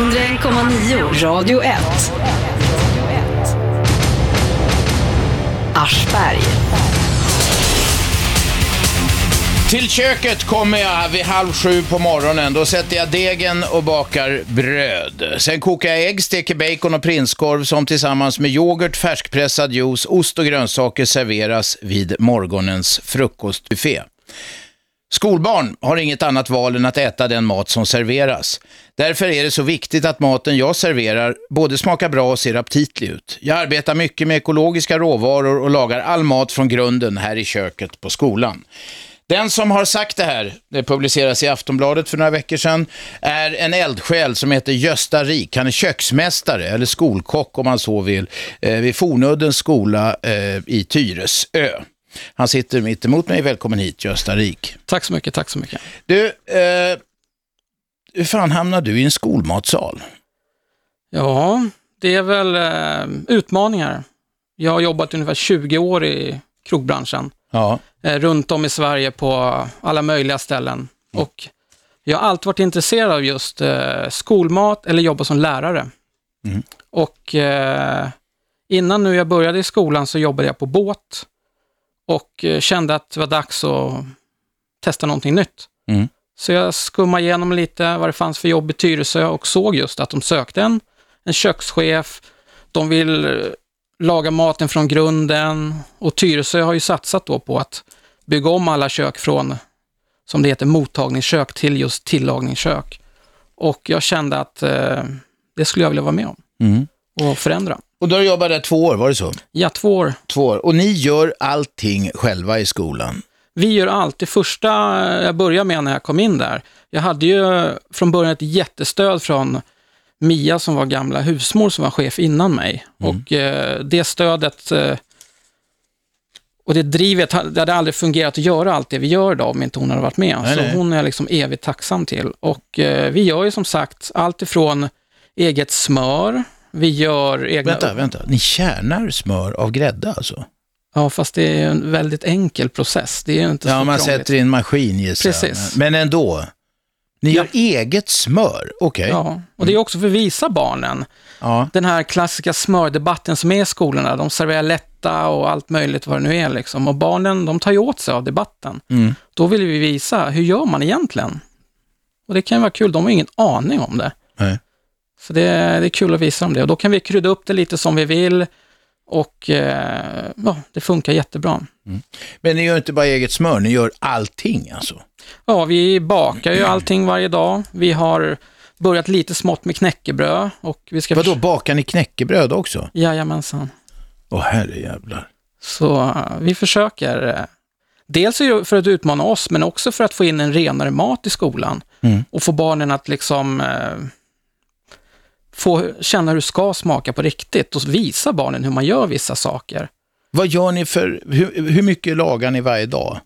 101,9 Radio 1. Aschberg. Till köket kommer jag vid halv sju på morgonen. Då sätter jag degen och bakar bröd. Sen kokar jag ägg, steker bacon och prinskorv som tillsammans med yoghurt, färskpressad juice, ost och grönsaker serveras vid morgonens frukostbuffé. Skolbarn har inget annat val än att äta den mat som serveras. Därför är det så viktigt att maten jag serverar både smakar bra och ser aptitlig ut. Jag arbetar mycket med ekologiska råvaror och lagar all mat från grunden här i köket på skolan. Den som har sagt det här, det publiceras i Aftonbladet för några veckor sedan, är en eldsjäl som heter Gösta Rik. Han är köksmästare, eller skolkock om man så vill, eh, vid Fornuddens skola eh, i Tyresö. Han sitter mitt emot mig. Välkommen hit, Gösta Rik. Tack så mycket, tack så mycket. Du, eh, hur fan hamnade du i en skolmatsal? Ja, det är väl eh, utmaningar. Jag har jobbat ungefär 20 år i krogbranschen, Ja. eh, runt om i Sverige på alla möjliga ställen. Och jag har alltid varit intresserad av just eh, skolmat eller jobba som lärare. Mm. Och eh, innan nu jag började i skolan så jobbade jag på båt och eh, kände att det var dags att testa någonting nytt. Mm. Så jag skummade igenom lite vad det fanns för jobb i Tyresö och såg just att de sökte en, en kökschef. De vill eh, laga maten från grunden och Tyresö har ju satsat då på att bygga om alla kök från, som det heter, mottagningskök till just tillagningskök. Och jag kände att eh, det skulle jag vilja vara med om Mm. Och förändra. Och du har jobbat där två år, var det så? Ja, två år. Två år. Och ni gör allting själva i skolan? Vi gör allt. Det första jag började med när jag kom in där, jag hade ju från början ett jättestöd från Mia som var gamla husmor som var chef innan mig. Och eh, det stödet eh, och det drivet, det hade aldrig fungerat att göra allt det vi gör idag om inte hon hade varit med. Nej, Så nej. hon är jag liksom evigt tacksam till. Och eh, vi gör ju som sagt allt ifrån eget smör, vi gör egna... Vänta, vänta. Ni kärnar smör av grädde alltså? Ja, fast det är en väldigt enkel process. Det är inte Ja, så man krångligt. sätter in maskin gissar. Precis. Men ändå. Ni Ja. gör eget smör? Okej. Ja, och det är också för att visa barnen Ja. den här klassiska smördebatten som är i skolorna. De serverar lätta och allt möjligt vad det nu är. Liksom. Och barnen, de tar ju åt sig av debatten. Mm. Då vill vi visa, hur gör man egentligen? Och det kan ju vara kul, de har ingen aning om det. Nej. Så det, det är kul att visa dem det. Och då kan vi krydda upp det lite som vi vill. Och eh, ja, det funkar jättebra. Men ni gör inte bara eget smör, ni gör allting alltså? Ja, vi bakar ju allting varje dag. Vi har börjat lite smått med knäckebröd. Och vi ska Vadå, bakar ni knäckebröd också? Jajamensan. Åh herrejävlar. Så eh, vi försöker. eh, Dels för att utmana oss, men också för att få in en renare mat i skolan. Mm. Och få barnen att liksom eh, få känna hur det ska smaka på riktigt och visa barnen hur man gör vissa saker. Vad gör ni för, hur, hur mycket lagar ni varje dag?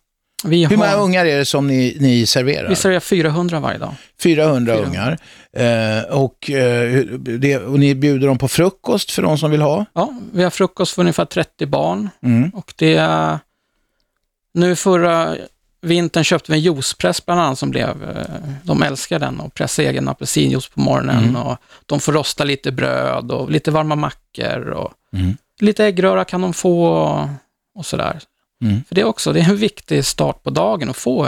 Vi, Hur många har, ungar är det som ni, ni serverar? vi serverar 400 varje dag. 400 400. ungar. Eh, och, eh, det, och ni bjuder dem på frukost för de som vill ha? Ja, vi har frukost för ungefär 30 barn Mm. och det är... Nu förra vintern köpte vi en juicepress bland annat som blev... eh, De älskar den och pressa egen apelsinjuice på morgonen Mm. och de får rosta lite bröd och lite varma mackor och Mm. lite äggröra kan de få och, sådär. Mm. För det är också, det är en viktig start på dagen att få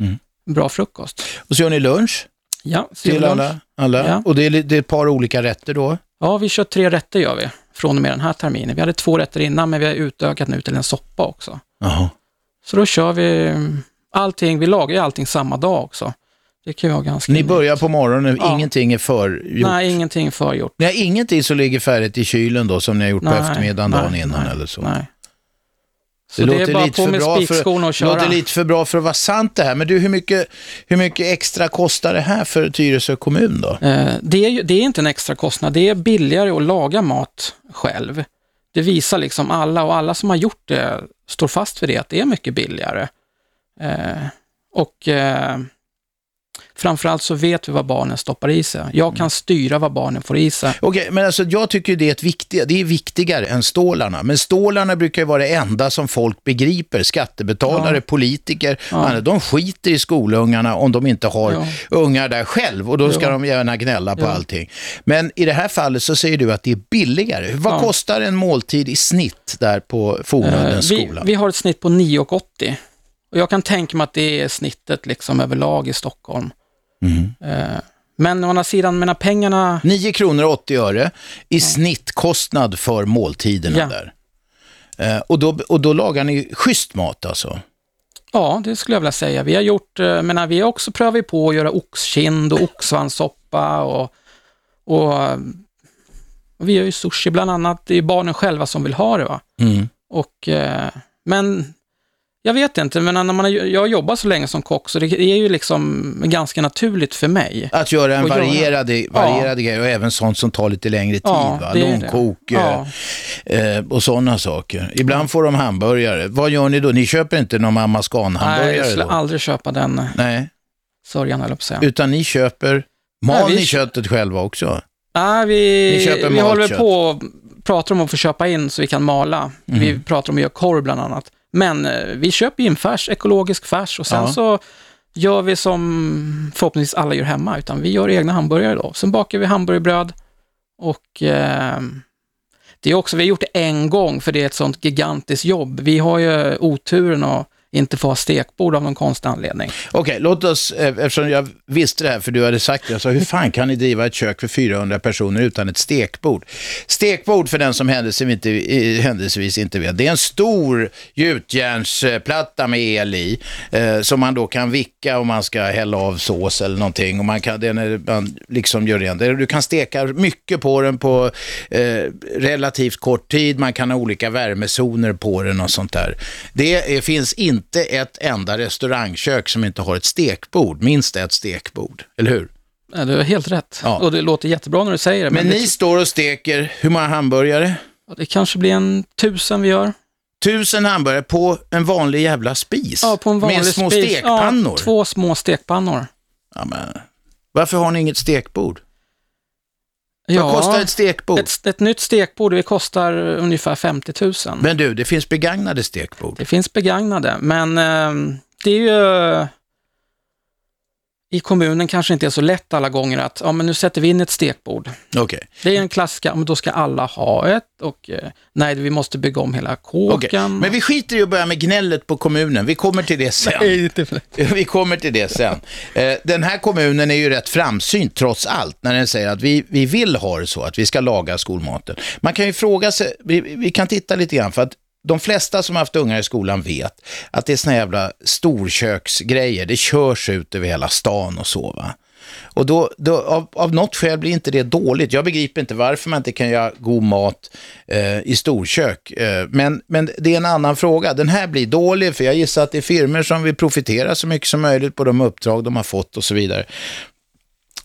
Mm. en bra frukost. Och så gör ni lunch Ja, till lunch. alla? alla. Ja. Och det är, det är ett par olika rätter då? Ja, vi kör tre rätter gör vi från och med den här terminen. Vi hade två rätter innan, men vi har utökat nu till en soppa också. Jaha. Så då kör vi allting, vi lagar ju allting samma dag också. Det kan vara ganska... Ni börjar på morgonen, Ja. ingenting är förgjort? Nej, ingenting förgjort. Ni har ingenting som ligger färdigt i kylen då, som ni har gjort på Nej, eftermiddagen nej, dagen innan nej, eller så? Nej. Det, det, låter är lite på för bra för, köra. låter lite för bra för att vara sant det här. Men du, hur mycket, hur mycket extra kostar det här för Tyresö kommun då? Eh, det, är, det är inte en extra kostnad, det är billigare att laga mat själv. Det visar liksom alla och alla som har gjort det står fast vid det, att det är mycket billigare. Eh, och eh, Framförallt så vet vi vad barnen stoppar i sig. Jag kan styra vad barnen får i sig. Okej, men alltså jag tycker det är, ett viktigt, det är viktigare än stålarna. Men stålarna brukar ju vara det enda som folk begriper. Skattebetalare, Ja. politiker, Ja. andra, de skiter i skolungarna om de inte har Ja. ungar där själv och då ska Ja. de gärna gnälla på allting. Men i det här fallet så säger du att det är billigare. Vad kostar en måltid i snitt där på Eh, Fornuddens vi, skola? vi har ett snitt på 9,80. Och jag kan tänka mig att det är snittet liksom överlag i Stockholm. Mm. Eh, Men å andra sidan, mina pengarna... 9 kronor och 80 öre i snittkostnad för måltiderna Ja. där. Eh, och, då, och då lagar ni schysst mat alltså? Ja, det skulle jag vilja säga. Vi har gjort, eh, menar, vi har också prövat på att göra oxkind och oxsvanssoppa och, och, och vi gör ju sushi bland annat. Det är barnen själva som vill ha det. Va? Mm. Och, men jag vet inte, men när man jag har jobbat så länge som kock så det är ju liksom ganska naturligt för mig. Att göra en varierad, varierad grej och även sånt som tar lite längre tid. Ja, va? Långkok Ja. eh, och sådana saker. Ibland får de hamburgare. Vad gör ni då? Ni köper inte någon Mamma Nej, jag skulle då? aldrig köpa den Nej, sörjan, höll jag utan ni köper, mal Nej, vi ni kö- köttet själva också? Nej, vi, Ni köper vi håller på och pratar om att få köpa in så vi kan mala. Vi Mhm. pratar om att göra korv bland annat. Men eh, vi köper in färs, ekologisk färs och sen Ja. så gör vi som förhoppningsvis alla gör hemma, utan vi gör egna hamburgare då. Sen bakar vi hamburgerbröd och eh, det är också, vi har gjort det en gång för det är ett sånt gigantiskt jobb. Vi har ju oturen att inte få ha stekbord av någon konstig anledning. Okej, låt oss, eh, eftersom jag visste det här för du hade sagt det, jag sa hur fan kan ni driva ett kök för 400 personer utan ett stekbord? Stekbord för den som händelsevis inte, eh, händelsevis inte vet, det är en stor gjutjärnsplatta med el i eh, som man då kan vicka om man ska hälla av sås eller någonting och man kan, den är, man liksom gör rent. Du kan steka mycket på den på eh, relativt kort tid, man kan ha olika värmezoner på den och sånt där. Det är, finns inte ett enda restaurangkök som inte har ett stekbord, minst ett stekbord, eller hur? Ja, Du har helt rätt. Ja. Och det låter jättebra när du säger det. Men det, ni står och steker, hur många hamburgare? det kanske blir en tusen vi gör. Tusen hamburgare på en vanlig jävla spis? Ja, på en vanlig med små spis. stekpannor? Ja, två små stekpannor. Ja, men, varför har ni inget stekbord? Ja, Vad kostar ett stekbord? ett, ett nytt stekbord, det kostar ungefär 50 000. Men du, det finns begagnade stekbord. Det finns begagnade, men eh, det är ju... I kommunen kanske inte är så lätt alla gånger att, ja men nu sätter vi in ett stekbord. Okej. Det är en klassiker, men då ska alla ha ett och eh, nej, vi måste bygga om hela kåken. Men vi skiter i att börja med gnället på kommunen. Vi kommer till det sen. Nej, inte. Vi kommer till det sen. Eh, Den här kommunen är ju rätt framsynt trots allt när den säger att vi, vi vill ha det så, att vi ska laga skolmaten. Man kan ju fråga sig, vi, vi kan titta lite grann för att de flesta som har haft ungar i skolan vet att det är såna jävla storköksgrejer, det körs ut över hela stan och så va. Och då, då, av, av något skäl blir inte det dåligt. Jag begriper inte varför man inte kan göra god mat eh, i storkök. Eh, men, men det är en annan fråga. Den här blir dålig för jag gissar att det är firmor som vill profitera så mycket som möjligt på de uppdrag de har fått och så vidare.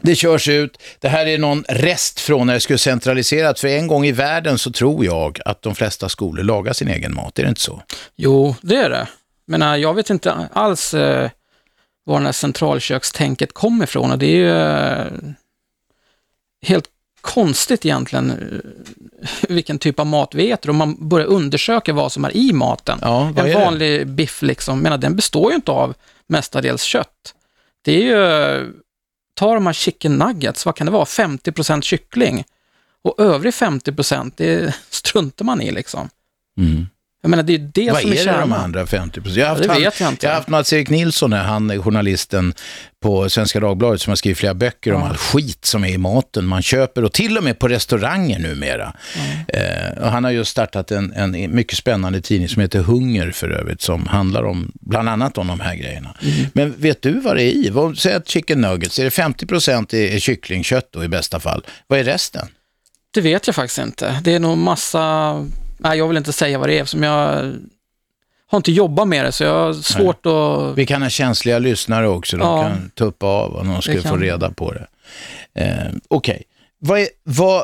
Det körs ut. Det här är någon rest från när det skulle centraliserat. För en gång i världen så tror jag att de flesta skolor lagar sin egen mat. Är det inte så? Jo, det är det. Men jag vet inte alls äh, var det här centralkökstänket kommer ifrån och det är ju äh, helt konstigt egentligen äh, vilken typ av mat vi äter och man börjar undersöka vad som är i maten. Ja, vad en är det? vanlig biff liksom, menar, den består ju inte av mestadels kött. Det är ju, ta de här chicken nuggets, vad kan det vara, 50% kyckling. Och övrig 50% det struntar man i liksom. Mm. Jag menar, det är det Vad som är är det de andra 50 procent? Jag har haft, Det han- jag inte. jag har haft Mats-Erik Nilsson, här, han är journalisten på Svenska Dagbladet som har skrivit flera böcker om Ja. all skit som är i maten man köper och till och med på restauranger numera. Eh, och han har just startat en, en mycket spännande tidning som heter Hunger för övrigt som handlar om bland annat om de här grejerna. Mm. Men vet du vad det är i? Vad, säg att chicken nuggets, är det 50 procent är, är kycklingkött då i bästa fall? Vad är resten? Det vet jag faktiskt inte. Det är nog massa, nej jag vill inte säga vad det är, som jag har inte jobbat med det, så jag har svårt att... Vi kan ha känsliga lyssnare också, de Ja. kan tuppa av om de skulle få reda på det. Eh, Okej, vad, är- vad,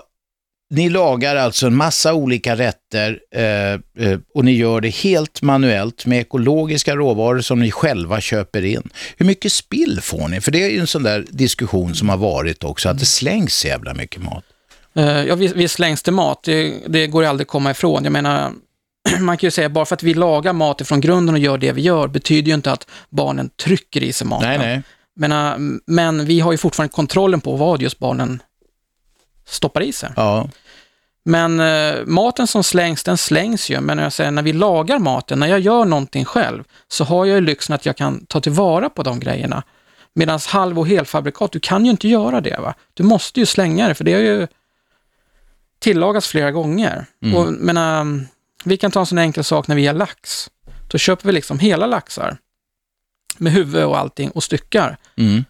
ni lagar alltså en massa olika rätter eh, eh, och ni gör det helt manuellt med ekologiska råvaror som ni själva köper in. Hur mycket spill får ni? För det är ju en sån där diskussion som har varit också, att det slängs så jävla mycket mat. Eh, ja, visst slängs det mat, det, det går aldrig att komma ifrån. Jag menar, man kan ju säga bara för att vi lagar mat ifrån grunden och gör det vi gör, betyder ju inte att barnen trycker i sig maten. Nej, nej. Men, men vi har ju fortfarande kontrollen på vad just barnen stoppar i sig. Ja. Men eh, maten som slängs, den slängs ju. Men jag säger, när vi lagar maten, när jag gör någonting själv, så har jag ju lyxen att jag kan ta tillvara på de grejerna. Medan halv och helfabrikat, du kan ju inte göra det. va? Du måste ju slänga det, för det har ju tillagats flera gånger. Mm. Och, men, äh, vi kan ta en sån enkel sak när vi har lax. Då köper vi liksom hela laxar med huvud och allting och styckar. Mm.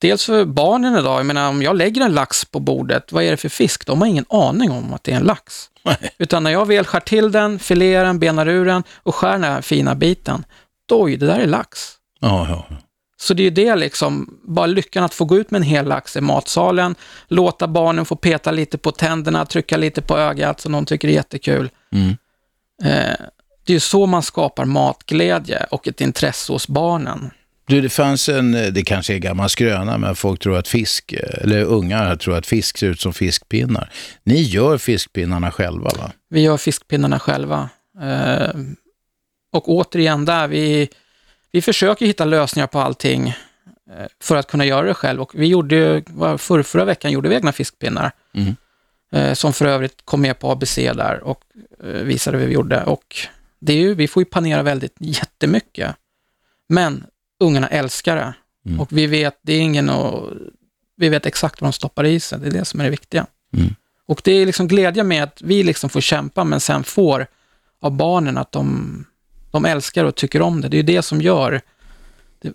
Dels för barnen idag, jag menar om jag lägger en lax på bordet, vad är det för fisk? De har ingen aning om att det är en lax. Nej. Utan när jag väl skär till den, filerar den, benar ur den och skär den här fina biten, då, oj, det där är lax. Ja, ja. Så det är ju det liksom, bara lyckan att få gå ut med en hel lax i matsalen, låta barnen få peta lite på tänderna, trycka lite på ögat som de tycker är jättekul. Mm. Eh, det är ju så man skapar matglädje och ett intresse hos barnen. Du, det fanns en, det kanske är gammal skröna, men folk tror att fisk, eller ungar tror att fisk ser ut som fiskpinnar. Ni gör fiskpinnarna själva va? Vi gör fiskpinnarna själva. Eh, och återigen där, vi, vi försöker hitta lösningar på allting eh, för att kunna göra det själv. Och vi gjorde, förra, förra veckan gjorde vi egna fiskpinnar. Mm. Eh, som för övrigt kom med på ABC där och eh, visade hur vi gjorde. Och det är ju, vi får ju panera väldigt jättemycket. Men ungarna älskar det. Mm. Och vi vet, det är ingen och, vi vet exakt vad de stoppar i sig. Det är det som är det viktiga. Mm. Och det är liksom glädje med att vi liksom får kämpa, men sen får av barnen att de, de älskar och tycker om det. Det är ju det som gör det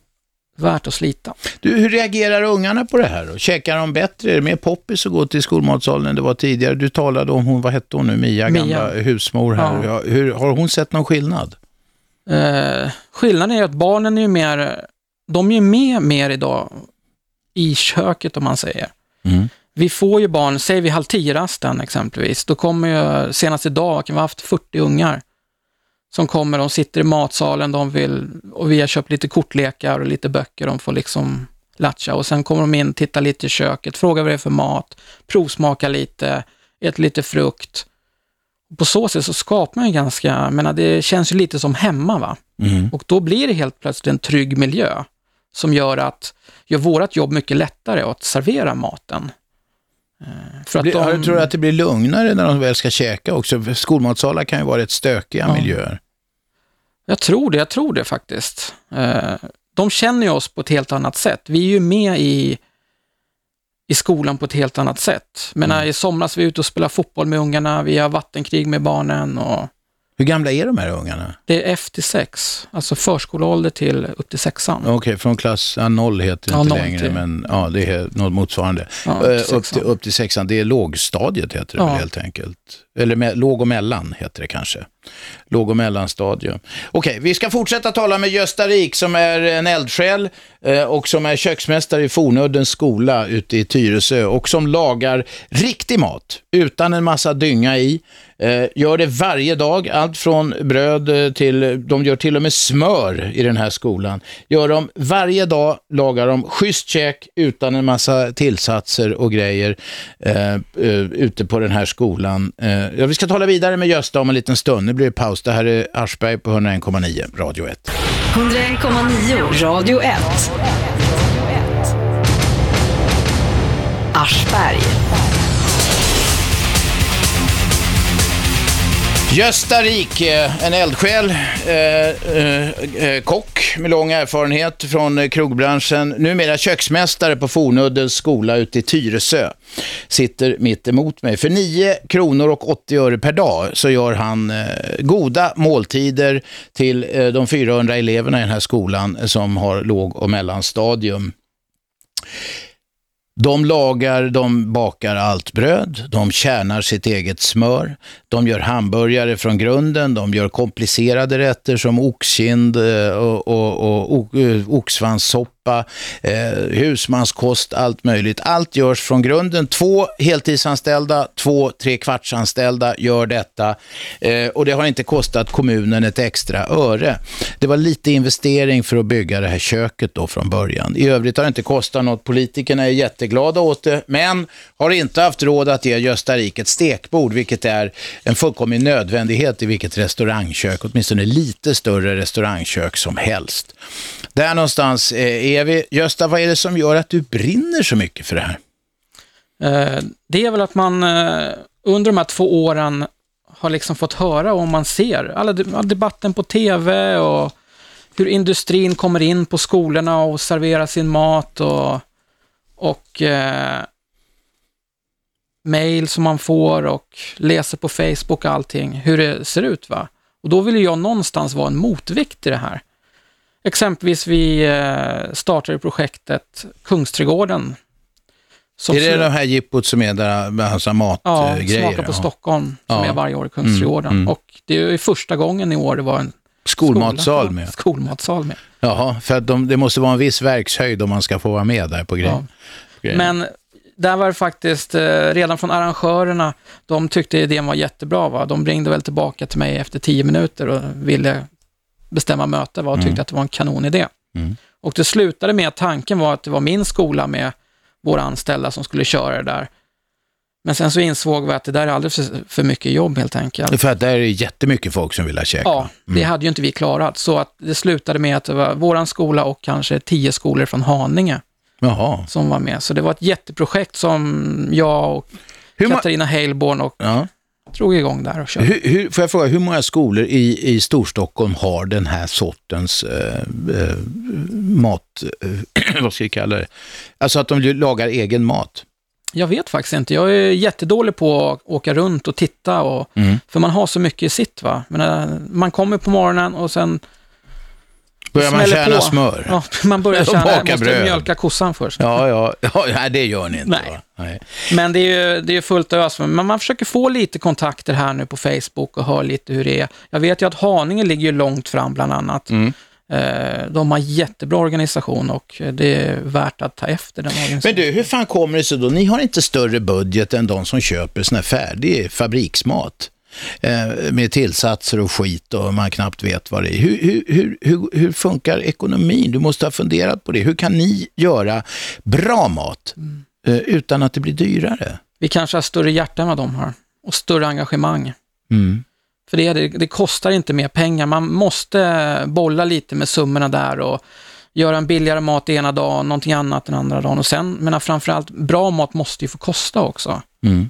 värt att slita. Du, hur reagerar ungarna på det här då? Käkar de bättre? Är det mer poppis att gå till skolmatsalen än det var tidigare? Du talade om hon, vad hette hon nu, Mia, Mia. gamla husmor här. Ja. Hur, har hon sett någon skillnad? Eh, skillnaden är att barnen är ju mer, de är ju med mer idag i köket om man säger. Mm. Vi får ju barn, säger vi halv tio-rasten exempelvis, då kommer ju, senast idag kan vi ha haft 40 ungar som kommer, de sitter i matsalen, de vill, och vi har köpt lite kortlekar och lite böcker, de får liksom latcha och sen kommer de in, tittar lite i köket, frågar vad det är för mat, provsmaka lite, äter lite frukt. På så sätt så skapar man ju ganska, jag menar det känns ju lite som hemma va. Mm. Och då blir det helt plötsligt en trygg miljö som gör att, gör vårt jobb mycket lättare att servera maten. Eh, För att Blir, de, Jag tror att det blir lugnare när de väl ska käka också. Skolmatsalar kan ju vara rätt stökiga Ja. miljöer. Jag tror det, jag tror det faktiskt. Eh, De känner ju oss på ett helt annat sätt. Vi är ju med i, i skolan på ett helt annat sätt. Men Mm. I somras var vi ute och spelade fotboll med ungarna, vi har vattenkrig med barnen och Hur gamla är de här ungarna? det är F till 6, alltså förskoleålder till upp till sexan. Okej, från klass ja, noll heter det Ja, inte längre, till- men ja, det är något motsvarande. Ja, Eh, upp till upp, till, sexan. upp till sexan, det är lågstadiet heter det Ja. väl helt enkelt. Eller med, låg och mellan heter det kanske. Låg och mellanstadium. Okej, vi ska fortsätta tala med Gösta Rik som är en eldsjäl eh, och som är köksmästare i Fornuddens skola ute i Tyresö och som lagar riktig mat utan en massa dynga i. Eh, gör det varje dag, allt från bröd eh, till, de gör till och med smör i den här skolan. Gör de varje dag, lagar de schysst käk utan en massa tillsatser och grejer eh, ute på den här skolan. Eh, Eh, ja, vi ska tala vidare med Gösta om en liten stund. Nu blir det paus. Det här är Aschberg på 101,9 Radio 1. 101,9 Radio 1. Aschberg. Gösta Rik, eh, en eldsjäl, eh, eh, eh, kock med lång erfarenhet från eh, krogbranschen, numera köksmästare på Fornuddens skola ute i Tyresö. Sitter mitt emot mig. För 9 kronor och 80 öre per dag så gör han eh, goda måltider till eh, de 400 eleverna i den här skolan som har låg och mellanstadium. De lagar, de bakar allt bröd, de kärnar sitt eget smör, de gör hamburgare från grunden, de gör komplicerade rätter som oxkind eh, och, och, och, och eh, oxsvanssoppa eh, husmanskost, allt möjligt. Allt görs från grunden. Två heltidsanställda, två trekvartsanställda gör detta eh, och det har inte kostat kommunen ett extra öre. Det var lite investering för att bygga det här köket då från början. I övrigt har det inte kostat något. Politikerna är jätteglada åt det, men har inte haft råd att ge Gösta Rik ett stekbord, vilket är en fullkomlig nödvändighet i vilket restaurangkök, åtminstone lite större restaurangkök som helst. Där någonstans eh, är vi. Gösta, vad är det som gör att du brinner så mycket för det här? Eh, det är väl att man eh, under de här två åren har liksom fått höra och man ser alla debatten på tv och hur industrin kommer in på skolorna och serverar sin mat och, och eh, mail som man får och läser på Facebook och allting, hur det ser ut. va. Och då vill jag någonstans vara en motvikt i det här. Exempelvis vi eh, startade projektet Kungsträdgården. Är det de här jippot som är där med alltså matgrejer? Ja, Smaka på. Stockholm, som ja. är varje år i Kungsträdgården. Mm, mm. Och det är första gången i år det var en Skolmatsal med? Skolmatsal med. Jaha, för att de, det måste vara en viss verkshöjd om man ska få vara med där på grejen. Ja. Men där var det faktiskt, eh, redan från arrangörerna, de tyckte idén var jättebra. Va? De ringde väl tillbaka till mig efter tio minuter och ville bestämma möte var och tyckte mm. att det var en kanonidé. Mm. Och det slutade med att tanken var att det var min skola med våra anställda som skulle köra det där. Men sen så insåg vi att det där är alldeles för, mycket jobb helt enkelt. För att där är det jättemycket folk som vill ha käka. Ja, mm. det hade ju inte vi klarat. Så att det slutade med att det var våran skola och kanske tio skolor från Haninge Jaha. som var med. Så det var ett jätteprojekt som jag och Hur Katarina Heilborn och ja drog igång där och körde. Hur, hur, får jag fråga, hur många skolor i, i Storstockholm har den här sortens eh, eh, mat, eh, vad ska vi kalla det? Alltså att de lagar egen mat? Jag vet faktiskt inte. Jag är jättedålig på att åka runt och titta, och, mm. för man har så mycket i sitt. Va? Men, man kommer på morgonen och sen Börjar man tjäna på. smör? Ja, man börjar tjäna, måste bröd. mjölka kossan först. Ja, ja, ja, nej, det gör ni inte. Nej. nej. Men det är ju det är fullt ös. Men man försöker få lite kontakter här nu på Facebook och höra lite hur det är. Jag vet ju att Haninge ligger långt fram bland annat. Mm. Eh, de har jättebra organisation och det är värt att ta efter den organisationen. Men du, hur fan kommer det sig då? Ni har inte större budget än de som köper sån här färdig fabriksmat? Eh, med tillsatser och skit och man knappt vet vad det är. Hur, hur, hur, hur, funkar ekonomin? Du måste ha funderat på det. Hur kan ni göra bra mat mm. utan att det blir dyrare? Vi kanske har större hjärta än vad de har och större engagemang. Mm. För det, det, det, kostar inte mer pengar. Man måste bolla lite med summorna där och göra en billigare mat ena dagen, någonting annat den andra dagen. Och sen, men framförallt, bra mat måste ju få kosta också. Mm.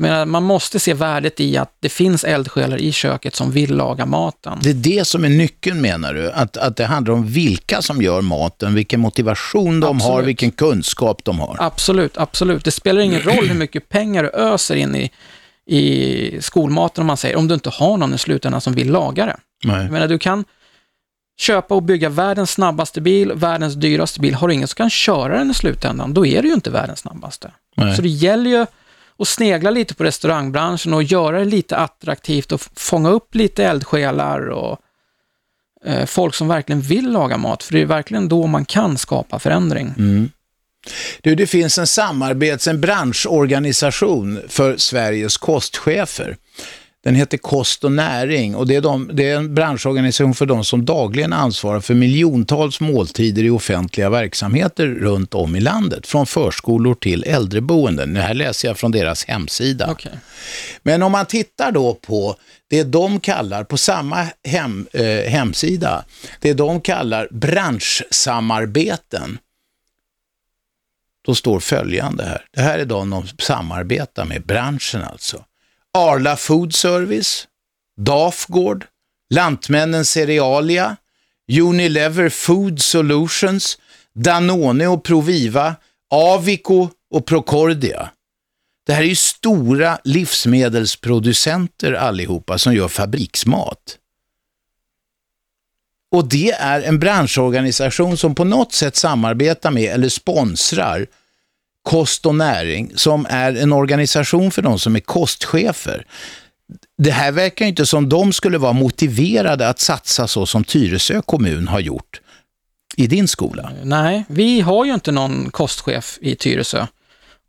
Menar, man måste se värdet i att det finns eldsjälar i köket som vill laga maten. Det är det som är nyckeln menar du? Att, att det handlar om vilka som gör maten, vilken motivation de absolut. har, vilken kunskap de har. Absolut, absolut. Det spelar ingen roll hur mycket pengar du öser in i, i skolmaten om man säger, om du inte har någon i slutändan som vill laga det. Nej. Jag menar, du kan köpa och bygga världens snabbaste bil, världens dyraste bil. Har du ingen som kan köra den i slutändan, då är det ju inte världens snabbaste. Nej. Så det gäller ju och snegla lite på restaurangbranschen och göra det lite attraktivt och fånga upp lite eldsjälar och eh, folk som verkligen vill laga mat, för det är verkligen då man kan skapa förändring. Mm. Du, det finns en samarbets, en branschorganisation för Sveriges kostchefer. Den heter Kost och näring och det är, de, det är en branschorganisation för de som dagligen ansvarar för miljontals måltider i offentliga verksamheter runt om i landet. Från förskolor till äldreboenden. Det här läser jag från deras hemsida. Okay. Men om man tittar då på det de kallar, på samma hem, eh, hemsida, det de kallar branschsamarbeten. Då står följande här. Det här är de de samarbetar med, branschen alltså. Arla Food Service, Dafgård, Lantmännen Cerealia, Unilever Food Solutions, Danone och Proviva, Avico och Procordia. Det här är ju stora livsmedelsproducenter allihopa som gör fabriksmat. Och det är en branschorganisation som på något sätt samarbetar med eller sponsrar Kost och näring som är en organisation för de som är kostchefer. Det här verkar inte som de skulle vara motiverade att satsa så som Tyresö kommun har gjort i din skola. Nej, vi har ju inte någon kostchef i Tyresö.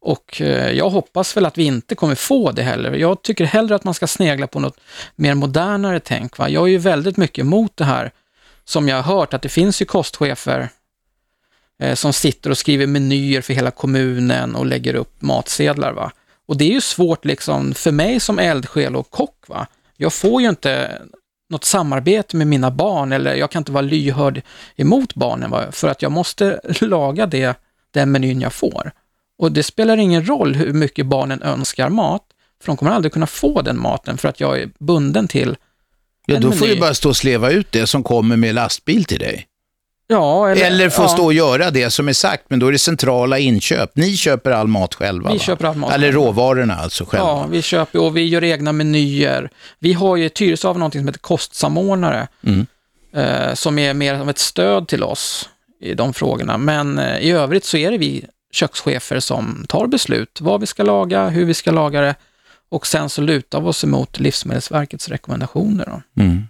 Och eh, jag hoppas väl att vi inte kommer få det heller. Jag tycker hellre att man ska snegla på något mer modernare tänk. Va? Jag är ju väldigt mycket emot det här som jag har hört, att det finns ju kostchefer eh, som sitter och skriver menyer för hela kommunen och lägger upp matsedlar. Va? Och det är ju svårt liksom för mig som eldsjäl och kock. Va? Jag får ju inte något samarbete med mina barn eller jag kan inte vara lyhörd emot barnen va? för att jag måste laga det, den menyn jag får. Och det spelar ingen roll hur mycket barnen önskar mat, för de kommer aldrig kunna få den maten för att jag är bunden till Ja, då får meny. du bara stå och sleva ut det som kommer med lastbil till dig. Ja, eller, Eller få ja, stå och göra det som är sagt, men då är det centrala inköp. Ni köper all mat själva Vi va? köper all mat Eller råvarorna alltså själva. Ja, vi köper och vi gör egna menyer. Vi har ju i Tyresö har vi någonting som heter kostsamordnare, Mm. eh, som är mer som ett stöd till oss i de frågorna. Men eh, i övrigt så är det vi kökschefer som tar beslut, vad vi ska laga, hur vi ska laga det och sen så lutar vi oss emot Livsmedelsverkets rekommendationer. Då. Mm.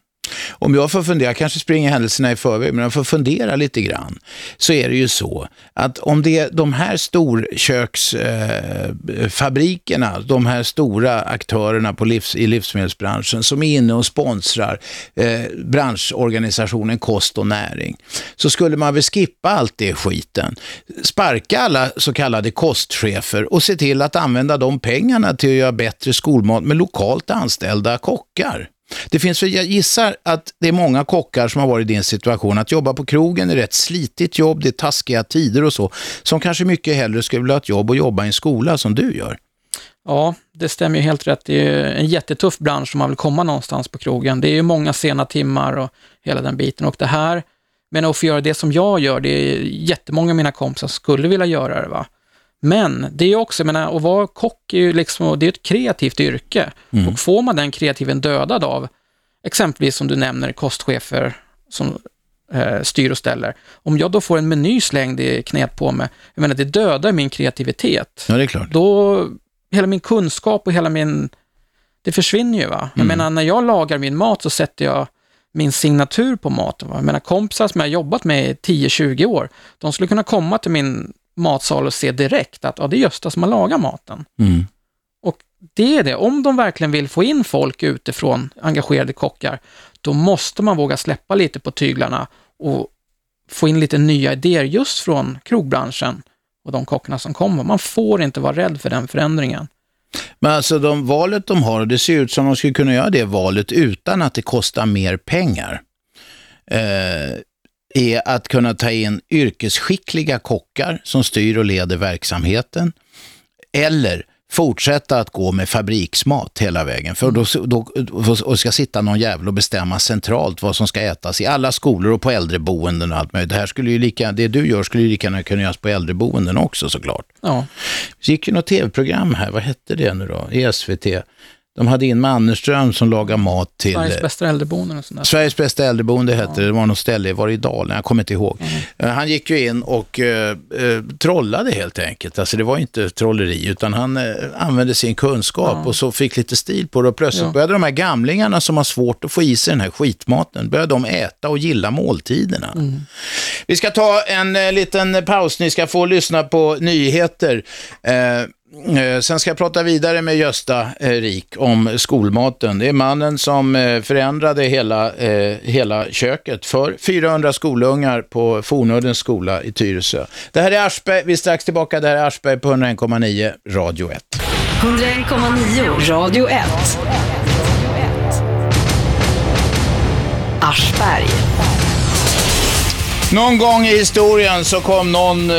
Om jag får fundera, jag kanske springer händelserna i förväg, men om jag får fundera lite grann, så är det ju så att om det är de här storköksfabrikerna, eh, de här stora aktörerna på livs, i livsmedelsbranschen som är inne och sponsrar eh, branschorganisationen Kost och näring, så skulle man väl skippa allt det skiten. Sparka alla så kallade kostchefer och se till att använda de pengarna till att göra bättre skolmat med lokalt anställda kockar. Det finns, jag gissar att det är många kockar som har varit i din situation. Att jobba på krogen är rätt slitigt jobb, det är taskiga tider och så. Som kanske mycket hellre skulle vilja ha ett jobb och jobba i en skola som du gör. Ja, det stämmer ju helt rätt. Det är ju en jättetuff bransch om man vill komma någonstans på krogen. Det är ju många sena timmar och hela den biten. Och det här, men att få göra det som jag gör, det är jättemånga av mina kompisar som skulle vilja göra det. Va? Men det är ju också, jag menar, att vara kock är ju liksom, det är ett kreativt yrke. Och får man den kreativen dödad av, exempelvis som du nämner, kostchefer som eh, styr och ställer. Om jag då får en meny slängd i knät på mig, jag menar, det dödar min kreativitet Ja, det är klart. då, hela min kunskap och hela min, det försvinner ju va. Jag menar, när jag lagar min mat så sätter jag min signatur på maten. Va? Jag menar, kompisar som jag har jobbat med i 10-20 år, de skulle kunna komma till min matsal och se direkt att ja, det är Gösta som har lagat maten. Mm. Och det är det, om de verkligen vill få in folk utifrån, engagerade kockar, då måste man våga släppa lite på tyglarna och få in lite nya idéer just från krogbranschen och de kockarna som kommer. Man får inte vara rädd för den förändringen. Men alltså de valet de har, det ser ut som de skulle kunna göra det valet utan att det kostar mer pengar. Eh, är att kunna ta in yrkesskickliga kockar som styr och leder verksamheten. Eller fortsätta att gå med fabriksmat hela vägen. För då, då och ska sitta någon jävel och bestämma centralt vad som ska ätas i alla skolor och på äldreboenden och allt möjligt. Det, här skulle ju lika, det du gör skulle ju lika gärna kunna göras på äldreboenden också såklart. Ja, Det gick ju något tv-program här, vad hette det nu då, i SVT? De hade in Mannerström som lagar mat till... Sveriges eh, bästa äldreboenden och sånt. Sveriges bästa äldreboende hette det, det var något ställe, var det i Dalen? Jag kommer inte ihåg. Eh, Han gick ju in och eh, eh, trollade helt enkelt. Alltså det var inte trolleri, utan han eh, använde sin kunskap och så fick lite stil på det. Och plötsligt Ja. började de här gamlingarna som har svårt att få i sig den här skitmaten, började de äta och gilla måltiderna. Vi ska ta en eh, liten paus, ni ska få lyssna på nyheter. Eh, sen ska jag prata vidare med Gösta eh, Rik om skolmaten. Det är mannen som eh, förändrade hela, hela köket för 400 skolungar på Fornuddens skola i Tyresö. Det här är Aschberg, vi är strax tillbaka. Det här är Aschberg på 101,9 Radio 1. 101,9 Radio 1. Aschberg. Någon gång i historien så kom någon, eh,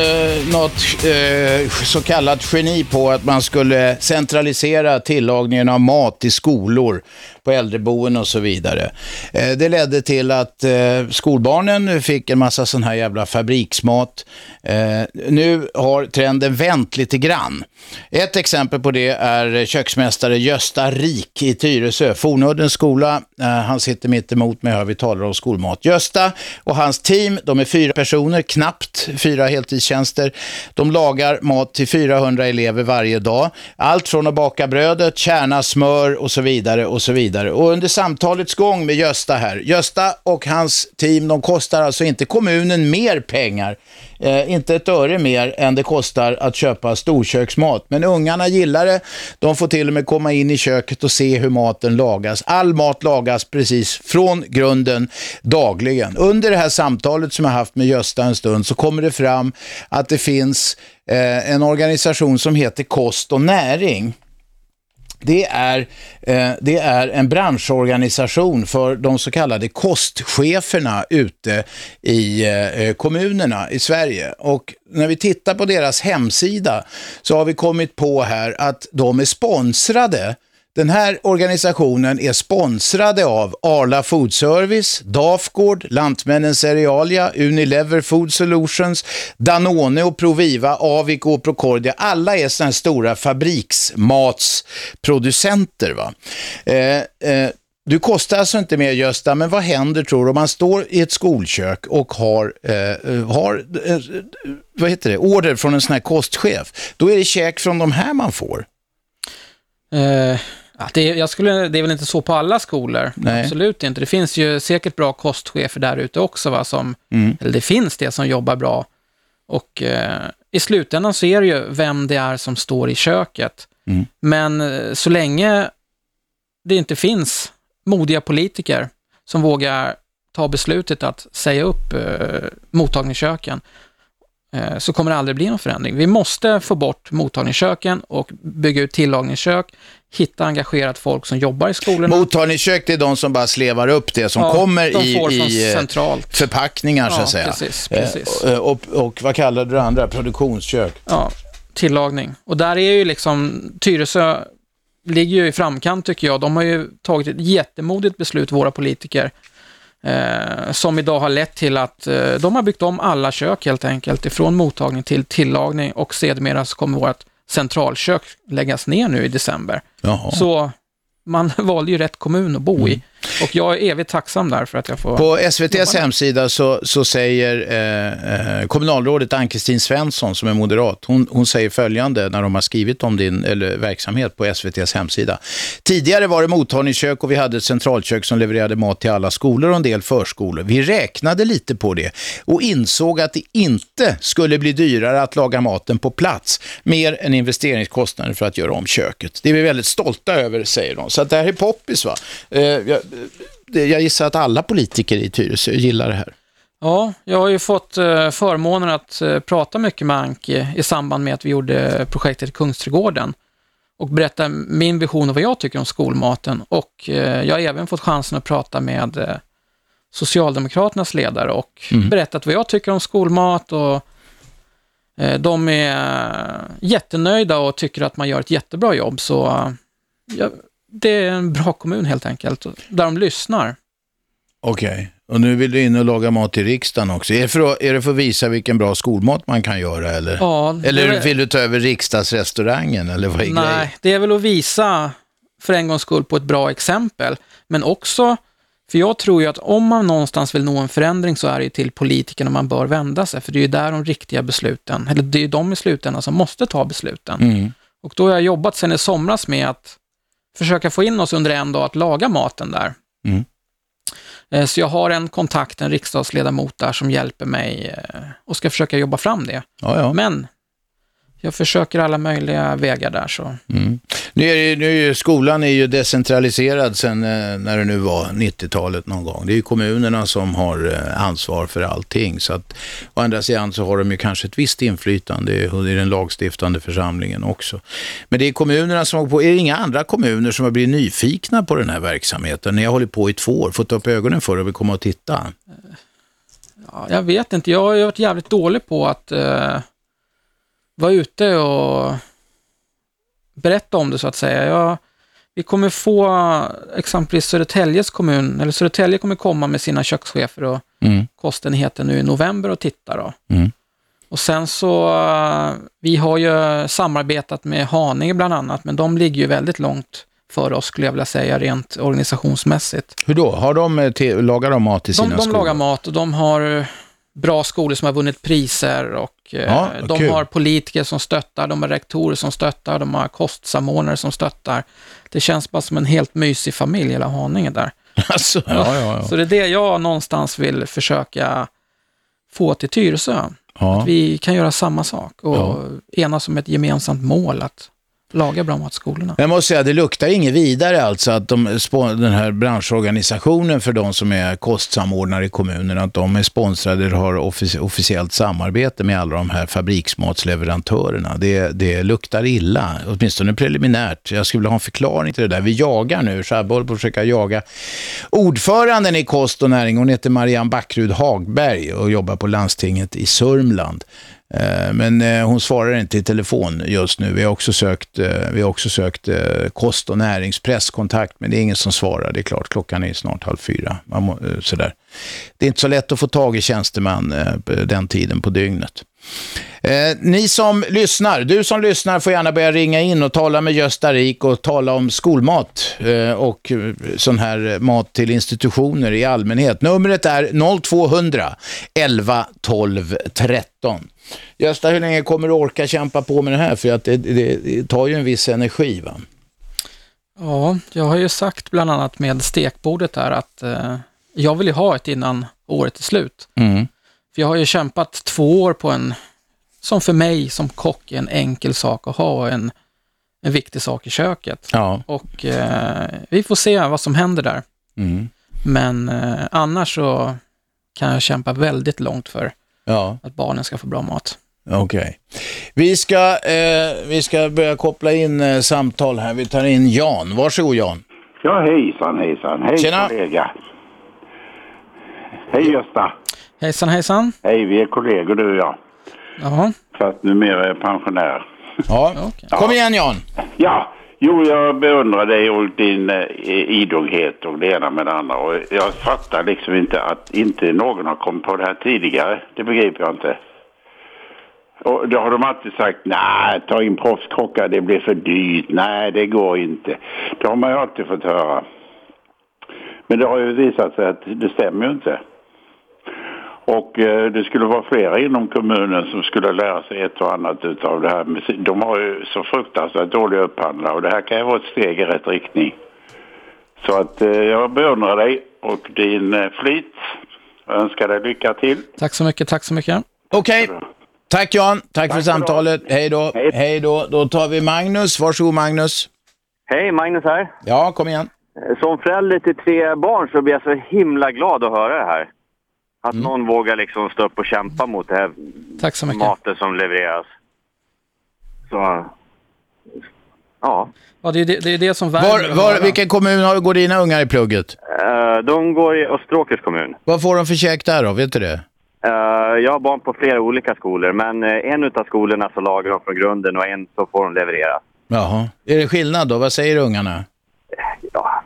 något eh, så kallat geni på att man skulle centralisera tillagningen av mat i skolor, på äldreboenden och så vidare. Eh, det ledde till att eh, skolbarnen fick en massa sån här jävla fabriksmat. Eh, nu har trenden vänt lite grann. Ett exempel på det är köksmästare Gösta Rik i Tyresö, Fornuddens skola. Han sitter mitt emot mig här, vi talar om skolmat. Gösta och hans team, de är fyra personer, knappt fyra heltidstjänster. De lagar mat till 400 elever varje dag. Allt från att baka brödet, kärna smör och så vidare och så vidare. Och under samtalets gång med Gösta här, Gösta och hans team, de kostar alltså inte kommunen mer pengar Eh, inte ett öre mer än det kostar att köpa storköksmat. Men ungarna gillar det. De får till och med komma in i köket och se hur maten lagas. All mat lagas precis från grunden dagligen. Under det här samtalet som jag haft med Gösta en stund så kommer det fram att det finns eh, en organisation som heter Kost och näring. Det är, eh, det är en branschorganisation för de så kallade kostcheferna ute i eh, kommunerna i Sverige. Och när vi tittar på deras hemsida så har vi kommit på här att de är sponsrade den här organisationen är sponsrade av Arla Food Service, Dafgård, Lantmännens Cerealia, Unilever Food Solutions, Danone och Proviva, Avico och Procordia. Alla är sådana stora fabriksmatsproducenter. Va? Eh, eh, du kostar alltså inte mer Gösta, men vad händer tror du om man står i ett skolkök och har, eh, har eh, vad heter det, order från en sån här kostchef? Då är det käk från de här man får. Eh, Ja, det, jag skulle, det är väl inte så på alla skolor, Nej. absolut inte. Det finns ju säkert bra kostchefer där ute också, va, som, mm. eller det finns det som jobbar bra. Och eh, i slutändan så är det ju vem det är som står i köket. Mm. Men eh, så länge det inte finns modiga politiker som vågar ta beslutet att säga upp eh, mottagningsköken, så kommer det aldrig bli någon förändring. Vi måste få bort mottagningsköken och bygga ut tillagningskök hitta engagerat folk som jobbar i skolorna. Mottagningskök, det är de som bara slevar upp det som ja, kommer de i, i eh, förpackningar ja, så att säga. Precis, precis. Eh, och, och, vad kallade du det andra? Produktionskök? Ja, tillagning. Och där är ju liksom, Tyresö ligger ju i framkant tycker jag. De har ju tagit ett jättemodigt beslut, våra politiker, eh, som idag har lett till att eh, de har byggt om alla kök helt enkelt, ifrån mottagning till tillagning och sedermera så kommer vårt centralkök läggas ner nu i december. Jaha. Så man valde ju rätt kommun att bo mm. i. Och jag är evigt tacksam där för att jag får... På SVTs hemsida så, så säger eh, eh, kommunalrådet Ann-Kristin Svensson, som är moderat, hon, hon säger följande när de har skrivit om din eller, verksamhet på SVTs hemsida. Tidigare var det mottagningskök och vi hade ett centralkök som levererade mat till alla skolor och en del förskolor. Vi räknade lite på det och insåg att det inte skulle bli dyrare att laga maten på plats, mer än investeringskostnader för att göra om köket. Det är vi väldigt stolta över, säger de. Så att det här är poppis. Va? Eh, jag, jag gissar att alla politiker i Tyresö gillar det här. Ja, jag har ju fått eh, förmånen att eh, prata mycket med Anki i samband med att vi gjorde projektet Kungsträdgården och berätta min vision och vad jag tycker om skolmaten. Och eh, jag har även fått chansen att prata med Socialdemokraternas ledare och mm. berättat vad jag tycker om skolmat och de är jättenöjda och tycker att man gör ett jättebra jobb. Så jag, det är en bra kommun helt enkelt, där de lyssnar. Okej, okay. och nu vill du in och laga mat i riksdagen också. Är det, för att, är det för att visa vilken bra skolmat man kan göra eller? Ja, eller är... vill du ta över riksdagsrestaurangen eller vad är Nej, grejen? det är väl att visa för en gångs skull på ett bra exempel, men också för jag tror ju att om man någonstans vill nå en förändring så är det till politikerna man bör vända sig, för det är ju där de riktiga besluten, eller det är ju de i slutändan som måste ta besluten. Mm. Och då har jag jobbat sedan i somras med att försöka få in oss under en dag att laga maten där. Mm. Eh, så jag har en kontakt, en riksdagsledamot där som hjälper mig eh, och ska försöka jobba fram det. Ja, ja. Men jag försöker alla möjliga vägar där. Så. Mm. Nu är, nu är skolan är ju decentraliserad sen eh, när det nu var 90-talet någon gång. Det är ju kommunerna som har eh, ansvar för allting. Så att, å andra sidan så har de ju kanske ett visst inflytande i den lagstiftande församlingen också. Men det är kommunerna som har på. Är det inga andra kommuner som har blivit nyfikna på den här verksamheten? Ni har hållit på i två år, fått upp ögonen för det och vill komma och titta. Ja, jag vet inte, jag har varit jävligt dålig på att uh vara ute och berätta om det så att säga. Jag, vi kommer få exempelvis Södertäljes kommun, eller Södertälje kommer komma med sina kökschefer och mm. kostenheter nu i november och titta då. Mm. Och sen så, vi har ju samarbetat med Haninge bland annat, men de ligger ju väldigt långt före oss skulle jag vilja säga, rent organisationsmässigt. Hur då? Har de, eh, lagar de mat i sina de, de skolor? De lagar mat och de har bra skolor som har vunnit priser och eh, Ja, de kul. har politiker som stöttar, de har rektorer som stöttar, de har kostsamordnare som stöttar. Det känns bara som en helt mysig familj, hela Haninge där. Alltså, ja, ja. Så det är det jag någonstans vill försöka få till Tyresö. Att vi kan göra samma sak och enas om ett gemensamt mål att laga bra mat i skolorna. Jag måste säga, det luktar inget vidare alltså att de, den här branschorganisationen för de som är kostsamordnare i kommunen, att de är sponsrade eller har offic- officiellt samarbete med alla de här fabriksmatsleverantörerna. Det, det luktar illa, åtminstone preliminärt. Jag skulle vilja ha en förklaring till det där. Vi jagar nu, Shabbe håller på att försöka jaga ordföranden i Kost och näring. Hon heter Marianne Backrud Hagberg och jobbar på landstinget i Sörmland. Eh, men eh, hon svarar inte i telefon just nu. Vi har också sökt, eh, vi har också sökt kost och näringspresskontakt, men det är ingen som svarar. Det är klart, klockan är snart halv fyra. Man må, sådär. Det är inte så lätt att få tag i tjänsteman den tiden på dygnet. Eh, ni som lyssnar, du som lyssnar får gärna börja ringa in och tala med Gösta Rik och tala om skolmat eh, och eh, sån här mat till institutioner i allmänhet. Numret är 0200 11 12 13. Gösta, hur länge kommer du orka kämpa på med det här? För att det, det, det tar ju en viss energi va? Ja, jag har ju sagt bland annat med stekbordet här att eh, jag vill ju ha ett innan året är slut. Mm. För jag har ju kämpat två år på en, som för mig som kock är en enkel sak att ha en, en viktig sak i köket. Ja. Och eh, vi får se vad som händer där. Mm. Men eh, annars så kan jag kämpa väldigt långt för Ja. att barnen ska få bra mat. Okej. Vi, ska, eh, vi ska börja koppla in eh, samtal här. Vi tar in Jan. Varsågod Jan. Ja, hejsan, hejsan. Hej Tjena. kollega. Hej Gösta. Hejsan hejsan. Hej, vi är kollegor du och jag. Jaha, Fast numera är jag pensionär. Ja. okej. Kom igen Jan. Ja, jo jag beundrar dig och din eh, idoghet och det ena med det andra. Och jag fattar liksom inte att inte någon har kommit på det här tidigare. Det begriper jag inte. Och då har de alltid sagt, nej, ta in proffskockar, det blir för dyrt. Nej, det går inte. Det har man ju alltid fått höra. Men det har ju visat sig att det stämmer ju inte. Och eh, det skulle vara flera inom kommunen som skulle lära sig ett och annat utav det här. De har ju så fruktansvärt dåliga upphandlare och det här kan ju vara ett steg i rätt riktning. Så att eh, jag beundrar dig och din eh, flit. Jag önskar dig lycka till. tack så mycket, tack så mycket. Okej. Tack Jan. Tack, för du ha. samtalet. Hej då. Hej. Hej då. Då tar vi Magnus. Varsågod Magnus. Hej, Magnus här. Ja, kom igen. Som förälder till tre barn så blir jag så himla glad att höra det här. Att någon vågar liksom stå upp och kämpa mot det här Tack så mycket. maten som levereras. Så, ja. Ja, det är det, det, är det som Var, var, vilken kommun har, går dina ungar i plugget? Eh, de går i Österåkers kommun. Vad får de för käk där då? Vet du det? Eh, jag har barn på flera olika skolor, men eh, en av skolorna så lagar de från grunden och en så får de leverera. Jaha. Är det skillnad då? Vad säger ungarna?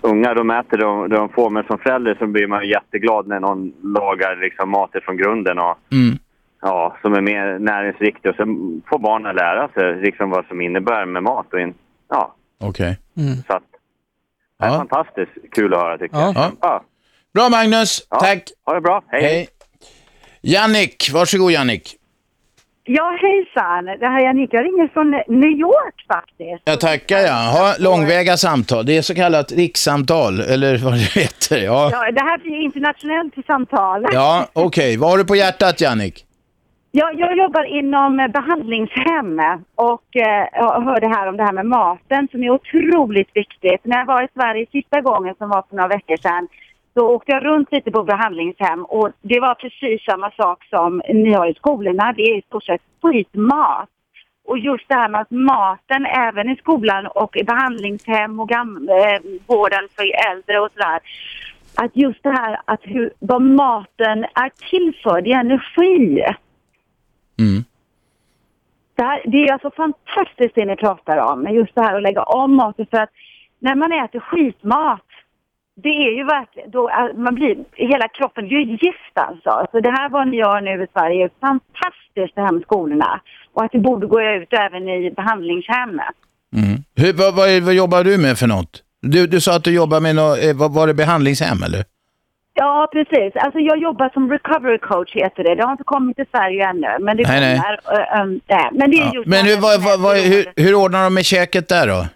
Ja, unga de äter det de får, men som förälder så blir man jätteglad när någon lagar liksom mat från grunden och Mm. ja, som är mer näringsriktig. Och sen får barnen lära sig liksom vad som innebär med mat. Och in, ja, Okej. så att, det är Ja. fantastiskt kul att höra tycker Ja. jag. Ja. Bra Magnus. Ja. Tack. Ha det bra. Hej. Hej. Jannik. Varsågod Jannik. Ja, hejsan. Det här är Annika. Jag ringer från New York faktiskt. Jag tackar ja. Ha långväga samtal. Det är så kallat rikssamtal, eller vad det heter. Ja, Ja, det här blir internationellt samtal. ja okej. Vad har du på hjärtat Jannik? Ja, jag jobbar inom behandlingshem och eh, jag hörde här om det här med maten som är otroligt viktigt. När jag var i Sverige sista gången som var för några veckor sedan så åkte jag runt lite på behandlingshem och det var precis samma sak som ni har i skolorna. Det är i stort sett skitmat. Och just det här med att maten även i skolan och i behandlingshem och gam- eh, vården för äldre och sådär. Att just det här att hur, vad maten är till för, det är energi. Mm. Det, här, det är alltså fantastiskt det ni pratar om, just det här att lägga om maten för att när man äter skitmat, det är ju verkligen, då, är- man blir, hela kroppen, det är ju gift alltså. Så det här vad ni gör nu i Sverige är fantastiskt det här med skolorna. Och att det borde gå ut även i behandlingshemmet. Mm. Hur, vad, vad, vad jobbar du med för något? Du, du sa att du jobbar med något, eh, vad, var det behandlingshem eller? Ja, precis. Alltså jag jobbar som recovery coach heter det. Det har inte kommit till Sverige ännu, men det Nej, nej. kommer. Uh, um, äh, men det är Ja. just Men hur, vad, hur, hur ordnar de med käket där då?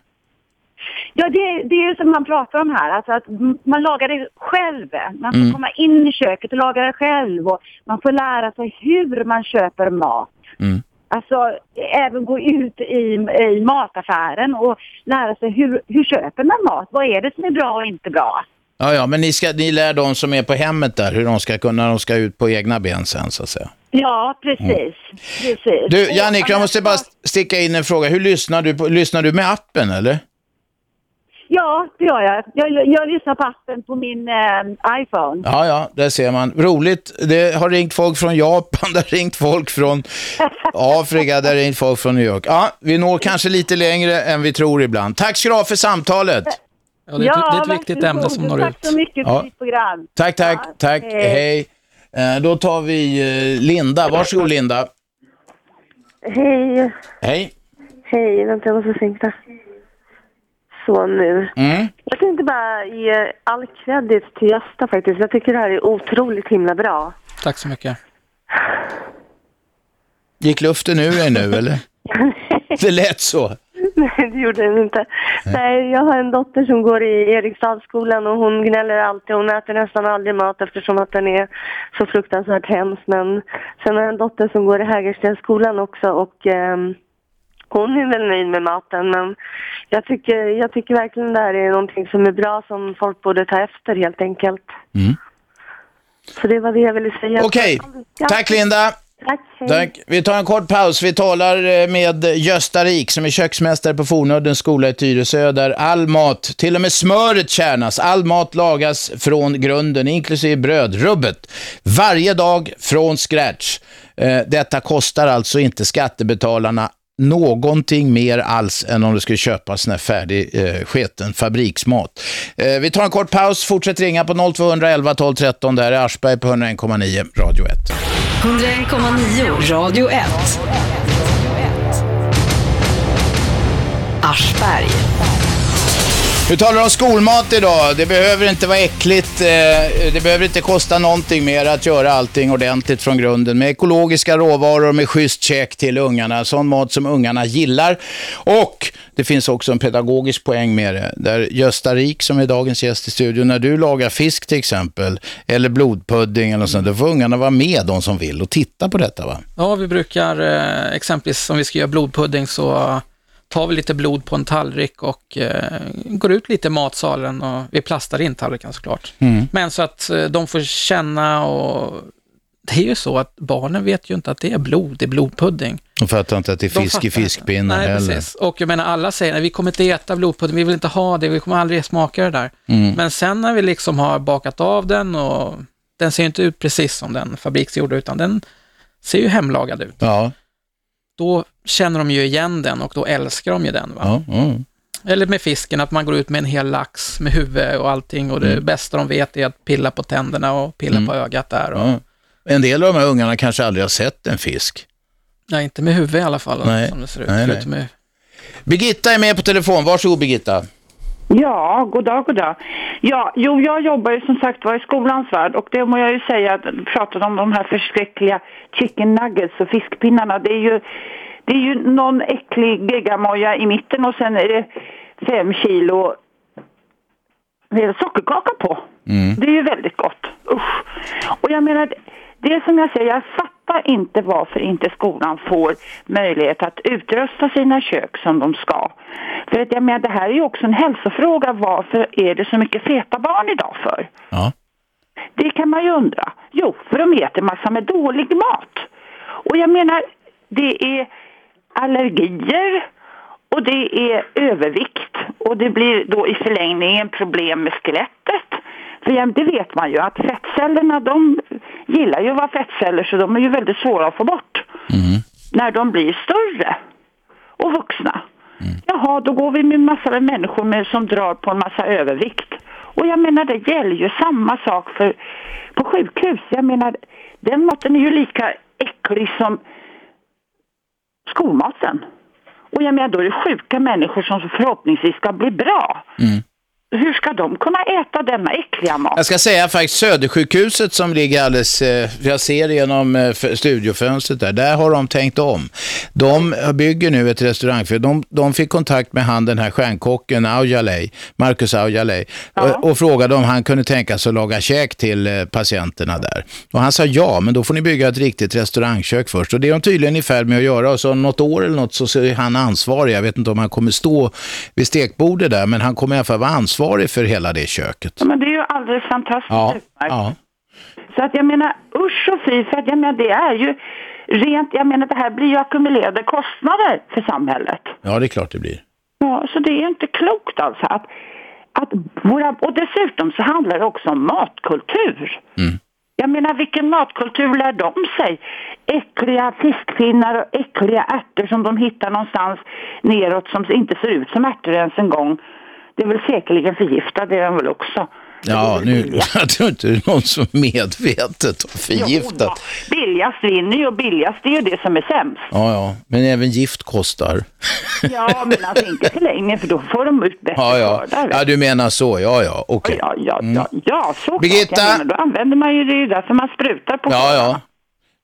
Ja, det, det är som man pratar om här, alltså att man lagar det själv. Man får Mm. komma in i köket och laga det själv och man får lära sig hur man köper mat. Mm. Alltså även gå ut i, i mataffären och lära sig hur, hur köper man mat? Vad är det som är bra och inte bra? Ja, ja, men ni, ska, ni lär de som är på hemmet där hur de ska kunna, de ska ut på egna ben sen så att säga. Ja, precis. precis. Mm. Du, Och- Jannik, jag måste bara sticka in en fråga. Hur lyssnar du? På, lyssnar du med appen eller? Ja, det gör jag. Jag, jag lyssnar på appen på min eh, iPhone. Ja, ja, där ser man. Roligt. Det har ringt folk från Japan, det har ringt folk från Afrika, det har ringt folk från New York. Ja, vi når kanske lite längre än vi tror ibland. Tack ska du ha för samtalet. Ja, det, är ett, det är ett viktigt ämne som når Tack ut. så mycket för Ja. ditt program. Tack, tack, Ja, tack. hej. Hej. Eh, Då tar vi eh, Linda. Varsågod Linda. Hej, Hej. hej, vänta jag måste sänka. Så nu. Mm. Jag tänkte bara ge all credit till Gösta faktiskt. Jag tycker det här är otroligt himla bra. Tack så mycket. Gick luften ur dig nu eller? Det lät så. Nej, det gjorde den inte. Nej, jag har en dotter som går i Eriksdalsskolan och hon gnäller alltid. Hon äter nästan aldrig mat eftersom att den är så fruktansvärt hemsk. Men sen har jag en dotter som går i Hägerstensskolan också och ehm, hon är väl nöjd med maten. Men jag tycker, jag tycker verkligen det här är någonting som är bra som folk borde ta efter helt enkelt. Mm. Så det var det jag ville säga. Okej, Ja, tack Linda. Tack. Tack. Vi tar en kort paus. Vi talar eh, med Gösta Rik som är köksmästare på Fornöddens skola i Tyresö där all mat, till och med smöret kärnas, all mat lagas från grunden, inklusive brödrubbet. Varje dag från scratch. Eh, Detta kostar alltså inte skattebetalarna någonting mer alls än om du skulle köpa sån här färdig eh, sketen fabriksmat. Eh, vi tar en kort paus, fortsätt ringa på 0211 12 13. Det här är Aschberg på 101,9 Radio 1. 101,9 Radio 1. Aschberg. Vi talar om skolmat idag. Det behöver inte vara äckligt. Eh, det behöver inte kosta någonting mer att göra allting ordentligt från grunden med ekologiska råvaror med schysst käk till ungarna. Sån mat som ungarna gillar. Och det finns också en pedagogisk poäng med det. Där Gösta Rik som är dagens gäst i studion, när du lagar fisk till exempel, eller blodpudding eller sånt, då får ungarna vara med, de som vill, och titta på detta va? Ja, vi brukar eh, exempelvis om vi ska göra blodpudding så tar vi lite blod på en tallrik och eh, går ut lite i matsalen och vi plastar in tallriken såklart. Mm. Men så att eh, de får känna och det är ju så att barnen vet ju inte att det är blod, det är blodpudding. De fattar inte att det är De fisk i fiskpinnar Nej, heller. precis. Och jag menar alla säger, nej, vi kommer inte äta blodpudding, vi vill inte ha det, vi kommer aldrig smaka det där. Mm. Men sen när vi liksom har bakat av den och den ser ju inte ut precis som den fabriksgjorda, utan den ser ju hemlagad ut. Ja, Då känner de ju igen den och då älskar de ju den. Va? ja, ja. Eller med fisken, att man går ut med en hel lax med huvud och allting och det Mm. bästa de vet är att pilla på tänderna och pilla Mm. på ögat där. Och, ja. En del av de här ungarna kanske aldrig har sett en fisk. Nej, inte med huvud i alla fall, Nej. som det ser ut. Nej, nej. Med Birgitta är med på telefon. Varsågod Birgitta. Ja, god dag, god dag. Ja, jo, jag jobbar ju som sagt var i skolans värld och det må jag ju säga, att pratade om de här förskräckliga chicken nuggets och fiskpinnarna. Det är ju, det är ju någon äcklig geggamoja i mitten och sen är det fem kilo sockerkaka på. Mm. Det är ju väldigt gott. Usch. Och jag menar, det som jag säger, jag fattar inte varför inte skolan får möjlighet att utrusta sina kök som de ska. För att jag menar, det här är ju också en hälsofråga. Varför är det så mycket feta barn idag för? Ja. Det kan man ju undra. Jo, för de äter massa med dålig mat. Och jag menar, det är allergier och det är övervikt och det blir då i förlängningen problem med skelettet. För det vet man ju att fettcellerna de gillar ju att vara fettceller så de är ju väldigt svåra att få bort Mm. när de blir större och vuxna. Jaha, då går vi med massor av människor med, som drar på en massa övervikt. Och jag menar, det gäller ju samma sak för på sjukhus. Jag menar, den maten är ju lika äcklig som skolmaten. Och jag menar, då är det sjuka människor som förhoppningsvis ska bli bra. Mm hur ska de kunna äta denna äckliga mat? Jag ska säga faktiskt Södersjukhuset som ligger alldeles, eh, jag ser genom eh, studiofönstret där, där har de tänkt om. De bygger nu ett restaurang, för de, de fick kontakt med han den här stjärnkocken Aujalay, Marcus Aujalay, och, och frågade om han kunde tänka sig att laga käk till eh, patienterna där. Och han sa ja, men då får ni bygga ett riktigt restaurangkök först. Och det är de tydligen i färd med att göra. Och så om något år eller något så så är han ansvarig. Jag vet inte om han kommer stå vid stekbordet där, men han kommer i alla fall vara ansvarig för hela det köket. Ja, men det är ju alldeles fantastiskt Ja, ja. Så att jag menar usch och fy, för att jag menar det är ju rent, jag menar det här blir ju ackumulerade kostnader för samhället. ja, det är klart det blir. Ja, så det är inte klokt alltså att, att våra, och dessutom så handlar det också om matkultur. Mm. Jag menar vilken matkultur lär de sig? Äckliga fiskpinnar och äckliga ärtor som de hittar någonstans neråt som inte ser ut som ärtor ens en gång. Det är väl säkerligen förgiftade, det är de väl också. Ja, nu, jag tror inte det är någon som medvetet har förgiftat. Billigast vinner ju och billigast är ju det som är sämst. Ja, ja, men även gift kostar. Ja, men alltså inte för länge för då får de ut bättre Ja, ja. skördar. ja, du menar så. Ja, ja, okej. Ja, ja, ja, ja, så Birgitta? Jag menar, då använder man ju det, därför man sprutar på Ja, ja.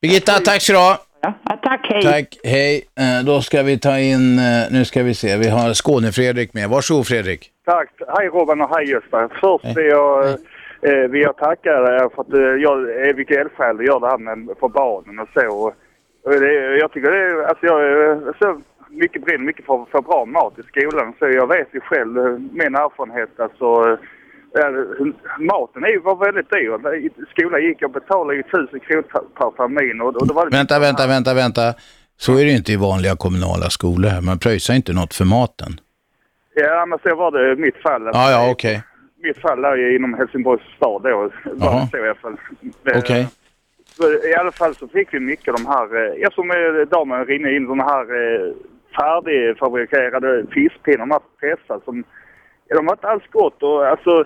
Birgitta, tack så du ha. Ja, tack, hej. Tack, hej. Eh, Då ska vi ta in, eh, nu ska vi se, vi har Skåne-Fredrik med. Varsågod Fredrik. Tack. Hej Robin och hej Gösta. Först vill jag, eh, vill jag tacka er för att eh, jag är vilka eldsjäl du gör det här med, för barnen och så. Och det, jag tycker det är, alltså jag är så mycket brinner mycket för, för bra mat i skolan. Så jag vet ju själv, eh, min erfarenhet alltså. eh, maten är ju var väldigt dyr. I skolan gick jag och betalade ju tusen kronor per, termin. Och, och då var det Vänta, vänta, vänta, vänta. Så är det inte i vanliga kommunala skolor här. Man pröjsar inte något för maten. Ja, men så var det mitt fall. Ja, ja, okej. Mitt fall är inom Helsingborgs stad då. Det så i alla fall. Okej. Så I alla fall så fick vi mycket av de här, eh, ja som eh, damen rinner in, de här eh, färdigfabrikerade fiskpinnar, de här som, ja, de var inte alls gott och alltså,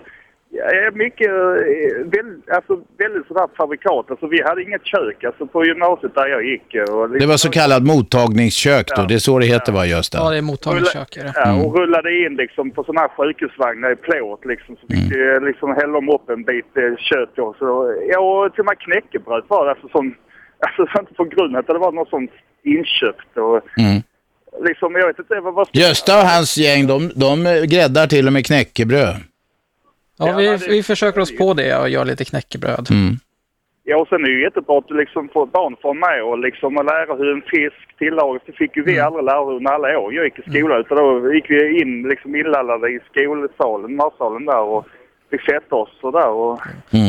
ja, är mycket, eh, väl, alltså väldigt sådär fabrikat. Alltså vi hade inget kök alltså på gymnasiet där jag gick. eh, Och Det var så kallat mottagningskök då. Det är så det heter va, Gösta? Ja, det är mottagningskök. Ja, Mm. och rullade in liksom på sådana här sjukhusvagnar i plåt liksom. Så fick Mm. vi liksom hälla dem upp en bit eh, kött då. Så, ja, och till och med knäckebröd var det. Alltså, som, alltså inte på grund av att det var något sånt inköpt. Och, Mm. liksom, jag vet inte vad... vad Gösta och hans gäng, de, de gräddar till och med knäckebröd. Ja, vi, vi försöker oss på det och gör lite knäckebröd. Mm. Ja, och sen är det ju jättebra att liksom få barn från med och liksom att lära hur en fisk tillagas. Det fick ju vi aldrig lära under alla år jag gick i skolan. Utan då gick vi in liksom inlallade i skolsalen, matsalen där och fick sätta oss och där. Och,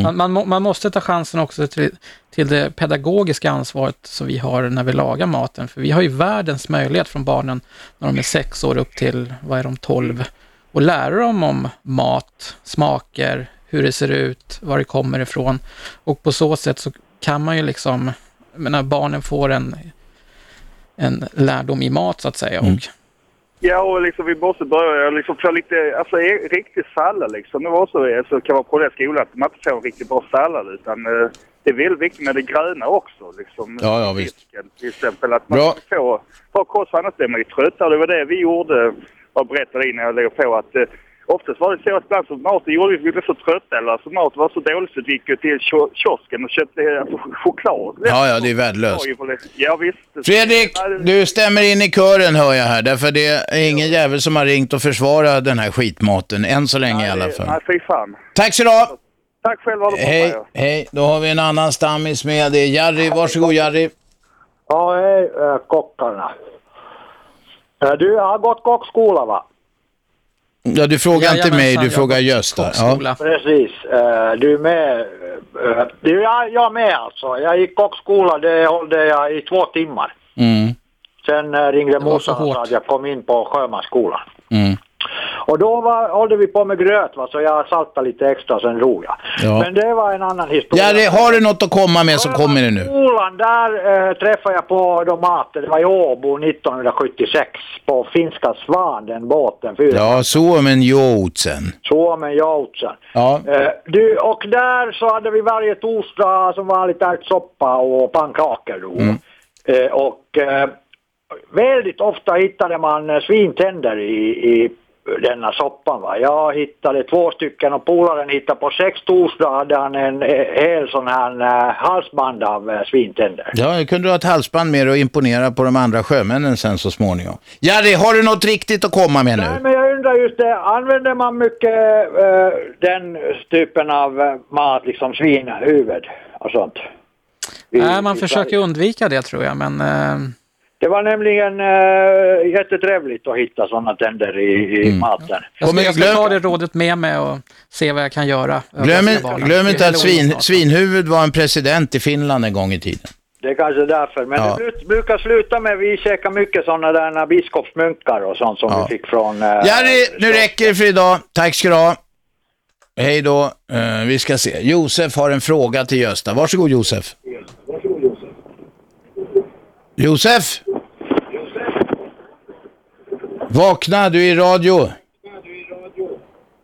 Man, man, må- man måste ta chansen också till, till det pedagogiska ansvaret som vi har när vi lagar maten. För vi har ju världens möjlighet från barnen när de är sex år upp till, vad är de, tolv. Och lära dem om mat, smaker, hur det ser ut, var det kommer ifrån. Och på så sätt så kan man ju liksom, jag menar barnen får en, en lärdom i mat så att säga. Och Ja, och liksom vi måste börja liksom få lite, alltså e- riktig sallad liksom. Det var så, alltså, kan vara på det skolan att man inte får en riktigt bra sallad utan eh, det är väldigt viktigt med det gröna också liksom. Ja, ja, visst. Fisken, till exempel att man Bra. får, får kost, annars blir man ju trötta. Det var det vi gjorde, jag berättade innan jag låg på att eh, Oftast var det så att ibland så maten gjorde vi, blev så trötta eller alltså mat var så dåligt så vi gick till kio- kiosken och köpte eh, alltså, choklad. Ja, ja, det är värdelöst. Ja, visst. Fredrik, du stämmer in i kören hör jag här. Därför det är ingen jävel som har ringt och försvarat den här skitmaten. Än så länge i alla Nej, fall. fy fan. Tack så du ha. Tack själv, ha. Hej, hej. Då har vi en annan stammis med. Det är Jari. Varsågod Jari. Ja, hej äh, kockarna. Du har gått kockskola va? Ja, du frågar inte Jajamensan, mig, du frågar Gösta. kockskola. Precis. Äh, du är med. Äh, du, jag, jag är med alltså. Jag gick kockskola, det hållde jag i två timmar. Mm, Sen äh, ringde morsan och sa att jag kom in på sjömansskolan. mm. Och då var, hållde vi på med gröt va, så jag saltade lite extra sen drog jag. Ja. Men det var en annan historia. Jari, har du något att komma med så kommer det nu. skolan, där eh, träffade jag på de maten. Det var i Åbo 1976 på finska Svan, den båten. Fyra. Ja, Suomen Joutsen. Suomen Joutsen. Ja. Eh, du, och där så hade vi varje torsdag som vanligt ärtsoppa och pannkakor då. Mm. Eh, och väldigt ofta hittade man svintänder i, i denna soppan. Va? Jag hittade två stycken och polaren hittade på sex torsdagar hade han en eh, hel sån här eh, halsband av eh, svintänder. Ja, nu kunde du ha ett halsband med och imponera på de andra sjömännen sen så småningom. Jari, har du något riktigt att komma med nu? Nej, men jag undrar just det, använder man mycket eh, den typen av eh, mat, liksom svinhuvud och sånt? I- Nej, man försöker Sverige? undvika det tror jag, men eh, Det var nämligen äh, jättetrevligt att hitta sådana tänder i, i Mm. maten. jag ska, jag ska ta det rådet med mig och se vad jag kan göra. Glöm, glöm inte att svin. Svinhuvud var en president i Finland en gång i tiden. Det är kanske därför. Men Ja. det brukar sluta med vi käkar mycket sådana där biskopsmunkar och sånt som Ja. vi fick från... Äh, Jari, nu räcker det för idag. Tack ska du ha. Hej då. Eh, vi ska se. Josef har en fråga till Gösta. Varsågod Josef. Josef? Vakna, du är i radio.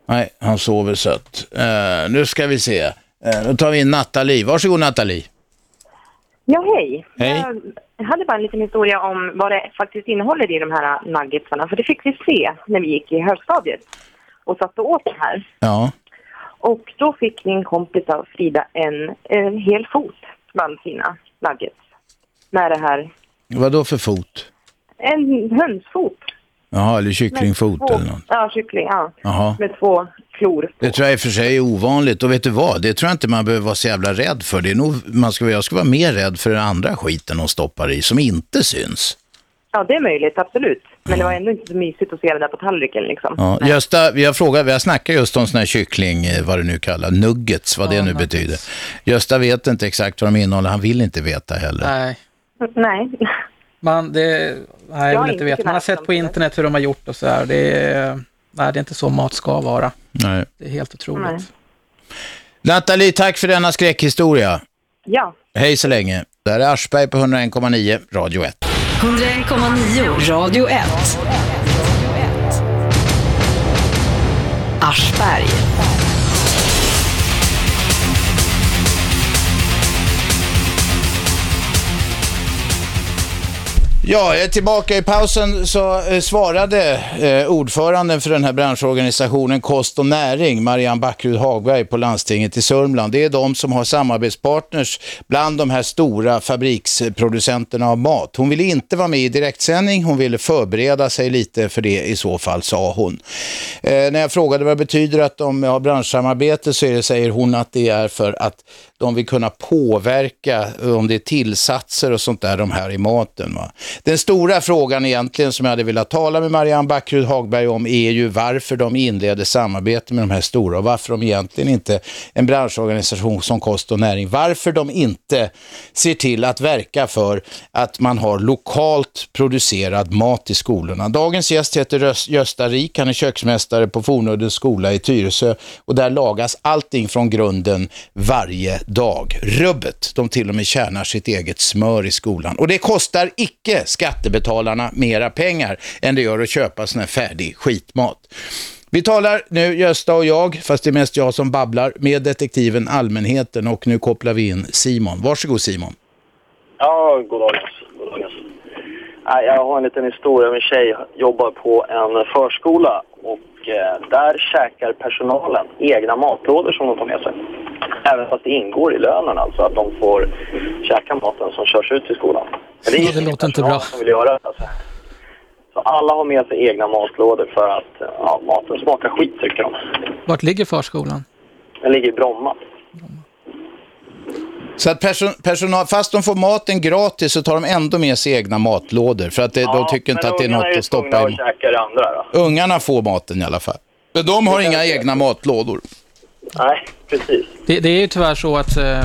Nej, han sover sött. Eh, nu ska vi se. Uh, då tar vi in Nathalie. Varsågod Nathalie. Ja, hej. Hej. Jag hade bara en liten historia om vad det faktiskt innehåller i de här nuggetsarna. För det fick vi se när vi gick i högstadiet och satt och åt det här. Ja. Och då fick min kompis av Frida en, en hel fot bland sina nuggets. Med det här, Vad då för fot? en hönsfot. Jaha, eller kycklingfot två- eller något. Ja, kyckling, ja. Jaha. Med två klor. Det tror jag i och för sig är ovanligt. Och vet du vad? Det tror jag inte man behöver vara så jävla rädd för. Det är nog, man ska, jag ska vara mer rädd för den andra skiten de stoppar i, som inte syns. Ja, det är möjligt, absolut. Men det var ändå inte så mysigt att se det där på tallriken liksom. Ja, Gösta, vi har frågat, vi har snackat just om sån här kyckling, eh, vad det nu kallar, nuggets, vad det nu betyder. Gösta vet inte exakt vad de innehåller, han vill inte veta heller. Nej, Nej. man, det, nej Jag vill inte veta. Man har sett på internet hur de har gjort och så här. Det är, nej, det är inte så mat ska vara. Nej. Det är helt otroligt. Nej. Nathalie, tack för denna skräckhistoria. Ja. Hej så länge. Det här är Aschberg på 101,9, Radio 1. 101,9 Radio 1. Aschberg. Ja, tillbaka. I pausen så eh, svarade eh, ordföranden för den här branschorganisationen Kost och näring, Marianne Backrud Hagberg på landstinget i Sörmland. Det är de som har samarbetspartners bland de här stora fabriksproducenterna av mat. Hon ville inte vara med i direktsändning, hon ville förbereda sig lite för det i så fall, sa hon. Eh, när jag frågade vad det betyder att de har branschsamarbete så det, säger hon att det är för att de vill kunna påverka om det är tillsatser och sånt där de här i maten. Va? Den stora frågan egentligen som jag hade velat tala med Marianne Backrud Hagberg om är ju varför de inleder samarbete med de här stora och varför de egentligen inte, en branschorganisation som Kost och näring, varför de inte ser till att verka för att man har lokalt producerad mat i skolorna. Dagens gäst heter Gösta Rik, han är köksmästare på Fornuddens skola i Tyresö och där lagas allting från grunden varje dag. Rubbet, de till och med tjänar sitt eget smör i skolan. Och det kostar icke skattebetalarna mera pengar än det gör att köpa sån här färdig skitmat. Vi talar nu, Gösta och jag, fast det är mest jag som babblar, med detektiven Allmänheten och nu kopplar vi in Simon. Varsågod Simon. Ja, god dag. Jag har en liten historia. Min tjej jobbar på en förskola och eh, där käkar personalen egna matlådor som de tar med sig. Även fast det ingår i lönen alltså att de får käka maten som körs ut till skolan. Men det, är Ja, det låter inte bra. som vill göra alltså. Så alla har med sig egna matlådor för att ja, maten smakar skit tycker de. Vart ligger förskolan? Den ligger i Bromma. Så att person, personal, fast de får maten gratis så tar de ändå med sig egna matlådor för att det, de tycker inte att det är något ju att stoppa tvungna i. att käka det andra. Ungarna får maten i alla fall. Men de har inga egna matlådor. Nej, precis. Det, det är ju tyvärr så att eh,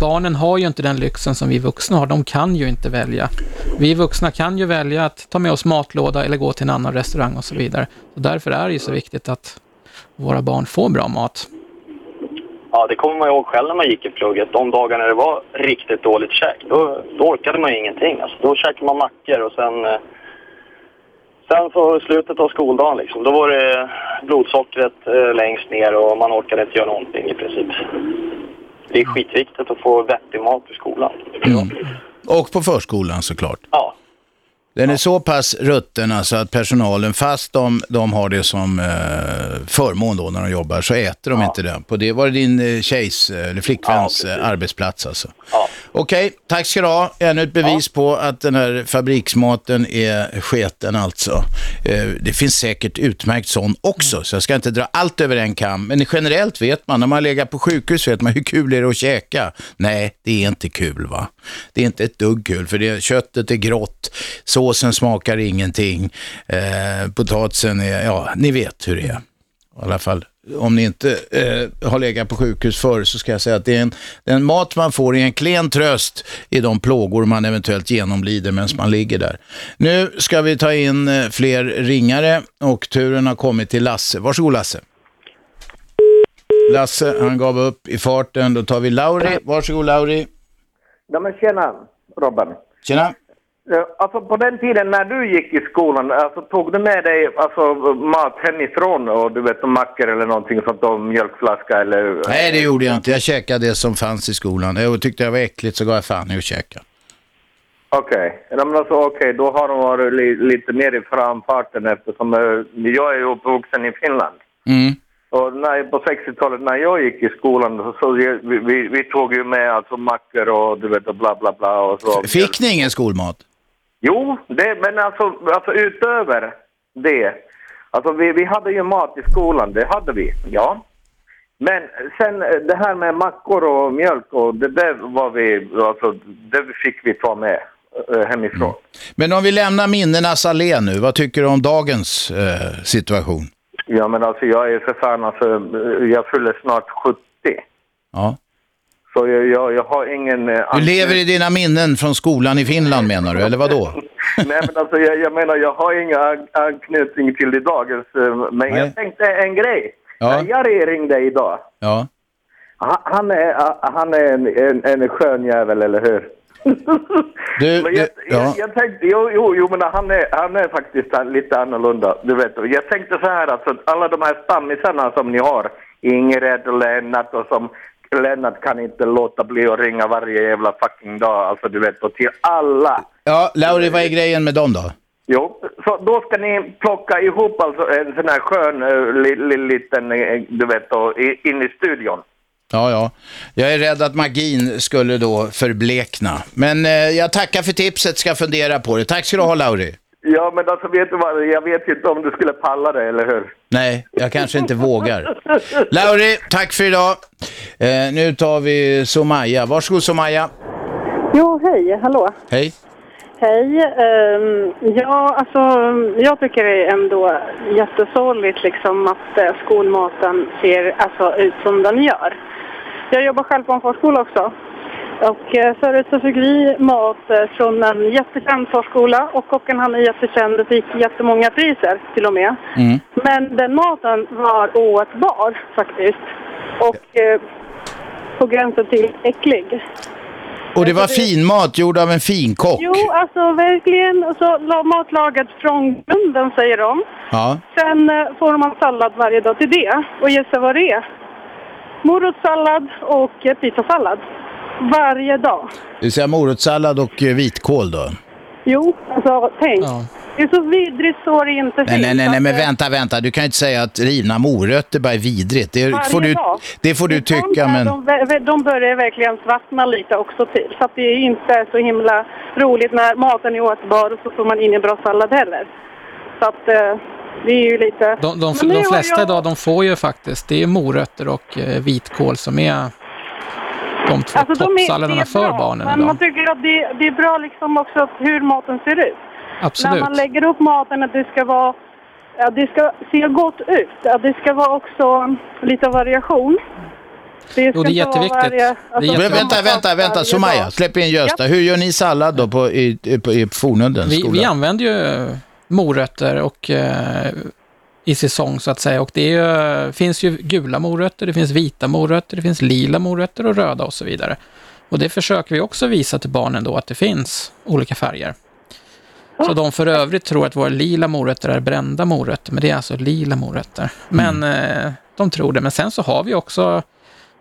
barnen har ju inte den lyxen som vi vuxna har. De kan ju inte välja. Vi vuxna kan ju välja att ta med oss matlåda eller gå till en annan restaurang och så vidare. Så därför är det ju så viktigt att våra barn får bra mat. Ja, det kommer man ihåg själv när man gick i plugget. De dagarna det var riktigt dåligt käk, då, då orkade man ju ingenting. Alltså, då käkade man mackor och sen... eh, Sen på slutet av skoldagen liksom, då var det blodsockret eh, längst ner och man orkade inte göra någonting i princip. Det är skitviktigt att få vettig mat i skolan. Mm. Och på förskolan såklart. Ja. Den är så pass rutten alltså att personalen, fast de, de har det som eh, förmån då när de jobbar, så äter de inte den. På det var det din eh, tjejs, eh, eller flickväns eh, arbetsplats alltså. Okej, tack ska du ha. Ännu ett bevis på att den här fabriksmaten är sketen alltså. Eh, det finns säkert utmärkt sån också, så jag ska inte dra allt över en kam. Men generellt vet man, när man lägger på sjukhus vet man hur kul är det att käka. Nej, det är inte kul va. Det är inte ett dugg kul, för det, köttet är grått, såsen smakar ingenting, eh, potatisen är, ja, ni vet hur det är. I alla fall, om ni inte eh, har legat på sjukhus förr så ska jag säga att det är en, den mat man får är en klen tröst i de plågor man eventuellt genomlider medan man ligger där. Nu ska vi ta in eh, fler ringare och turen har kommit till Lasse. Varsågod Lasse. Lasse, han gav upp i farten. Då tar vi Lauri. Varsågod Lauri. Ja, men tjena, Robban. Tjena. Alltså på den tiden när du gick i skolan, alltså, tog du med dig alltså, mat hemifrån och du vet mackor eller någonting sånt och mjölkflaska eller? Nej, det gjorde jag inte. Jag käkade det som fanns i skolan. Jag tyckte det var äckligt så gav jag fan i att käka. Okej, ja, men alltså okej, då har de varit li, lite mer i framfarten eftersom eh, jag är uppvuxen i Finland. Mm. Och när, på 60-talet när jag gick i skolan så, så vi, vi, vi tog ju med alltså mackor och du vet och bla bla bla och så. Fick ni ingen skolmat? Jo, det, men alltså, alltså utöver det. Alltså vi, vi hade ju mat i skolan, det hade vi, ja. Men sen eh, det här med mackor och mjölk och det där var vi, alltså det fick vi ta med eh, hemifrån. Men om vi lämnar minnenas allé nu, vad tycker du om dagens eh, situation? Ja men alltså jag är för fan alltså, eh, jag fyller snart 70. Ja. Så jag, jag, jag har ingen... eh, Du lever i dina minnen från skolan i Finland menar du, eller vad då? Nej men alltså jag, jag menar jag har ingen an- anknytning till det dagens, eh, men Nej. jag tänkte en grej. Ja. När Jari ringde idag, Ja. han, han är, han är en, en, en skön jävel eller hur? Du, Men jag, du, ja. jag, jag tänkte, jo, jo, jo men han är, han är faktiskt lite annorlunda, du vet. Jag tänkte så här alltså, alla de här stammisarna som ni har, Ingrid och Lennart och som Lennart kan inte låta bli att ringa varje jävla fucking dag, alltså du vet, och till alla. ja, Lauri, vad är grejen med dem då? Jo, så då ska ni plocka ihop alltså en sån här skön uh, li, li, liten, eh, du vet, och, i, in i studion. Ja, ja. Jag är rädd att magin skulle då förblekna. Men eh, jag tackar för tipset, ska fundera på det. Tack ska du ha, Lauri. Ja, men alltså vet du vad, jag vet inte om du skulle palla det, eller hur? Nej, jag kanske inte vågar. Lauri, tack för idag. Eh, nu tar vi Somaya. Varsågod Somaya. Jo, hej, hallå. Hej. Hej. ehm, ja, alltså jag tycker det är ändå jättesorgligt liksom att eh, skolmaten ser alltså, ut som den gör. Jag jobbar själv på en förskola också. Och eh, förut så fick vi mat eh, från en jättekänd förskola och kocken han är jättekänd och fick jättemånga priser till och med. Mm. Men den maten var oätbar faktiskt. Och eh, på gränsen till äcklig. Och det var finmat gjord av en finkock. Jo, alltså verkligen. Och så la- matlaget från grunden säger de. Ja. Sen eh, får man sallad varje dag till det. Och gissa vad det är? Morotssallad och eh, pizzasallad. Varje dag. Det vill säga morotssallad och eh, vitkål då. Jo, alltså tänk. Det är så vidrigt så det inte Nej, finns. nej, nej, nej, men vänta, vänta. Du kan ju inte säga att rivna morötter bara är vidrigt. Det Varje får du, dag. det får du Det tycka, men... De, de börjar verkligen svartna lite också till. Så att det är inte så himla roligt när maten är åtbar och så får man ingen bra sallad heller. Så att eh, det är ju lite... De, de, de flesta jag- idag, de får ju faktiskt, det är morötter och eh, vitkål som är de två Alltså, de är- toppsalladerna det är för barnen Men idag. man tycker att det, det är bra liksom också hur maten ser ut. Absolut. När man lägger upp maten att det ska vara... Ja, det ska se gott ut. Att det ska vara också lite variation. Det Jo, det är jätteviktigt. varje- alltså, vänta, samma vänta, sak vänta. varje Somaya, dag. släpp in Gösta. Ja. Hur gör ni sallad då på, i, på, i fornunden? Vi, skola? vi använder ju morötter och eh, i säsong så att säga. Och det är, finns ju gula morötter, det finns vita morötter, det finns lila morötter och röda och så vidare. Och det försöker vi också visa till barnen då att det finns olika färger. Så de för övrigt tror att våra lila morötter är brända morötter, men det är alltså lila morötter. Men eh, de tror det. Men sen så har vi också,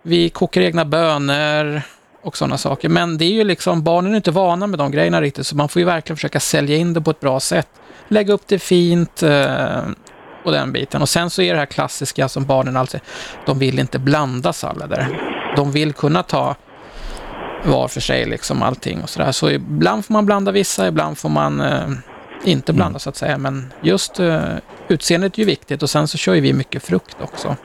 vi kokar egna bönor och sådana saker. Men det är ju liksom, barnen är inte vana med de grejerna riktigt, så man får ju verkligen försöka sälja in det på ett bra sätt. Lägga upp det fint eh, och den biten. Och sen så är det här klassiska som barnen alltid, de vill inte blanda sallader. De vill kunna ta var för sig liksom allting och sådär. Så ibland får man blanda vissa, ibland får man eh, inte blanda så att säga. Men just eh, utseendet är ju viktigt och sen så kör ju vi mycket frukt också.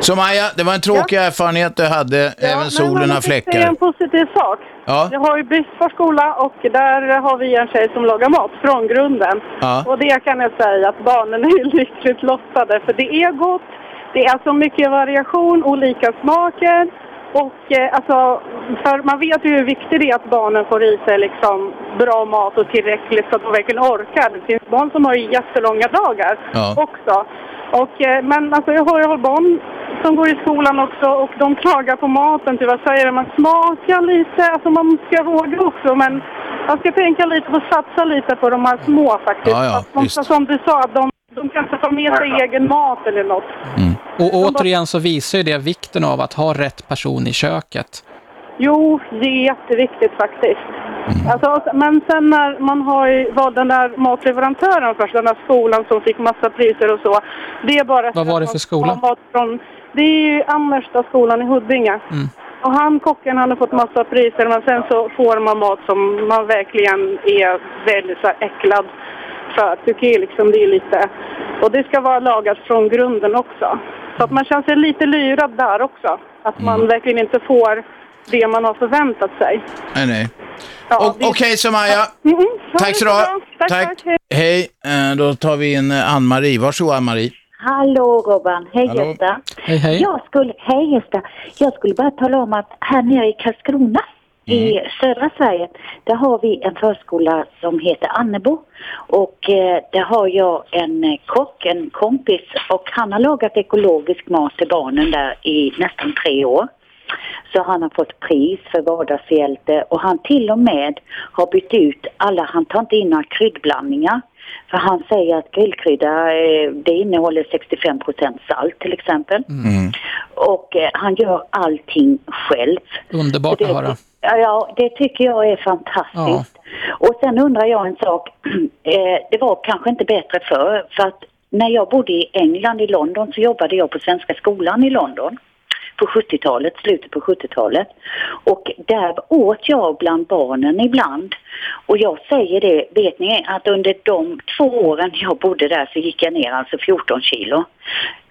Så Maja, det var en tråkig erfarenhet du hade, även solen har Det är fläckar. en positiv sak. Ja. Jag har ju Byssfors skola och där har vi en tjej som lagar mat från grunden. Ja. Och det kan jag säga att barnen är lyckligt lottade för det är gott. Det är så mycket variation, olika smaker. Och eh, alltså, för man vet ju hur viktigt det är att barnen får i sig liksom bra mat och tillräckligt så att de verkligen orkar. Det finns barn som har jättelånga dagar Ja. också. Och, eh, men alltså, jag har ju barn som går i skolan också och de klagar på maten. Till vad säger man smakar lite, alltså man ska våga också men man ska tänka lite på satsa lite på de här små faktiskt. Ja, ja, de, som du sa, att de, de kanske tar med sig egen mat eller något. Och återigen så visar ju det vikten av att ha rätt person i köket. Jo, det är jätteviktigt faktiskt. Alltså, men sen när man har ju var den där matleverantören först, den där skolan som fick massa priser och så. Det är bara Vad var det för skola? Från, det är ju Annersta skolan i Huddinge. Mm. Och han, kocken, han har fått massa priser men sen så får man mat som man verkligen är väldigt så här, äcklad för. Tycker jag liksom det är lite... Och det ska vara lagat från grunden också. Så att man känner sig lite lyrad där också. Att man Mm. verkligen inte får det man har förväntat sig. Nej, nej. O- Okej, så Maja. Tack så du ha. Tack, tack. Hej, Eh, då tar vi in eh, Ann-Marie. Varsågod Ann-Marie. Hallå Robban, hej Hallå. Gösta. Hej, hej. Jag skulle, hej Gösta. Jag skulle bara tala om att här nere i Karlskrona i södra Sverige, där har vi en förskola som heter Annebo. Och eh, där har jag en eh, kock, en kompis och han har lagat ekologisk mat till barnen där i nästan tre år. Så han har fått pris för vardagshjälte och han till och med har bytt ut alla, han tar inte in några kryddblandningar. För han säger att grillkrydda eh, det innehåller 65% salt till exempel. Och eh, han gör allting själv. Underbart Så att det, höra. Ja, ja, det tycker jag är fantastiskt. Och sen undrar jag en sak. Eh, det var kanske inte bättre för för att när jag bodde i England, i London, så jobbade jag på Svenska skolan i London på 70-talet, slutet på 70-talet. Och där åt jag bland barnen ibland. Och jag säger det, vet ni att under de två åren jag bodde där så gick jag ner alltså 14 kilo.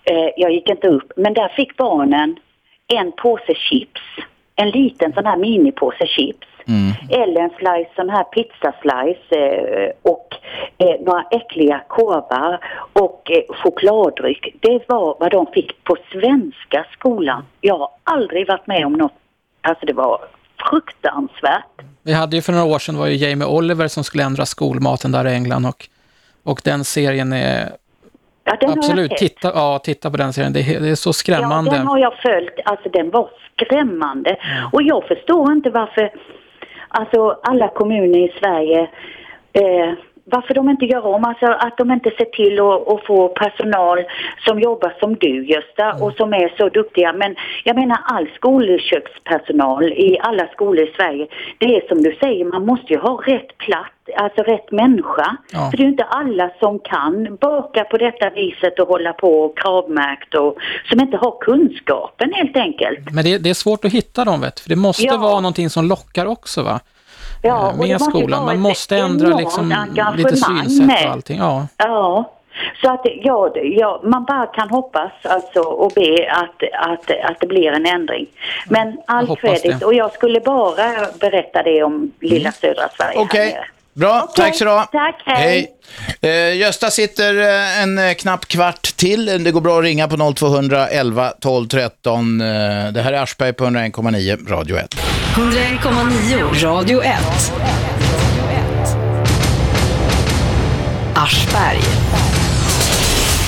Eh, jag gick inte upp, men där fick barnen en påse chips, en liten sån här minipåse chips. Eller en slice, sån här pizzaslice eh, och eh, några äckliga korvar och eh, chokladdryck. Det var vad de fick på svenska skolan. Jag har aldrig varit med om något, alltså det var fruktansvärt. Vi hade ju för några år sedan var ju Jamie Oliver som skulle ändra skolmaten där i England och, och den serien är Ja, den absolut, titta, ja, titta på den serien. Det är, det är så skrämmande. Ja, den har jag följt. Alltså den var skrämmande. Och jag förstår inte varför alltså, alla kommuner i Sverige eh, varför de inte gör om, alltså att de inte ser till att, att få personal som jobbar som du Gösta och som är så duktiga. Men jag menar all skolkökspersonal i alla skolor i Sverige, det är som du säger, man måste ju ha rätt plats, alltså rätt människa. Ja. För det är ju inte alla som kan baka på detta viset och hålla på och kravmärkt och som inte har kunskapen helt enkelt. Men det, det är svårt att hitta dem, vet för det måste Ja. vara någonting som lockar också, va? Ja, Eh, och det med skolan. Man måste ändra liksom, lite engagemang synsätt med. och allting. Ja. Ja, så att ja, ja, man bara kan hoppas alltså och be att, att, att det blir en ändring. Men all det. och jag skulle bara berätta det om lilla södra Sverige. här Okej, nere. bra. Tack så du. Tack, hej. Eh, Gösta sitter eh, en eh, knapp kvart till. Det går bra att ringa på 0200 11 12 13. Eh, det här är Aschberg på 101,9 Radio 1. 101,9 Radio 1. Aschberg.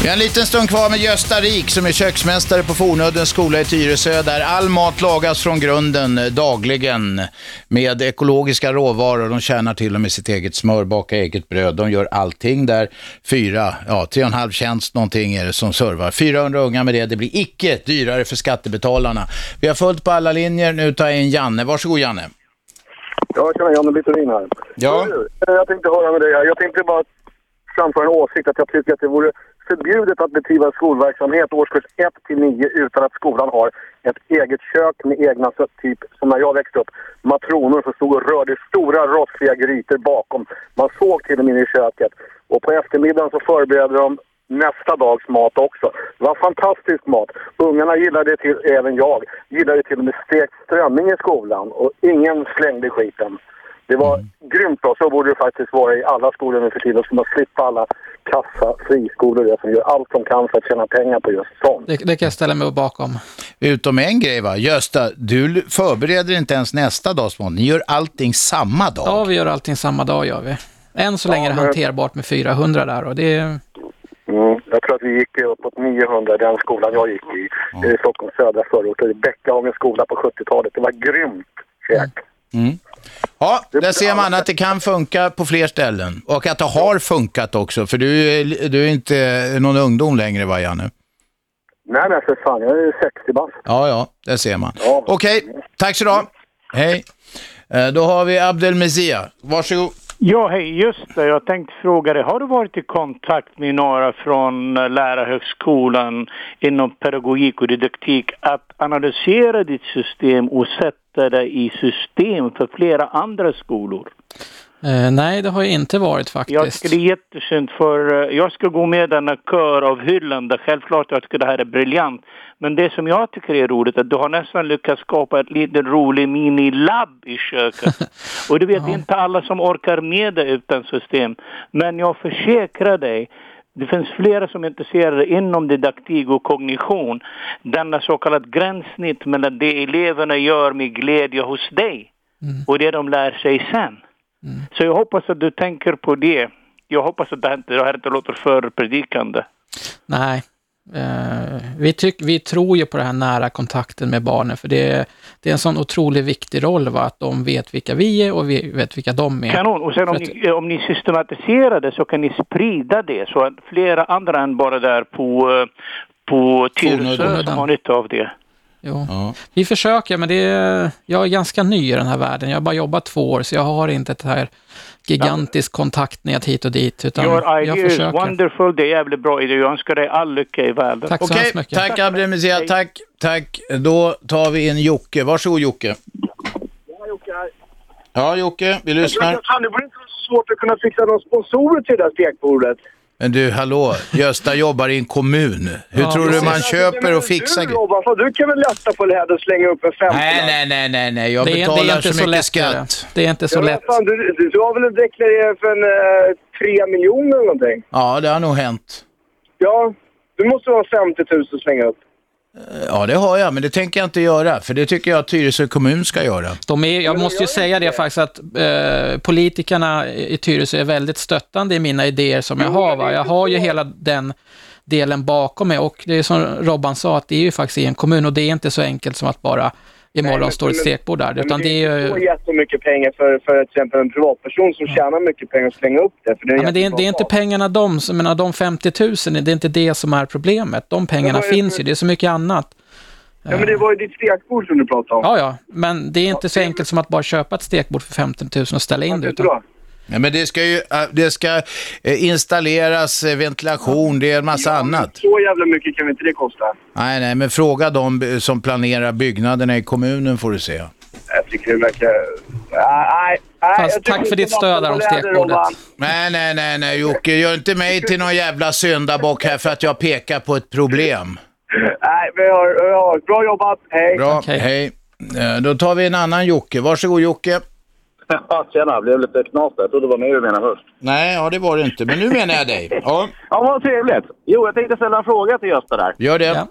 Vi har en liten stund kvar med Gösta Rik som är köksmästare på Fornuddens skola i Tyresö där all mat lagas från grunden eh, dagligen med ekologiska råvaror. De tjänar till och med sitt eget smör, bakar eget bröd. De gör allting där. Fyra, ja tre och en halv tjänst någonting är det som servar. 400 unga med det. Det blir icke dyrare för skattebetalarna. Vi har fullt på alla linjer. Nu tar jag in Janne. Varsågod Janne. Ja, tjena, Janne Littorin här. Ja. Jag tänkte höra med dig här. Jag tänkte bara framföra en åsikt att jag tycker att det vore förbjudet att bedriva skolverksamhet årskurs 1 till 9 utan att skolan har ett eget kök med egna, typ som när jag växte upp, matronor som stod och rörde stora rostfria grytor bakom. Man såg till dem inne i köket. Och på eftermiddagen så förberedde de nästa dags mat också. Det var fantastisk mat. Ungarna gillade det till, även jag, gillade till och med stekt strömming i skolan och ingen slängde skiten. Det var grymt bra. Så borde det faktiskt vara i alla skolor nu för tiden. Så man slippa alla kassa friskolor som gör allt de kan för att tjäna pengar på just sånt. Det, det kan jag ställa mig bakom. Utom en grej va, Gösta, du förbereder inte ens nästa dags. Ni gör allting samma dag. Ja, vi gör allting samma dag gör vi. Än så länge är det men- hanterbart med 400 där och det är... Mm. Jag tror att vi gick uppåt 900 i den skolan jag gick i. I Stockholms södra förort. Bäckahagens skola på 70-talet. Det var grymt käk. Mm. Ja, där ser man att det kan funka på fler ställen. Och att det har funkat också, för du är, du är inte någon ungdom längre va, Janne? Nej, nej för fan. Jag är 60 bast. Ja, ja, det ser man. Okej, tack så du ha. Hej. Eh, Då har vi Abdel Mezia. Varsågod. Ja, hej. Just det. Jag tänkte fråga dig, har du varit i kontakt med några från eh, Lärarhögskolan inom pedagogik och didaktik att analysera ditt system och sätta det i system för flera andra skolor? Eh, nej, det har jag inte varit Jag faktiskt. tycker det är jättesynd för eh, jag ska gå med denna kör av hyllande. Självklart jag tycker det här är briljant. Men det som jag tycker är roligt är att du har nästan lyckats skapa ett litet roligt mini-labb i köket. Och du vet, det är inte alla som orkar med det utan system. Men jag försäkrar dig, det finns flera som är intresserade inom didaktik och kognition. Denna så kallad gränssnitt mellan det eleverna gör med glädje hos dig och det de lär sig sen. Så jag hoppas att du tänker på det. Jag hoppas att det här inte, det här inte låter för predikande. Nej. Eh, vi, tyck, vi tror ju på den här nära kontakten med barnen, för det är, det är en sån otroligt viktig roll, va? att de vet vilka vi är och vi vet vilka de är. Kanon! Och sen om ni, om ni systematiserar det så kan ni sprida det så att flera andra än bara där på, eh, på Tyresö som har nytta av det. Jo. Vi försöker, men det är, jag är ganska ny i den här världen. Jag har bara jobbat två år, så jag har inte ett här gigantiskt kontaktnät hit och dit, utan Your jag idea is försöker. wonderful, det är jävligt bra idé. Jag önskar dig all lycka i världen. Tack så Okej, hemskt mycket. tack Abdel Mezia. Tack, tack. Då tar vi in Jocke. Varsågod Jocke. Ja, Jocke, vi lyssnar. Fan, det vore inte så svårt att kunna fixa några sponsorer till det där stekbordet. Men du, hallå, Gösta jobbar i en kommun. Hur Ja, tror du man köper och fixar Du grejer? Fan, du kan väl lätta på det här och slänga upp en femtiolapp? Nej, nej, nej, nej, nej, jag Det är- det är betalar inte så så mycket lätt, skatt. Det är inte så Ja, lätt. Fan, du, du, du har väl deklarerat för en eh, tre miljoner eller någonting? Ja, det har nog hänt. Ja, du måste ha 50 000 att slänga upp. Ja, det har jag, men det tänker jag inte göra, för det tycker jag att Tyresö kommun ska göra. De är, jag måste ju säga det faktiskt att eh, politikerna i Tyresö är väldigt stöttande i mina idéer som jag har. Va? Jag har ju hela den delen bakom mig och det är som Robban sa att det är ju faktiskt i en kommun och det är inte så enkelt som att bara imorgon men- står ett stekbord där. Utan det är ju... jättemycket pengar för, för till exempel en privatperson som tjänar mycket pengar att slänga upp det. För det är, Ja, men det är, det är inte pengarna de, som- menar, de 50 000, det är inte det som är problemet. De pengarna det finns för- ju, det är så mycket annat. Ja, men det var ju ditt stekbord som du pratade om. Ja, ja, men det är inte så enkelt som att bara köpa ett stekbord för 50 000 och ställa in det. Utan... Ja, men det ska ju äh, det ska eh, installeras eh, ventilation, det är en massa annat. Så jävla mycket kan väl inte det kosta? Nej, nej, men fråga de eh, som planerar byggnaderna i kommunen får du se. Jag tycker det verkar... Nej, nej. Fast tack för ditt stöd där om stekbordet. Nej, nej, nej, nej, Jocke, gör inte mig till någon jävla syndabock här för att jag pekar på ett problem. Nej, vi har, vi har. Bra jobbat. Hej. Bra, hej. Eh, Då tar vi en annan Jocke. Varsågod Jocke. Ja, tjena. Jag blev lite knasig. Jag trodde det var mig du menade först. Nej, ja det var det inte, men nu menar jag dig. Ja, Ja, vad trevligt. Jo, jag tänkte ställa en fråga till Gösta där. gör det.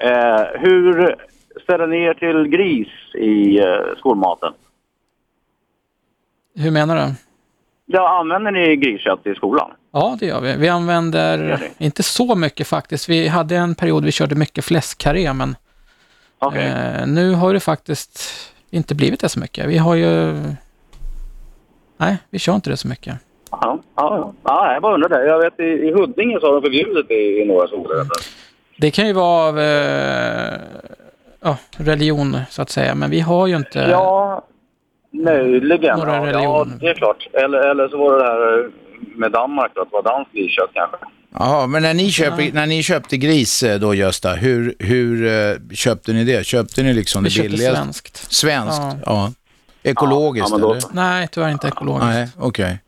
Eh, hur ställer ni er till gris i eh, skolmaten? Hur menar du? Ja, använder ni griskött i skolan? Ja, det gör vi. Vi använder inte så mycket faktiskt. Vi hade en period vi körde mycket fläskkarré, men eh, nu har det faktiskt inte blivit det så mycket. Vi har ju... Nej, vi kör inte det så mycket. Ja, ja, ja. ja jag bara undrar det. Jag vet i, i Huddinge så har de förbjudit det i, i några skolor. Det kan ju vara av eh, ja, religion, så att säga, men vi har ju inte... Ja, möjligen. Några ja, ja, religioner. det är klart. Eller, eller så var det här eh, med Danmark då, att det var danskt griskött kanske. Jaha, men när ni, köper, när ni köpte gris eh, då Gösta, hur, hur eh, köpte ni det? Köpte ni liksom Vi det köpte billigaste? svenskt. Svenskt, Ja. ja. Ekologiskt Ja, då- eller? Nej, tyvärr inte ekologiskt. Nej, okej.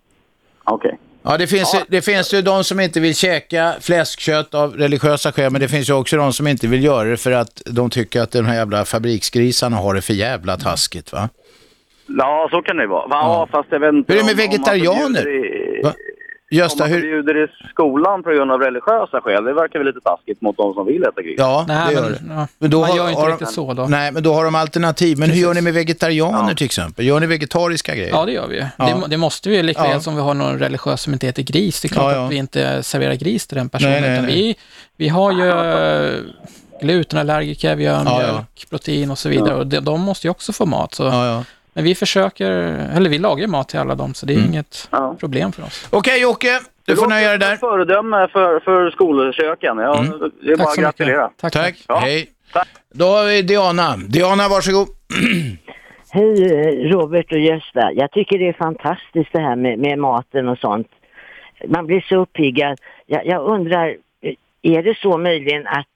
Okej. Ja, det finns, ju- det finns ju de som inte vill käka fläskkött av religiösa skäl, men det finns ju också de som inte vill göra det för att de tycker att de här jävla fabriksgrisarna har det för jävla taskigt, va? Ja, så kan det vara. Ja, fast jag vet inte Hur är det med vegetarianer? i- Va? Gösta, om man hur... förbjuder i skolan på grund av religiösa skäl, det verkar väl lite taskigt mot de som vill äta gris. Ja, Nej, det men, gör det. ja, Men då man har- gör inte har de- riktigt så då. Nej, men då har de alternativ. Men hur gör ni med vegetarianer till exempel? Gör ni vegetariska grejer? Ja, det gör vi ju. Ja. Det, det måste vi ju, lika Ja. som vi har någon religiös som inte heter gris. Det är klart Ja, ja. att vi inte serverar gris till den personen. Nej, nej, utan nej. Vi, vi har ju eh, glutenallergiker, vi har Ja, ja. mjölk, protein och så vidare. Ja. Och de, de måste ju också få mat. Så. Ja, ja. Men vi försöker, eller vi lagar mat till alla dem, så det är Mm. inget problem för oss. Okej Jocke, du får nöja dig där. Föredöme för, för skolköken. Ja, Det är bara att gratulera. Tack. Hej. Då har vi Diana. Diana, varsågod. Hej eh, Robert och Gösta. Jag tycker det är fantastiskt det här med, med maten och sånt. Man blir så uppiggad. Jag, jag undrar, eh, är det så möjligen att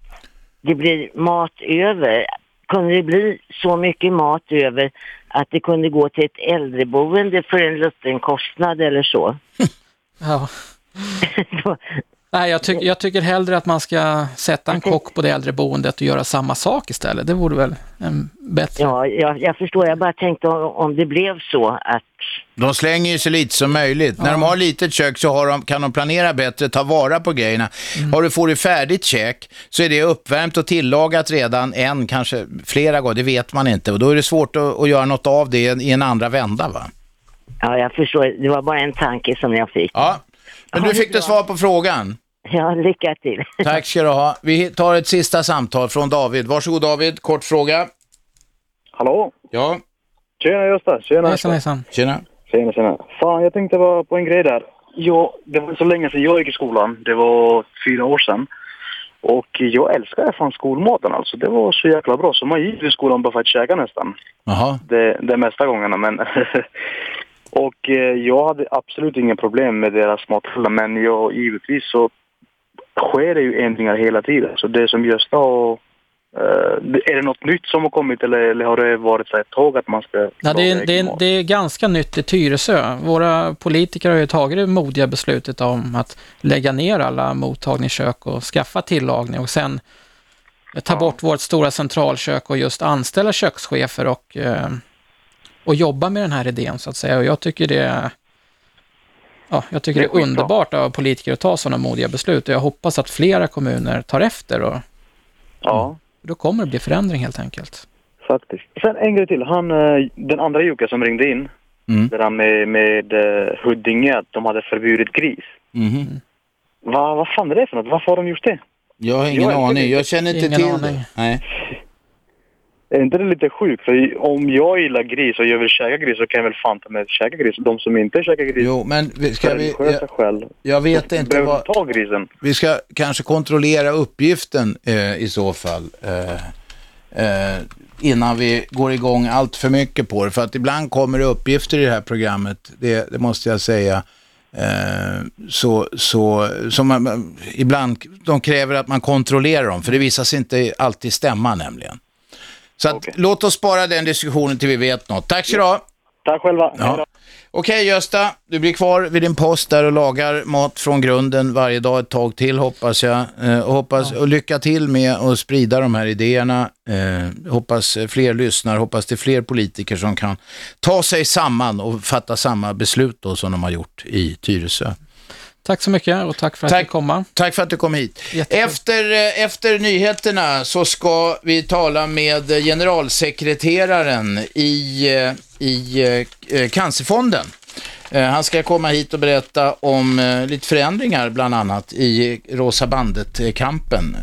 det blir mat över? Kunde det bli så mycket mat över att det kunde gå till ett äldreboende för en liten kostnad eller så? Ja. Nej, jag, tyck, jag tycker hellre att man ska sätta en kock på det äldreboendet och göra samma sak istället. Det vore väl en bättre... Ja, jag, jag förstår. Jag bara tänkte om, om det blev så att De slänger ju så lite som möjligt. När de har litet kök så har de, kan de planera bättre, ta vara på grejerna. Har du får du färdigt käk så är det uppvärmt och tillagat redan en, kanske flera gånger, det vet man inte. Och då är det svårt att, att göra något av det i en andra vända va? Ja, jag förstår. Det var bara en tanke som jag fick. Ja, men du fick du svar på frågan. Ja, lycka till. Tack ska du ha. Vi tar ett sista samtal från David. Varsågod David, kort fråga. Hallå? Ja. Tjena Gösta, tjena. Hejsan, hejsan. Tjena. Tjena, tjena. Fan, jag tänkte bara på en grej där. Jo, det var så länge sedan jag gick i skolan. Det var fyra år sedan. Och jag älskar fan skolmaten alltså. Det var så jäkla bra. Så man gick till skolan bara för att käka nästan. Jaha. Det, det mesta gångerna, men... och eh, jag hade absolut inga problem med deras mat men jag, givetvis så sker det ju ändringar hela tiden. Så det som Gösta och... eh, är det något nytt som har kommit eller, eller har det varit så ett tag att man ska... Ja, det, är, det, är, det är ganska nytt i Tyresö. Våra politiker har ju tagit det modiga beslutet om att lägga ner alla mottagningskök och skaffa tillagning och sen ta bort vårt stora centralkök och just anställa kökschefer och, eh, och jobba med den här idén så att säga. Och jag tycker det är, ja, jag tycker det är underbart av politiker att ta sådana modiga beslut och jag hoppas att flera kommuner tar efter och Ja. då kommer det bli förändring helt enkelt. Faktiskt. Sen en grej till. Han, eh, den andra Jocke som ringde in, Mm. det där med, med eh, Huddinge, att de hade förbjudit gris. Mhm. Va, vad fan är det för något? Varför har de gjort det? Jag har ingen Jag aning, det. jag känner inte Ingen till aning. det. Nej. Är inte det lite sjukt? För om jag gillar gris och jag vill käka gris så kan jag väl fan ta med käka gris. De som inte käkar gris. Jo, men vi- ska vi... Jag, själv. jag vet inte Behöver vad... ta grisen? Vi ska kanske kontrollera uppgiften eh, i så fall. Eh, eh, innan vi går igång allt för mycket på det. För att ibland kommer det uppgifter i det här programmet, det, det måste jag säga, eh, så, så, som man, ibland, de kräver att man kontrollerar dem, för det visar sig inte alltid stämma nämligen. Så att, låt oss spara den diskussionen till vi vet något. Tack så du. Tack själva. Ja. Okej Gösta, du blir kvar vid din post där och lagar mat från grunden varje dag ett tag till hoppas jag. Eh, hoppas, och lycka till med att sprida de här idéerna. Eh, hoppas fler lyssnar, hoppas det är fler politiker som kan ta sig samman och fatta samma beslut då som de har gjort i Tyresö. Tack så mycket och tack för att Tack. du kom. Tack för att du kom hit. Efter, eh, efter nyheterna så ska vi tala med generalsekreteraren i, eh, i eh, Cancerfonden. Han ska komma hit och berätta om lite förändringar bland annat i Rosa bandet-kampen.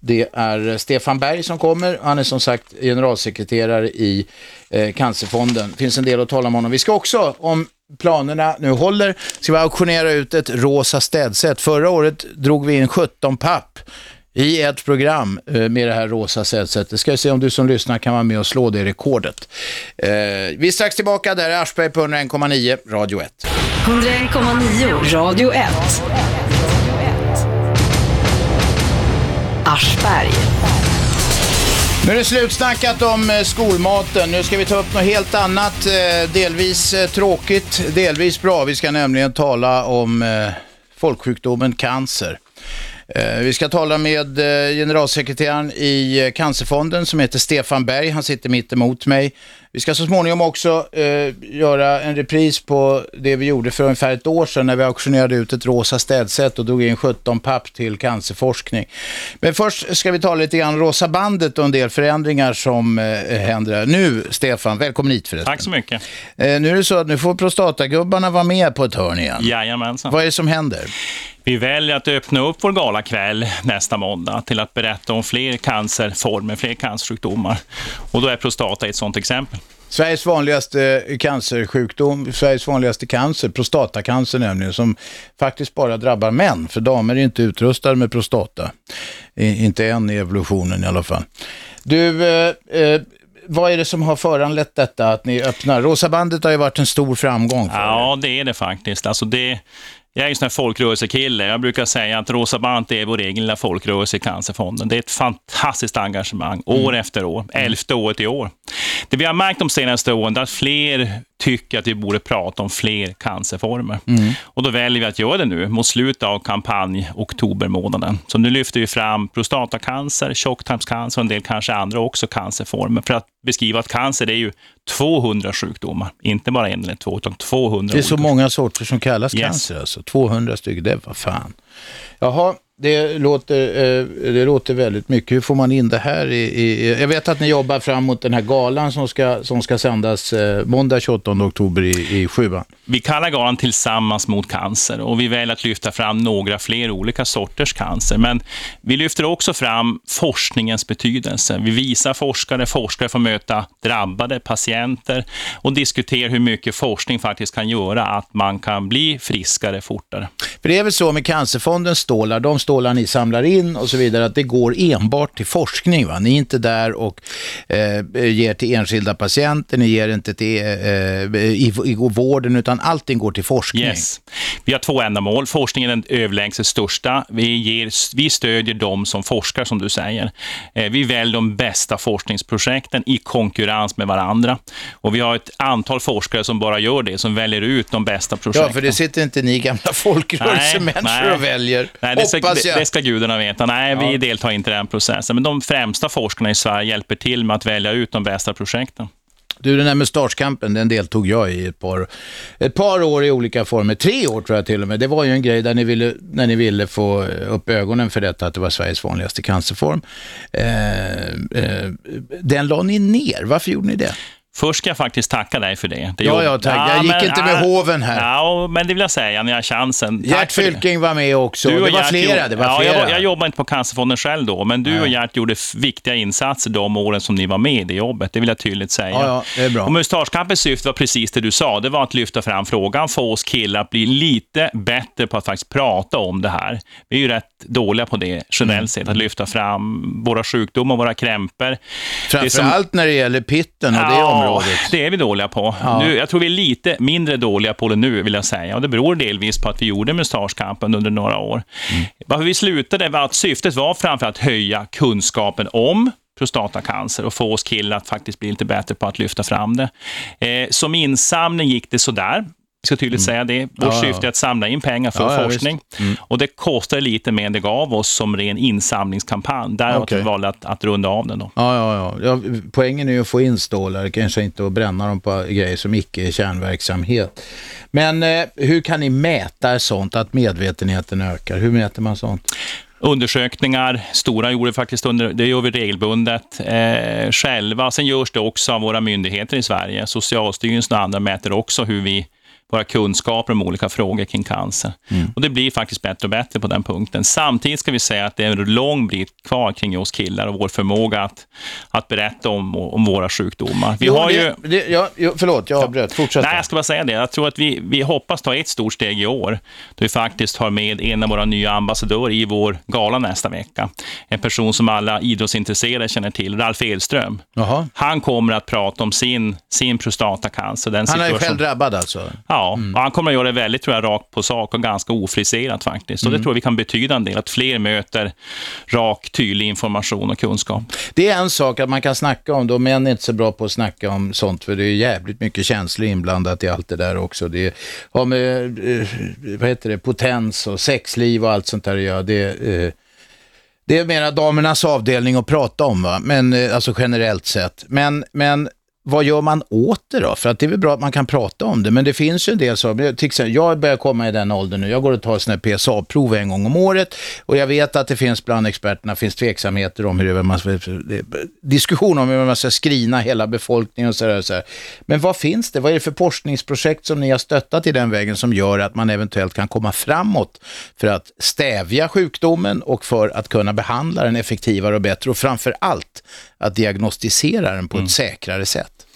Det är Stefan Berg som kommer. Han är som sagt generalsekreterare i Cancerfonden. Det finns en del att tala om honom. Vi ska också, om planerna nu håller, ska vi auktionera ut ett rosa städset. Förra året drog vi in 17 papp i ett program eh, med det här rosa städsetet. Ska vi se om du som lyssnar kan vara med och slå det rekordet. Eh, Vi är strax tillbaka. Där är Aschberg på 101,9 Radio 1. 101,9 Radio 1. Aschberg. Nu är det slutsnackat om eh, skolmaten. Nu ska vi ta upp något helt annat. Eh, delvis eh, tråkigt, delvis bra. Vi ska nämligen tala om folksjukdomen cancer. Vi ska tala med generalsekreteraren i Cancerfonden som heter Stefan Berg. Han sitter mitt emot mig. Vi ska så småningom också eh, göra en repris på det vi gjorde för ungefär ett år sedan när vi auktionerade ut ett rosa städset och drog in 17 papp till cancerforskning. Men först ska vi tala lite grann Rosa bandet och en del förändringar som eh, händer. Nu, Stefan, välkommen hit förresten. Tack så mycket. Eh, nu är det så att nu får prostatagubbarna vara med på ett hörn igen. Jajamensan. Vad är det som händer? Vi väljer att öppna upp vår galakväll nästa måndag till att berätta om fler cancerformer, fler cancersjukdomar. Och då är prostata ett sådant exempel. Sveriges vanligaste cancersjukdom, Sveriges vanligaste cancer, prostatacancer nämligen, som faktiskt bara drabbar män, för damer är inte utrustade med prostata. Inte än i evolutionen i alla fall. Du, eh, eh, vad är det som har föranlett detta att ni öppnar? Rosa bandet har ju varit en stor framgång för Ja, det är det faktiskt. Alltså det, jag är en sån här folkrörelsekille. Jag brukar säga att Rosa Bant är vår egen lilla folkrörelse i Cancerfonden. Det är ett fantastiskt engagemang, år Mm. efter år. Elfte året i år. Det vi har märkt de senaste åren är att fler tycker att vi borde prata om fler cancerformer. Mm. Och då väljer vi att göra det nu mot slutet av kampanj oktobermånaden. Så nu lyfter vi fram prostatacancer, tjocktarmscancer och en del kanske andra också cancerformer för att beskriva att cancer är ju 200 sjukdomar. Inte bara en eller två, utan 200 Det är så olika. många sorter som kallas Yes. cancer alltså. 200 stycken, det var fan. Jaha, det låter, eh, det låter väldigt mycket. Hur får man in det här i, i... Jag vet att ni jobbar fram mot den här galan som ska, som ska sändas eh, måndag 28 oktober i, i sjuan. Vi kallar galan Tillsammans mot cancer och vi väljer att lyfta fram några fler olika sorters cancer. Men vi lyfter också fram forskningens betydelse. Vi visar forskare, forskare får möta drabbade patienter och diskutera hur mycket forskning faktiskt kan göra att man kan bli friskare fortare. För det är väl så med Cancerfondens stålar, de stålar ni samlar in och så vidare, att det går enbart till forskning. Va? Ni är inte där och eh, ger till enskilda patienter, ni ger inte till eh, i, i vården, utan allting går till forskning. Yes. Vi har två ändamål. Forskningen är den överlägset största. Vi, ger, vi stödjer de som forskar, som du säger. Eh, Vi väljer de bästa forskningsprojekten i konkurrens med varandra. Och vi har ett antal forskare som bara gör det, som väljer ut de bästa projekten. Ja, för det sitter inte ni gamla folkrörelsemänniskor och väljer, Nej, det, hoppas jag. det, ska gudarna veta. Nej, vi Ja. deltar inte i den processen. Men de främsta forskarna i Sverige hjälper till med att välja ut de bästa projekten. Du, den här mustaschkampen, den deltog jag i ett par, ett par år i olika former. Tre år tror jag till och med. Det var ju en grej där ni ville, när ni ville få upp ögonen för detta, att det var Sveriges vanligaste cancerform. Eh, eh, den la ni ner. Varför gjorde ni det? Först ska jag faktiskt tacka dig för det. det Ja, ja, tack. Jag gick inte med hoven här. Ja, men det vill jag säga när jag har chansen. Tack Gert. Fylking var med också. Du och det var Gert flera. Det var ja, flera. Jag, jag jobbade inte på Cancerfonden själv då, men du Nej. och Gert gjorde viktiga insatser de åren som ni var med i det jobbet. Det vill jag tydligt säga. Ja, ja, det är bra. Och Mustaschkampens syfte var precis det du sa. Det var att lyfta fram frågan, få oss killar att bli lite bättre på att faktiskt prata om det här. Vi är ju rätt dåliga på det generellt Mm. sett, att lyfta fram våra sjukdomar, våra krämpor. Det som- Framförallt när det gäller pitten och det området. det är vi dåliga på. Ja. Nu, jag tror vi är lite mindre dåliga på det nu, vill jag säga. Och det beror delvis på att vi gjorde mustaschkampen under några år. Mm. Varför vi slutade var att syftet var framför att höja kunskapen om prostatacancer och få oss killar att faktiskt bli lite bättre på att lyfta fram det. Eh, som insamling gick det sådär. Jag ska tydligt säga det. Vårt Mm. Ja, ja. syfte är att samla in pengar för Ja, ja, forskning. visst. Mm. Och det kostade lite mer än det gav oss som ren insamlingskampanj. Därav Okej. att vi valde att, att runda av den. Då. Ja, ja, ja. ja. Poängen är ju att få in stålar, kanske inte att bränna dem på grejer som icke är kärnverksamhet. Men eh, hur kan ni mäta sånt, att medvetenheten ökar? Hur mäter man sånt? Undersökningar, stora gjorde faktiskt under, det gör vi regelbundet eh, själva. Sen görs det också av våra myndigheter i Sverige. Socialstyrelsen och andra mäter också hur vi våra kunskaper om olika frågor kring cancer. Mm. Och det blir faktiskt bättre och bättre på den punkten. Samtidigt ska vi säga att det är en lång bit kvar kring oss killar och vår förmåga att, att berätta om, om våra sjukdomar. Vi Jo, har det, ju... det, ja, förlåt, jag avbröt. Fortsätt. Nej, jag ska bara säga det. Jag tror att vi, vi hoppas ta ett stort steg i år, då vi faktiskt har med en av våra nya ambassadörer i vår gala nästa vecka. En person som alla idrottsintresserade känner till, Ralf Edström. Jaha. Han kommer att prata om sin, sin prostatacancer. Den Han är själv drabbad alltså? Ja, och han kommer att göra det väldigt tror jag, rakt på sak och ganska ofriserat faktiskt. Och det Mm. tror jag vi kan betyda en del, att fler möter rak, tydlig information och kunskap. Det är en sak att man kan snacka om det och män är inte så bra på att snacka om sånt för det är jävligt mycket känslor inblandat i allt det där också. Det har med eh, vad heter det, potens och sexliv och allt sånt där att göra. Det, eh, det är mera damernas avdelning att prata om, va? Men, eh, alltså generellt sett. Men, men vad gör man åt det då? För att det är väl bra att man kan prata om det, men det finns ju en del saker. Till exempel, jag börjar komma i den åldern nu. Jag går och tar sådana här PSA-prov en gång om året och jag vet att det finns bland experterna finns tveksamheter om hur man diskussion om hur man ska screena hela befolkningen och sådär. Så. Men vad finns det? Vad är det för forskningsprojekt som ni har stöttat i den vägen som gör att man eventuellt kan komma framåt för att stävja sjukdomen och för att kunna behandla den effektivare och bättre och framför allt att diagnostisera den på ett säkrare sätt?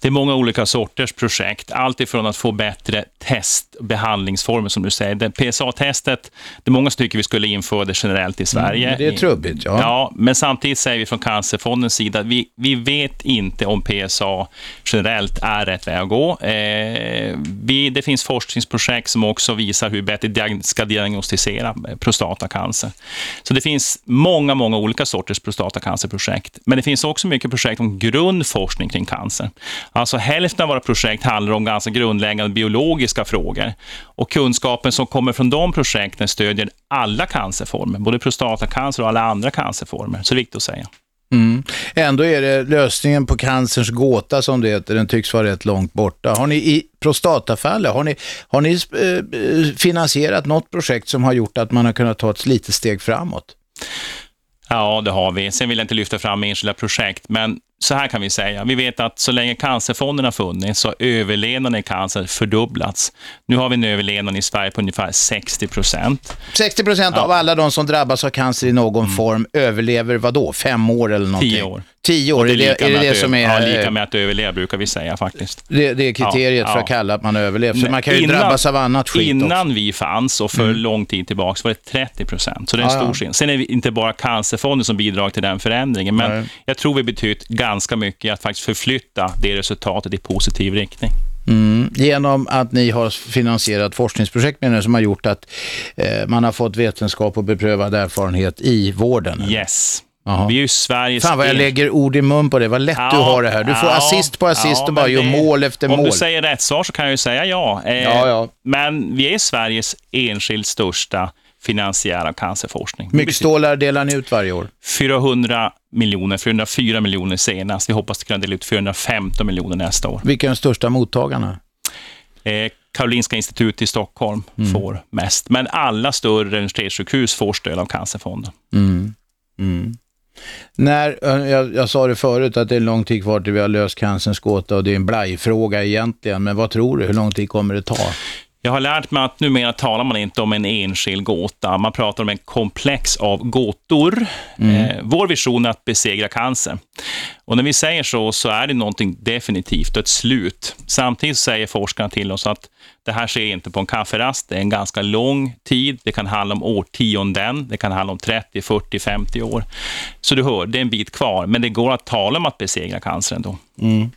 Det är många olika sorters projekt. Allt ifrån att få bättre test och behandlingsformer, som du säger. Det PSA-testet, det är många som tycker vi skulle införa det generellt i Sverige. Mm, det är trubbigt, ja. Ja, men samtidigt säger vi från Cancerfondens sida att vi, vi vet inte om PSA generellt är rätt väg att gå. Eh, vi, det finns forskningsprojekt som också visar hur bättre diag ska diagnostisera prostatacancer. Så det finns många, många olika sorters prostatacancerprojekt. Men det finns också mycket projekt om grundforskning kring cancer. Alltså hälften av våra projekt handlar om ganska grundläggande biologiska frågor. Och kunskapen som kommer från de projekten stödjer alla cancerformer, både prostatacancer och alla andra cancerformer. Så det är viktigt att säga. Mm. Ändå är det lösningen på cancerns gåta som det heter, den tycks vara rätt långt borta. Har ni i prostatafallet, har ni, har ni eh, finansierat något projekt som har gjort att man har kunnat ta ett litet steg framåt? Ja, det har vi. Sen vill jag inte lyfta fram enskilda projekt, men så här kan vi säga. Vi vet att så länge Cancerfonden har funnits så har överlevnaden i cancer fördubblats. Nu har vi en överlevnad i Sverige på ungefär 60 procent. 60 procent av alla de som drabbas av cancer i någon form överlever vad då? Fem år eller någonting? Tio år. Tio år, Och är det är det, med det som är... Ja, lika med att överleva brukar vi säga faktiskt. Det, det är kriteriet Ja, för att kalla att man överlevt. För man kan ju innan- drabbas av annat skit Innan också. vi fanns och för Mm. lång tid tillbaka var det 30 procent. Så det är en stor skillnad. Sen är det inte bara Cancerfonden som bidrar till den förändringen, men Nej. jag tror vi betytt ganska mycket att faktiskt förflytta det resultatet i positiv riktning. Mm, genom att ni har finansierat forskningsprojekt med det som har gjort att eh, man har fått vetenskap och beprövad erfarenhet i vården. Yes. Jaha. Vi är ju Sveriges... Fan vad jag lägger ord i mun på det, vad lätt du har det här. Du får ja, assist på assist ja, och bara gör det- mål efter om mål. du säger rätt svar så kan jag ju säga ja. Eh, Ja, ja. Men vi är Sveriges enskilt största finansiär av cancerforskning. mycket stålar delar ni ut varje år? 400 miljoner, 404 miljoner senast. Vi hoppas att kunna dela ut 415 miljoner nästa år. Vilka är de största mottagarna? Eh, Karolinska institutet i Stockholm Mm. får mest, men alla större universitetssjukhus får stöd av Cancerfonden. Mm. Mm. När, eh, jag, jag sa det förut att det är lång tid kvar till vi har löst cancerns gåta och det är en blajfråga egentligen, men vad tror du? Hur lång tid kommer det ta? Jag har lärt mig att numera talar man inte om en enskild gåta, man pratar om en komplex av gåtor. Mm. Eh, vår vision är att besegra cancer. Och när vi säger så, så är det någonting definitivt och ett slut. Samtidigt säger forskarna till oss att det här sker inte på en kafferast, det är en ganska lång tid, det kan handla om årtionden, det kan handla om 30, 40, 50 år. Så du hör, det är en bit kvar, men det går att tala om att besegra cancer ändå. Mm.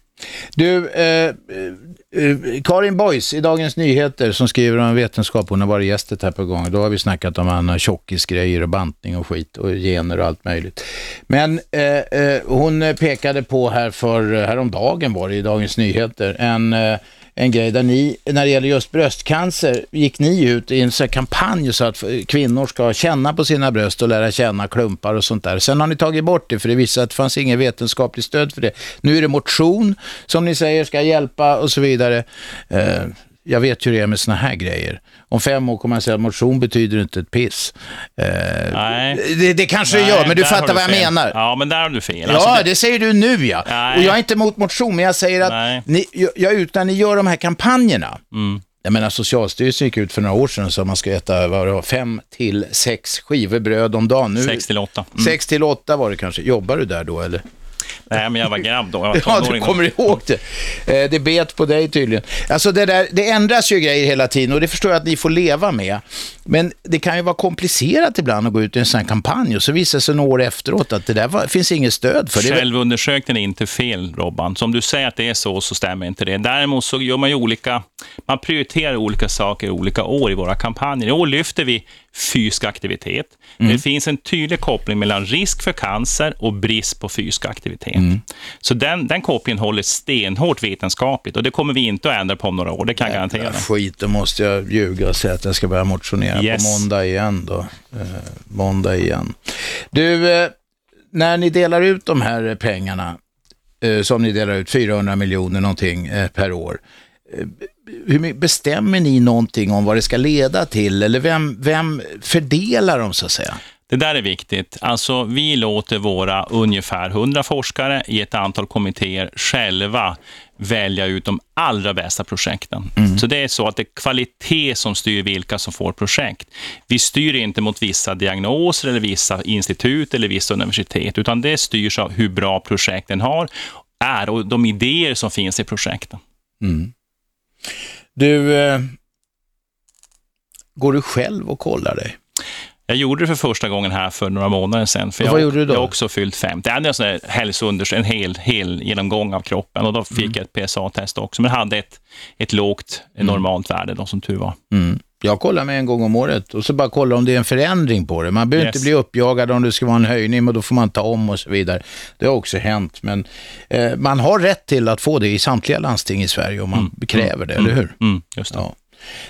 Du, eh, eh, Karin Boys i Dagens Nyheter som skriver om vetenskap, hon har varit gästet här på gång. Då har vi snackat om Anna tjockisgrejer och bantning och skit och gener och allt möjligt. Men eh, eh, hon pekade på här för, eh, häromdagen var det i Dagens Nyheter, en eh, en grej där ni, när det gäller just bröstcancer, gick ni ut i en sån kampanj så att kvinnor ska känna på sina bröst och lära känna klumpar och sånt där. Sen har ni tagit bort det för det visade att det fanns inget vetenskapligt stöd för det. Nu är det motion som ni säger ska hjälpa och så vidare. Eh, jag vet ju hur det är med såna här grejer. Om fem år kommer man säga att motion betyder inte ett piss. Eh, Nej. Det, det kanske Nej, det gör, men du fattar vad jag fel. menar. Ja, men där har du fel. Ja, Alltså, det... säger du nu ja. Nej. Och jag är inte emot motion, men jag säger att ni, jag, jag, utan ni gör de här kampanjerna. Mm. Jag menar, Socialstyrelsen gick ut för några år sedan och sa att man ska äta vad det var, fem till sex skivor bröd om dagen. Nu, Sex till åtta. Mm. Sex till åtta var det kanske. Jobbar du där då eller? Nej, men jag var grabb då. Jag var Ja, du då. kommer ihåg det. Eh, Det bet på dig tydligen. Alltså det, där, det ändras ju grejer hela tiden och det förstår jag att ni får leva med. Men det kan ju vara komplicerat ibland att gå ut i en sån här kampanj och så visar det sig några år efteråt att det där var, finns inget stöd för. Självundersökningen är inte fel, Robban. Så om du säger att det är så, så stämmer inte det. Däremot så gör man ju olika, man prioriterar olika saker olika år i våra kampanjer. I år lyfter vi fysisk aktivitet. Mm. Det finns en tydlig koppling mellan risk för cancer och brist på fysisk aktivitet. Mm. Så den, den kopplingen håller stenhårt vetenskapligt och det kommer vi inte att ändra på om några år, det kan jag garantera. Skit, då måste jag ljuga och säga att jag ska börja motionera Yes. på måndag igen då. Eh, måndag igen. Du, eh, när ni delar ut de här pengarna, eh, som ni delar ut 400 miljoner någonting eh, per år, eh, hur, bestämmer ni någonting om vad det ska leda till? Eller vem, vem fördelar dem så att säga? Det där är viktigt. Alltså, vi låter våra ungefär 100 forskare i ett antal kommittéer själva välja ut de allra bästa projekten. Så det är så att det är kvalitet som styr vilka som får projekt. Vi styr inte mot vissa diagnoser eller vissa institut eller vissa universitet, utan det styrs av hur bra projekten har, är och de idéer som finns i projekten. Mm. Du, eh, går du själv och kollar dig? Jag gjorde det för första gången här för några månader sedan. För Och jag, vad gjorde du då? Jag har också fyllt 50. Jag hade en sån här hälsoundersökning, en hel, hel genomgång av kroppen och då fick Mm. jag ett PSA-test också. Men hade ett, ett lågt, normalt värde då, som tur var. Mm. Jag kollar mig en gång om året och så bara kolla om det är en förändring på det. Man behöver Yes. inte bli uppjagad om det ska vara en höjning, men då får man ta om och så vidare. Det har också hänt, men eh, man har rätt till att få det i samtliga landsting i Sverige om man kräver det, Mm. eller hur? Mm, just det. Ja.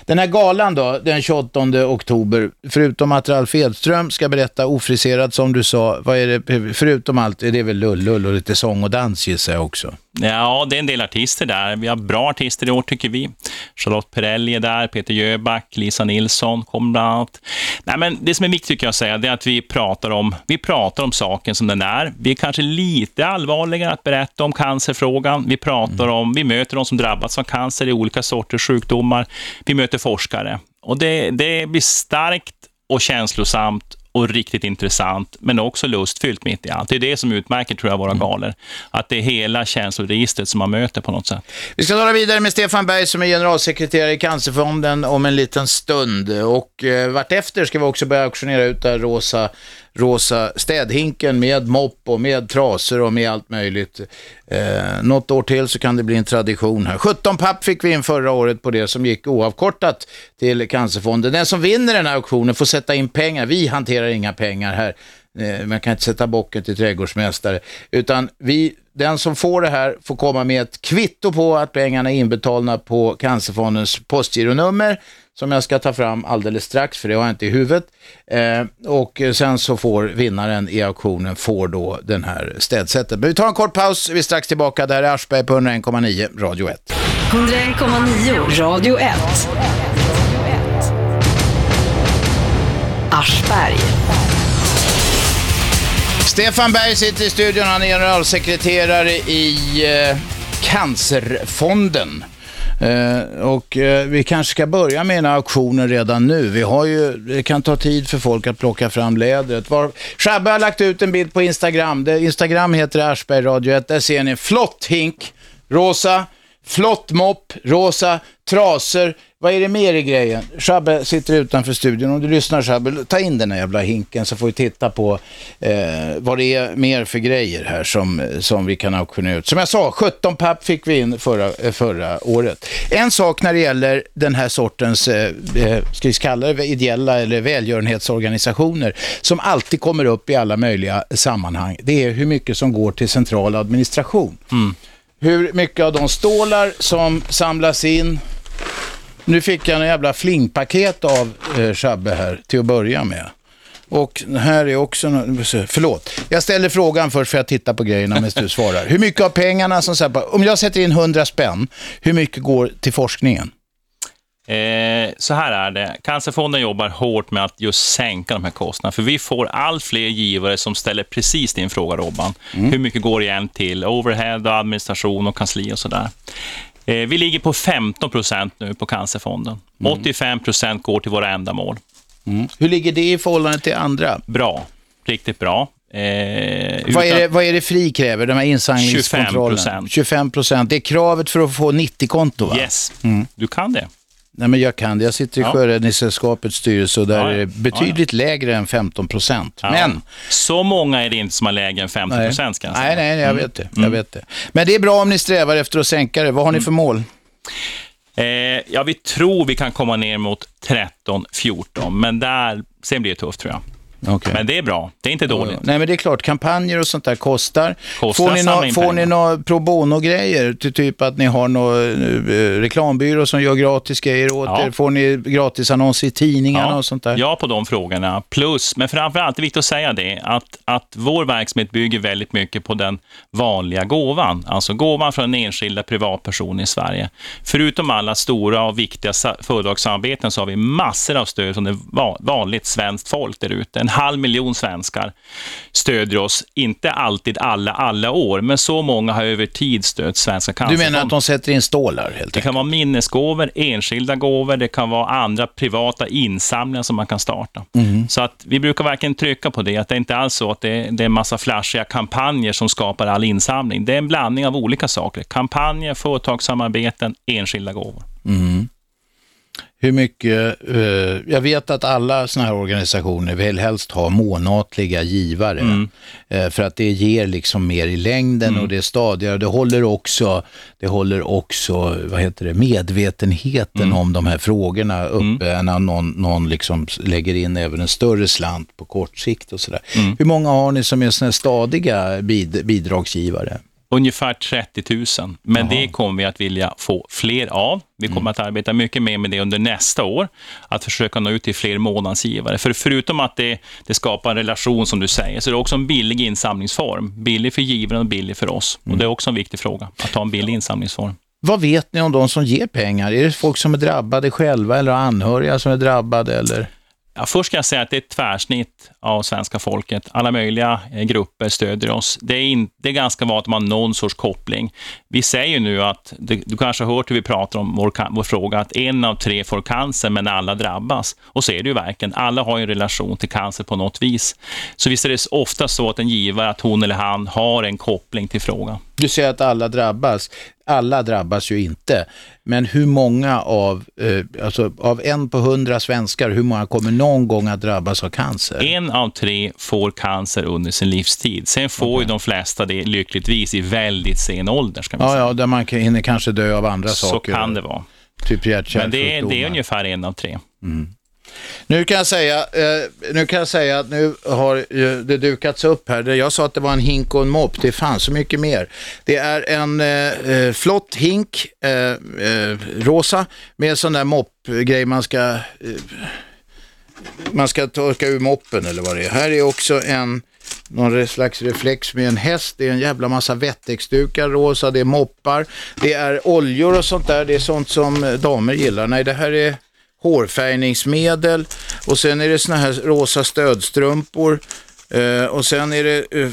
Den här galan då, den 28 oktober, förutom att Ralf Edström ska berätta ofriserat som du sa, vad är det, förutom allt, är det väl lull-lull och lite sång och dans gissar jag också? Ja, det är en del artister där. Vi har bra artister i år tycker vi. Charlotte Perrelli är där, Peter Jöback, Lisa Nilsson kommer bland annat. Nej, men det som är viktigt tycker jag att säga, det är att vi pratar om, vi pratar om saken som den är. Vi är kanske lite allvarligare att berätta om cancerfrågan. Vi pratar om, vi möter de som drabbats av cancer i olika sorters sjukdomar. Vi möter forskare. Och det, det blir starkt och känslosamt och riktigt intressant, men också lustfyllt mitt i allt. Det är det som utmärker, tror jag, våra galor. Att det är hela känsloregistret som man möter på något sätt. Vi ska tala vidare med Stefan Berg som är generalsekreterare i Cancerfonden om en liten stund. Och eh, vartefter ska vi också börja auktionera ut den rosa, rosa städhinken med mopp och med trasor och med allt möjligt. Eh, något år till så kan det bli en tradition här. 17 papp fick vi in förra året på det som gick oavkortat till Cancerfonden. Den som vinner den här auktionen får sätta in pengar. Vi hanterar inga pengar här. Eh, Man kan inte sätta bocken till trädgårdsmästare. Utan vi, den som får det här får komma med ett kvitto på att pengarna är inbetalda på Cancerfondens postgironummer som jag ska ta fram alldeles strax för det har jag inte i huvudet. Eh, och sen så får vinnaren i auktionen får då den här städsättet. Men vi tar en kort paus, vi är strax tillbaka. Det här är Aschberg på 101,9 Radio 1. 101,9 Radio 1. Aschberg. Stefan Berg sitter i studion, han är generalsekreterare i eh, Cancerfonden. Eh, och eh, vi kanske ska börja med en auktionen redan nu. Vi har ju, det kan ta tid för folk att plocka fram lädret. Var, Shabbe har lagt ut en bild på Instagram. Det, Instagram heter Aschberg Radio 1. Där ser ni en flott hink, rosa, flott mopp, rosa, trasor. Vad är det mer i grejen? Shabbe sitter utanför studion. Om du lyssnar Shabbe, ta in den här jävla hinken så får vi titta på eh, vad det är mer för grejer här som, som vi kan auktionera ut. Som jag sa, 17 papp fick vi in förra, eh, förra året. En sak när det gäller den här sortens, eh, eh, ska vi kalla det ideella eller välgörenhetsorganisationer, som alltid kommer upp i alla möjliga sammanhang, det är hur mycket som går till central administration. Hur mycket av de stålar som samlas in. Nu fick jag en jävla flingpaket av eh, Shabbe här till att börja med. Och här är också, förlåt, jag ställer frågan först för jag tittar på grejerna medan du svarar. Hur mycket av pengarna som, så här, om jag sätter in 100 spänn, hur mycket går till forskningen? Eh, så här är det. Cancerfonden jobbar hårt med att just sänka de här kostnaderna. För vi får allt fler givare som ställer precis din fråga, Robban. Mm. Hur mycket går igen till overhead, och administration och kansli och sådär. Eh, vi ligger på 15 procent nu på Cancerfonden. 85 procent går till våra ändamål. Mm. Hur ligger det i förhållande till andra? Bra. Riktigt bra. Eh, Vad är, utan- det, vad är det FRI kräver, de här insamlingskontrollerna? 25%. 25 procent. Det är kravet för att få 90-konto va? Yes, Mm. du kan det. Nej men jag kan det. Jag sitter i Ja. Sjöräddningssällskapets styrelse och där Ja, ja. är det betydligt lägre än 15 procent. Ja. Men Så många är det inte som har lägre än 50 Nej. procent. ska jag säga. Nej, nej, jag Mm. vet det. Jag vet det. Men det är bra om ni strävar efter att sänka det. Vad har ni för mål? Eh, ja, vi tror vi kan komma ner mot 13-14, men där, sen blir det tufft tror jag. Men det är bra, det är inte dåligt. Nej, men det är klart, kampanjer och sånt där kostar. Kostar får ni samla nå- får ni några pro bono-grejer? Till typ att ni har någon eh, reklambyrå som gör gratis grejer åt Ja. er? Får ni gratis annonser i tidningarna och sånt där? Ja, på de frågorna. Plus, men framförallt är det viktigt att säga det, att, att vår verksamhet bygger väldigt mycket på den vanliga gåvan. Alltså gåvan från en enskilda privatperson i Sverige. Förutom alla stora och viktiga sa- företagssamarbeten så har vi massor av stöd från det va- vanligt svenskt folk där ute. Halv miljon svenskar stödjer oss, inte alltid alla, alla år, men så många har över tid stött Svenska Du Cancerfonden. menar att de sätter in stålar helt Det kan vara minnesgåvor, enskilda gåvor, det kan vara andra privata insamlingar som man kan starta. Mm. Så att vi brukar verkligen trycka på det, att det inte alls så att det, det är en massa flashiga kampanjer som skapar all insamling. Det är en blandning av olika saker. Kampanjer, företagssamarbeten, enskilda gåvor. Mm. Hur mycket, eh, jag vet att alla sådana här organisationer vill helst ha månatliga givare. Mm. Eh, för att det ger liksom mer i längden Mm. och det är stadigare. Det håller också, det håller också vad heter det, medvetenheten Mm. om de här frågorna uppe än att någon, någon liksom lägger in även en större slant på kort sikt och sådär. Mm. Hur många har ni som är sådana här stadiga bid, bidragsgivare? Ungefär 30 000, men det kommer vi att vilja få fler av. Vi kommer att arbeta mycket mer med det under nästa år, att försöka nå ut till fler månadsgivare. För förutom att det, det skapar en relation, som du säger, så är det också en billig insamlingsform. Billig för givaren och billig för oss. Och det är också en viktig fråga, att ha en billig insamlingsform. Vad vet ni om de som ger pengar? Är det folk som är drabbade själva eller anhöriga som är drabbade? Eller? Ja, först ska jag säga att det är ett tvärsnitt av svenska folket. Alla möjliga eh, grupper stödjer oss. Det är, in, det är ganska vanligt att man har någon sorts koppling. Vi säger nu att, du kanske har hört hur vi pratar om vår, vår fråga, att en av tre får cancer men alla drabbas. Och så är det ju verkligen. Alla har ju en relation till cancer på något vis. Så visst är det ofta så att en givare, att hon eller han har en koppling till frågan. Du säger att alla drabbas. Alla drabbas ju inte. Men hur många av, eh, alltså av en på hundra svenskar, hur många kommer någon gång att drabbas av cancer? En av tre får cancer under sin livstid. Sen får ju de flesta det lyckligtvis i väldigt sen ålder. Ska vi Ja, säga. ja, där man hinner kanske dö av andra Så saker. kan det vara. Typ Men det är, det är ungefär en av tre. Nu kan jag säga, eh, nu kan jag säga att nu har det dukats upp här. Jag sa att det var en hink och en mopp. Det fanns så mycket mer. Det är en eh, eh, flott hink, eh, eh, rosa, med sån där moppgrej man ska eh, man ska torka ur moppen eller vad det är. Här är också en någon slags reflex med en häst. Det är en jävla massa vettexdukar rosa. Det är moppar. Det är oljor och sånt där. Det är sånt som eh, damer gillar. Nej, det här är hårfärgningsmedel och sen är det såna här rosa stödstrumpor. Eh, och sen är det eh,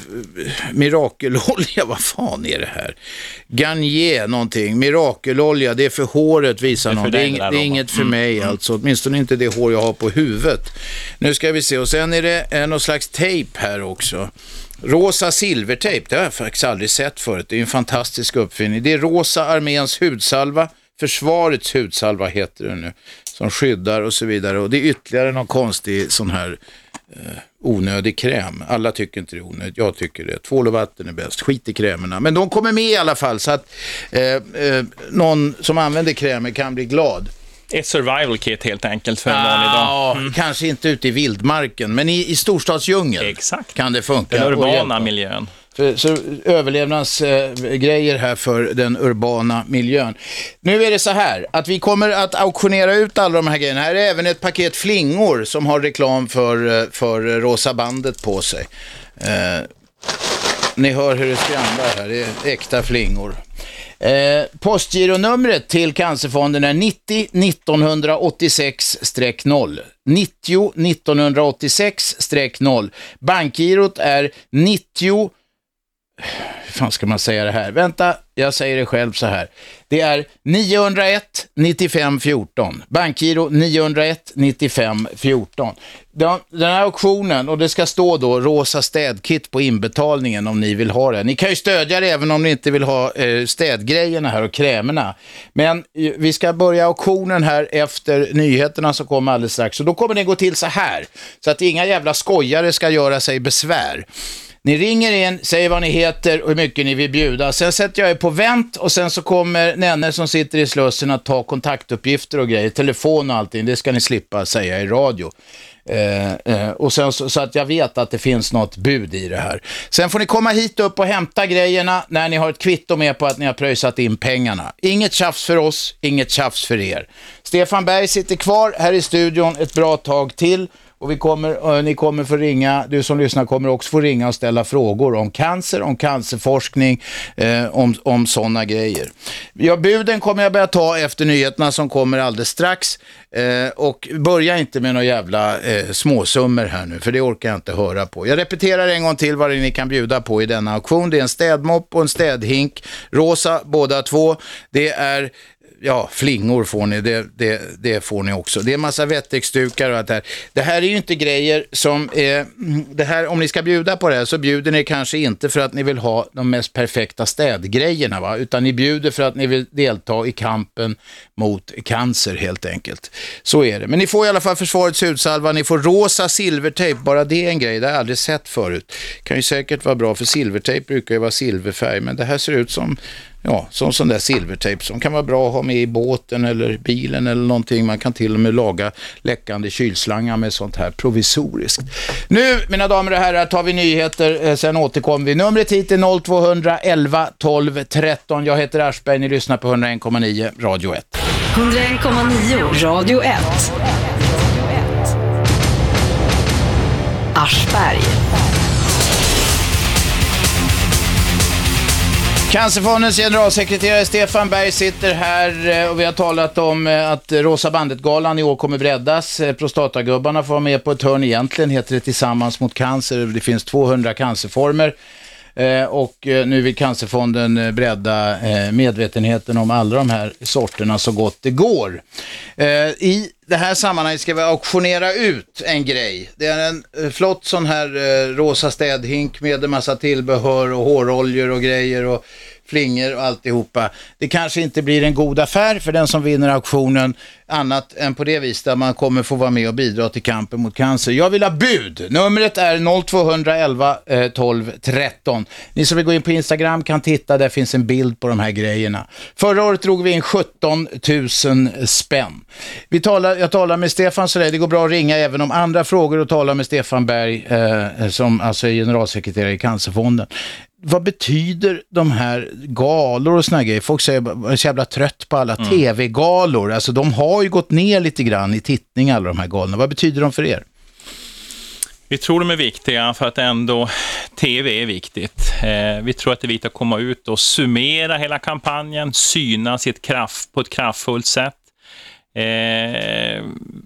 mirakelolja, vad fan är det här? Garnier någonting, mirakelolja, det är för håret visar någon. Det är, ing- det är inget för Mm, mig mm. alltså, åtminstone inte det hår jag har på huvudet. Nu ska vi se, och sen är det eh, någon slags tejp här också. Rosa silvertejp, det har jag faktiskt aldrig sett förut. Det är en fantastisk uppfinning. Det är rosa arméns hudsalva, försvarets hudsalva heter det nu, som skyddar och så vidare. Och det är ytterligare någon konstig sån här eh, onödig kräm. Alla tycker inte det är onödigt, jag tycker det. Tvål och vatten är bäst, skit i krämerna. Men de kommer med i alla fall så att eh, eh, någon som använder krämer kan bli glad. Ett survival kit helt enkelt för en vanlig dag. Ja, kanske inte ute i vildmarken, men i, i storstadsdjungeln Exakt. kan det funka. Den urbana miljön. För, så överlevnadsgrejer eh, här för den urbana miljön. Nu är det så här att vi kommer att auktionera ut alla de här grejerna. Här är även ett paket flingor som har reklam för, eh, för Rosa bandet på sig. Eh, ni hör hur det skramlar här, det är äkta flingor. Eh, postgironumret till Cancerfonden är 90 1986-0. 90 1986-0. Bankgirot är 90 hur fan ska man säga det här? Vänta, jag säger det själv så här. Det är 901 95 14. Bankgiro 901 95 14. Den, här auktionen, och det ska stå då rosa städkit på inbetalningen om ni vill ha det. Ni kan ju stödja det även om ni inte vill ha eh, städgrejerna här och krämerna. Men eh, vi ska börja auktionen här efter nyheterna som kommer alldeles strax. Och då kommer det gå till så här. Så att inga jävla skojare ska göra sig besvär. Ni ringer in, säger vad ni heter och hur mycket ni vill bjuda. Sen sätter jag er på vänt och sen så kommer Nenne som sitter i Slussen att ta kontaktuppgifter och grejer, telefon och allting. Det ska ni slippa säga i radio. Eh, eh, och sen så, så, att jag vet att det finns något bud i det här. Sen får ni komma hit upp och hämta grejerna när ni har ett kvitto med på att ni har pröjsat in pengarna. Inget tjafs för oss, inget tjafs för er. Stefan Berg sitter kvar här i studion ett bra tag till och vi kommer, eh, ni kommer få ringa, du som lyssnar kommer också få ringa och ställa frågor om cancer, om cancerforskning, eh, om, om sådana grejer. Ja, buden kommer jag börja ta efter nyheterna som kommer alldeles strax. Eh, och börja inte med några jävla eh, småsummor här nu, för det orkar jag inte höra på. Jag repeterar en gång till vad det är ni kan bjuda på i denna auktion. Det är en städmopp och en städhink, rosa båda två. Det är ja, flingor får ni, det, det, det får ni också. Det är en massa Wettexdukar och allt det här. Det här är ju inte grejer som är, mm, det här, om ni ska bjuda på det här så bjuder ni kanske inte för att ni vill ha de mest perfekta städgrejerna, va? utan ni bjuder för att ni vill delta i kampen mot cancer helt enkelt. Så är det. Men ni får i alla fall försvarets hudsalva, ni får rosa silvertejp, bara det är en grej, det har jag aldrig sett förut. Kan ju säkert vara bra, för silvertejp brukar ju vara silverfärg, men det här ser ut som Ja, som sån där silvertejp som kan vara bra att ha med i båten eller bilen eller någonting. Man kan till och med laga läckande kylslangar med sånt här provisoriskt. Nu, mina damer och herrar, tar vi nyheter, eh, sen återkommer vi. Numret hit är 0211 12 13. Jag heter Aschberg, ni lyssnar på 101,9 Radio 1. 101,9 Radio 1. Aschberg. Cancerfondens generalsekreterare Stefan Berg sitter här eh, och vi har talat om eh, att Rosa bandet-galan i år kommer breddas. Eh, prostatagubbarna får vara med på ett hörn egentligen, heter det Tillsammans mot cancer. Det finns 200 cancerformer. Eh, och eh, nu vill Cancerfonden eh, bredda medvetenheten om alla de här sorterna så gott det går. I det här sammanhanget ska vi auktionera ut en grej. Det är en flott sån här rosa städhink med en massa tillbehör och håroljor och grejer och flingor och alltihopa. Det kanske inte blir en god affär för den som vinner auktionen annat än på det viset att man kommer få vara med och bidra till kampen mot cancer. Jag vill ha bud. Numret är 0211 12 13. Ni som vill gå in på Instagram kan titta, där finns en bild på de här grejerna. Förra året drog vi in 17 000 spänn. Vi talar, jag talar med Stefan sådär, det går bra att ringa även om andra frågor och tala med Stefan Berg eh, som alltså är generalsekreterare i Cancerfonden vad betyder de här galor och såna grejer? Folk säger jag är så jävla trött på alla mm. tv-galor. Alltså de har ju gått ner lite grann i tittning alla de här galorna. Vad betyder de för er? Vi tror de är viktiga för att ändå TV är viktigt. Eh, vi tror att det är viktigt att komma ut och summera hela kampanjen, synas i ett kraft, på ett kraftfullt sätt. Eh,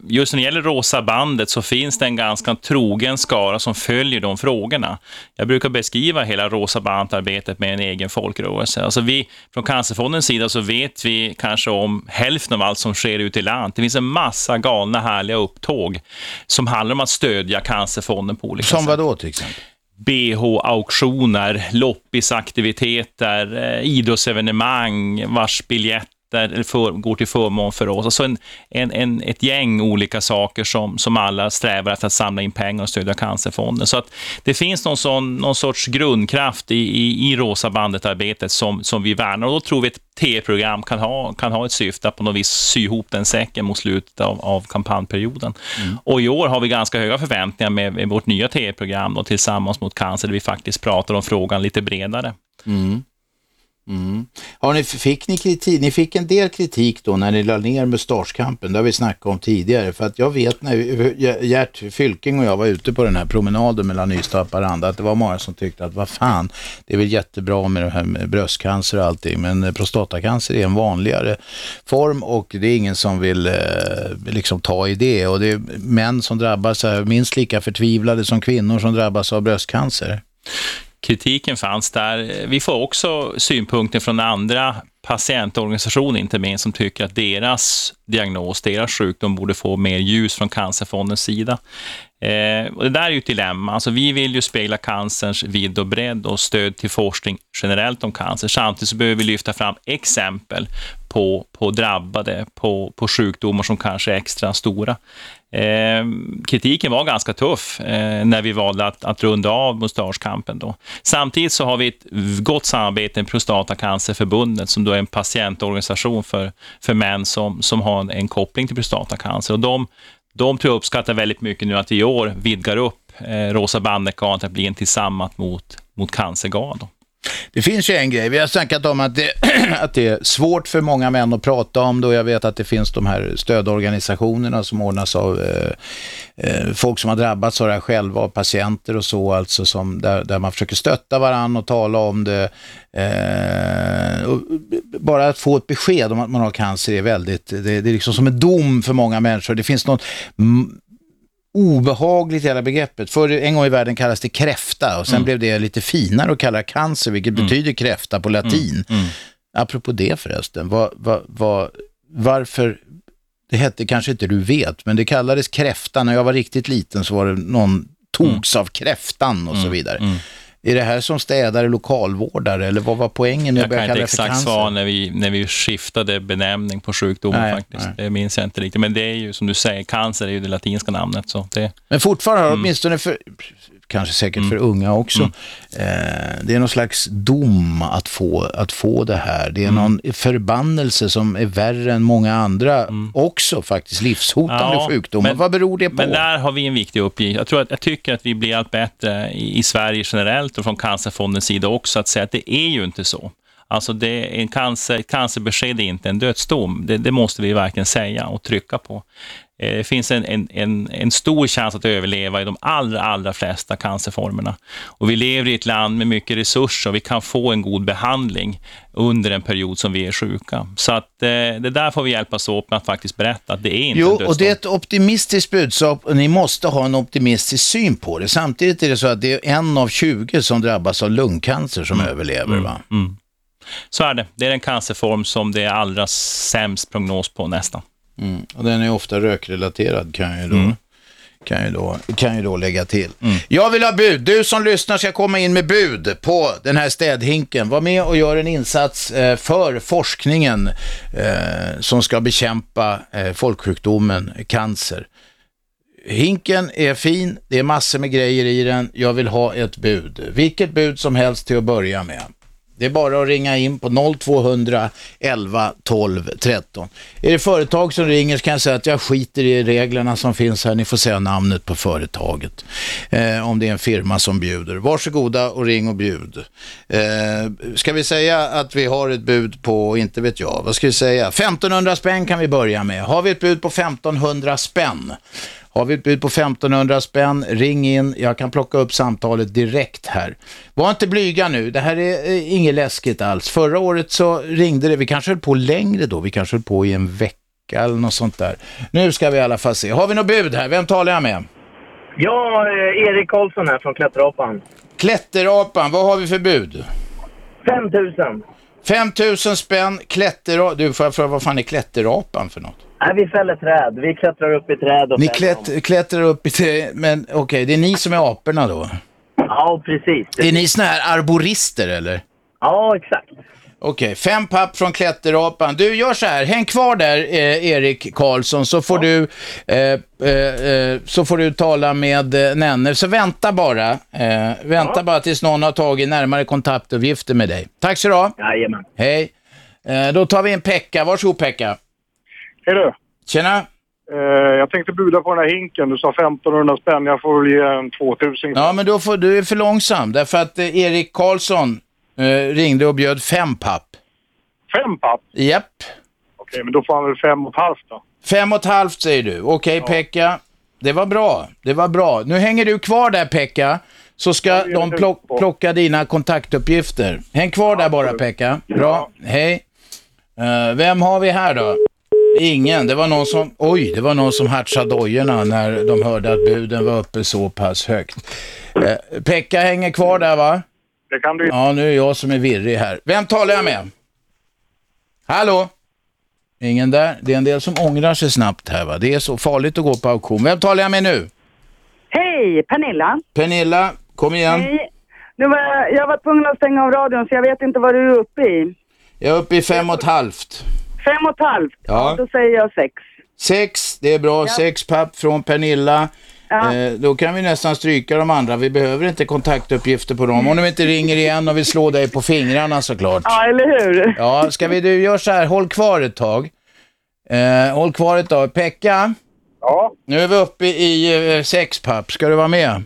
just när det gäller Rosa bandet så finns det en ganska trogen skara som följer de frågorna. Jag brukar beskriva hela Rosa bandet-arbetet med en egen folkrörelse. Alltså vi, från Cancerfondens sida så vet vi kanske om hälften av allt som sker ute i land. Det finns en massa galna härliga upptåg som handlar om att stödja Cancerfonden på olika som sätt. Som vad då till exempel? BH-auktioner, loppisaktiviteter, eh, idrottsevenemang vars biljett eller för, går till förmån för oss. Alltså en, en, en, ett gäng olika saker som, som alla strävar efter att samla in pengar och stödja Cancerfonden. Så att det finns någon, sån, någon sorts grundkraft i, i, i Rosa bandet-arbetet som, som vi värnar och då tror vi att ett tv-program kan ha, kan ha ett syfte att på något vis sy ihop den säcken mot slutet av, av kampanjperioden. Mm. Och i år har vi ganska höga förväntningar med, med vårt nya tv-program Tillsammans mot cancer, där vi faktiskt pratar om frågan lite bredare. Mm. Mm. Har ni, fick ni kritik? Ni fick en del kritik då när ni la ner mustaschkampen. Det har vi snackat om tidigare. För att jag vet när Gert Fylking och jag var ute på den här promenaden mellan Ystad och Haparanda att det var många som tyckte att vad fan, det är väl jättebra med det här med bröstcancer och allting, men eh, prostatacancer är en vanligare form och det är ingen som vill eh, liksom ta i det. Och det är män som drabbas eh, minst lika förtvivlade som kvinnor som drabbas av bröstcancer kritiken fanns där. Vi får också synpunkter från andra patientorganisationer, inte minst, som tycker att deras diagnos, deras sjukdom borde få mer ljus från Cancerfondens sida. Eh, och det där är ju ett dilemma. Alltså, vi vill ju spegla cancerns vidd och bredd och stöd till forskning generellt om cancer. Samtidigt så behöver vi lyfta fram exempel på, på drabbade, på, på sjukdomar som kanske är extra stora. Eh, kritiken var ganska tuff eh, när vi valde att, att runda av mustaschkampen. Då. Samtidigt så har vi ett gott samarbete med Prostatacancerförbundet som då är en patientorganisation för, för män som, som har en, en koppling till prostatacancer. Och de, de tror jag uppskattar väldigt mycket nu att vi i år vidgar upp eh, Rosa bandet att bli en tillsammans mot, mot cancergalan. Det finns ju en grej, vi har snackat om att det, att det är svårt för många män att prata om det och jag vet att det finns de här stödorganisationerna som ordnas av eh, eh, folk som har drabbats av det här själva, av patienter och så, alltså som, där, där man försöker stötta varandra och tala om det. Eh, bara att få ett besked om att man har cancer är väldigt, det, det är liksom som en dom för många människor. Det finns något obehagligt hela begreppet. För en gång i världen kallas det kräfta och sen mm. blev det lite finare att kalla cancer, vilket mm. betyder kräfta på latin. Mm. mm. Apropå det förresten, vad, vad, vad, varför, det hette kanske inte du vet, men det kallades kräfta. När jag var riktigt liten så var det någon togs mm. av kräftan och så mm. vidare. Är det här som städare, lokalvårdare eller vad var poängen? Jag kan inte exakt svara när vi, när vi skiftade benämning på sjukdomen nej, faktiskt. Nej. Det minns jag inte riktigt. Men det är ju som du säger, cancer är ju det latinska namnet. Så det, Men fortfarande, mm. åtminstone för, kanske säkert mm. för unga också. Mm. Eh, det är någon slags dom att få, att få det här. Det är mm. någon förbannelse som är värre än många andra mm. också faktiskt, livshotande ja, sjukdomar. Men, Vad beror det på? Men där har vi en viktig uppgift. Jag, tror att, jag tycker att vi blir allt bättre i, i Sverige generellt och från Cancerfondens sida också att säga att det är ju inte så. Alltså det, en cancer, cancerbesked är inte en dödsdom. Det, det, måste vi verkligen säga och trycka på. Eh, det finns en, en, en, en, stor chans att överleva i de allra, allra flesta cancerformerna. Och vi lever i ett land med mycket resurser och vi kan få en god behandling under en period som vi är sjuka. Så att eh, det där får vi hjälpas åt med att faktiskt berätta att det är inte Jo, och det är ett optimistiskt budskap och ni måste ha en optimistisk syn på det. Samtidigt är det så att det är en av 20 som drabbas av lungcancer som mm. överlever. Va? Mm. Mm. Så är det. Det är den cancerform som det är allra sämst prognos på nästan. Mm. Och den är ofta rökrelaterad kan jag då, mm. kan jag då, kan jag då lägga till. Mm. Jag vill ha bud. Du som lyssnar ska komma in med bud på den här städhinken. Var med och gör en insats eh, för forskningen eh, som ska bekämpa eh, folksjukdomen cancer. Hinken är fin, det är massor med grejer i den. Jag vill ha ett bud. Vilket bud som helst till att börja med. Det är bara att ringa in på 0200 11 12 13. Är det företag som ringer så kan jag säga att jag skiter i reglerna som finns här. Ni får säga namnet på företaget. Eh, om det är en firma som bjuder. Varsågoda och ring och bjud. Eh, ska vi säga att vi har ett bud på, inte vet jag, vad ska vi säga? 1500 spänn kan vi börja med. Har vi ett bud på 1500 spänn? Har vi ett bud på 1500 spänn, ring in. Jag kan plocka upp samtalet direkt här. Var inte blyga nu, det här är eh, inget läskigt alls. Förra året så ringde det, vi kanske höll på längre då, vi kanske höll på i en vecka eller något sånt där. Nu ska vi i alla fall se. Har vi något bud här? Vem talar jag med? Ja, eh, Erik Karlsson här från Klätterapan. Klätterapan, vad har vi för bud? 5000. 5000 spänn, klätterapan. Du, får jag fråga vad fan är klätterapan för något? Nej, vi fäller träd. Vi klättrar upp i träd och Ni klätt, klättrar upp i träd, men okej, det är ni som är aporna då? Ja, precis. Är ni såna här arborister eller? Ja, exakt. Okej, fem papp från klätterapan. Du, gör så här, häng kvar där eh, Erik Karlsson så får, du, eh, eh, eh så får du tala med eh, Nenne. Så vänta bara, eh, vänta bara tills någon har tagit närmare kontaktuppgifter med dig. Tack så du ha. Jajamän. Hej. då tar vi en Pekka, varsågod Pekka. Hej du. Tjena. Eh, jag tänkte buda på den här hinken. Du sa 1500 spänn. Jag får väl ge en 2000. Ja, men då får, du är för långsam. Därför att eh, Erik Karlsson eh, ringde och bjöd fem papp. Fem papp? Japp. Okej, men då får han väl fem och ett halvt då. Fem och ett halvt säger du. Okej Pekka, det var bra. Det var bra. Nu hänger du kvar där Pekka, så ska de plock, plocka dina kontaktuppgifter. Häng kvar där bara Pekka. Bra, hej. Eh, vem har vi här då? Ingen. Det var någon som, oj, det var någon som hartsade dojorna när de hörde att buden var uppe så pass högt. Eh, Pekka hänger kvar där va? Det kan du Ja, nu är jag som är virrig här. Vem talar jag med? Hallå? Ingen där. Det är en del som ångrar sig snabbt här va. Det är så farligt att gå på auktion. Vem talar jag med nu? Hej, Pernilla. Pernilla, kom igen. Hej. Nu var jag, jag var tvungen att stänga av radion så jag vet inte vad du är uppe i. Jag är uppe i fem och ett halvt. Fem och ett halvt? Ja. Då säger jag sex. Sex, det är bra. Ja. Sex papp från Pernilla. Ja. Eh, då kan vi nästan stryka de andra. Vi behöver inte kontaktuppgifter på dem. Om de inte ringer igen och vill slå dig på fingrarna såklart. Ja, eller hur? Ja, ska vi du gör så här, håll kvar ett tag. Eh, håll kvar ett tag. Pekka? Ja? Nu är vi uppe i eh, sex papp. Ska du vara med?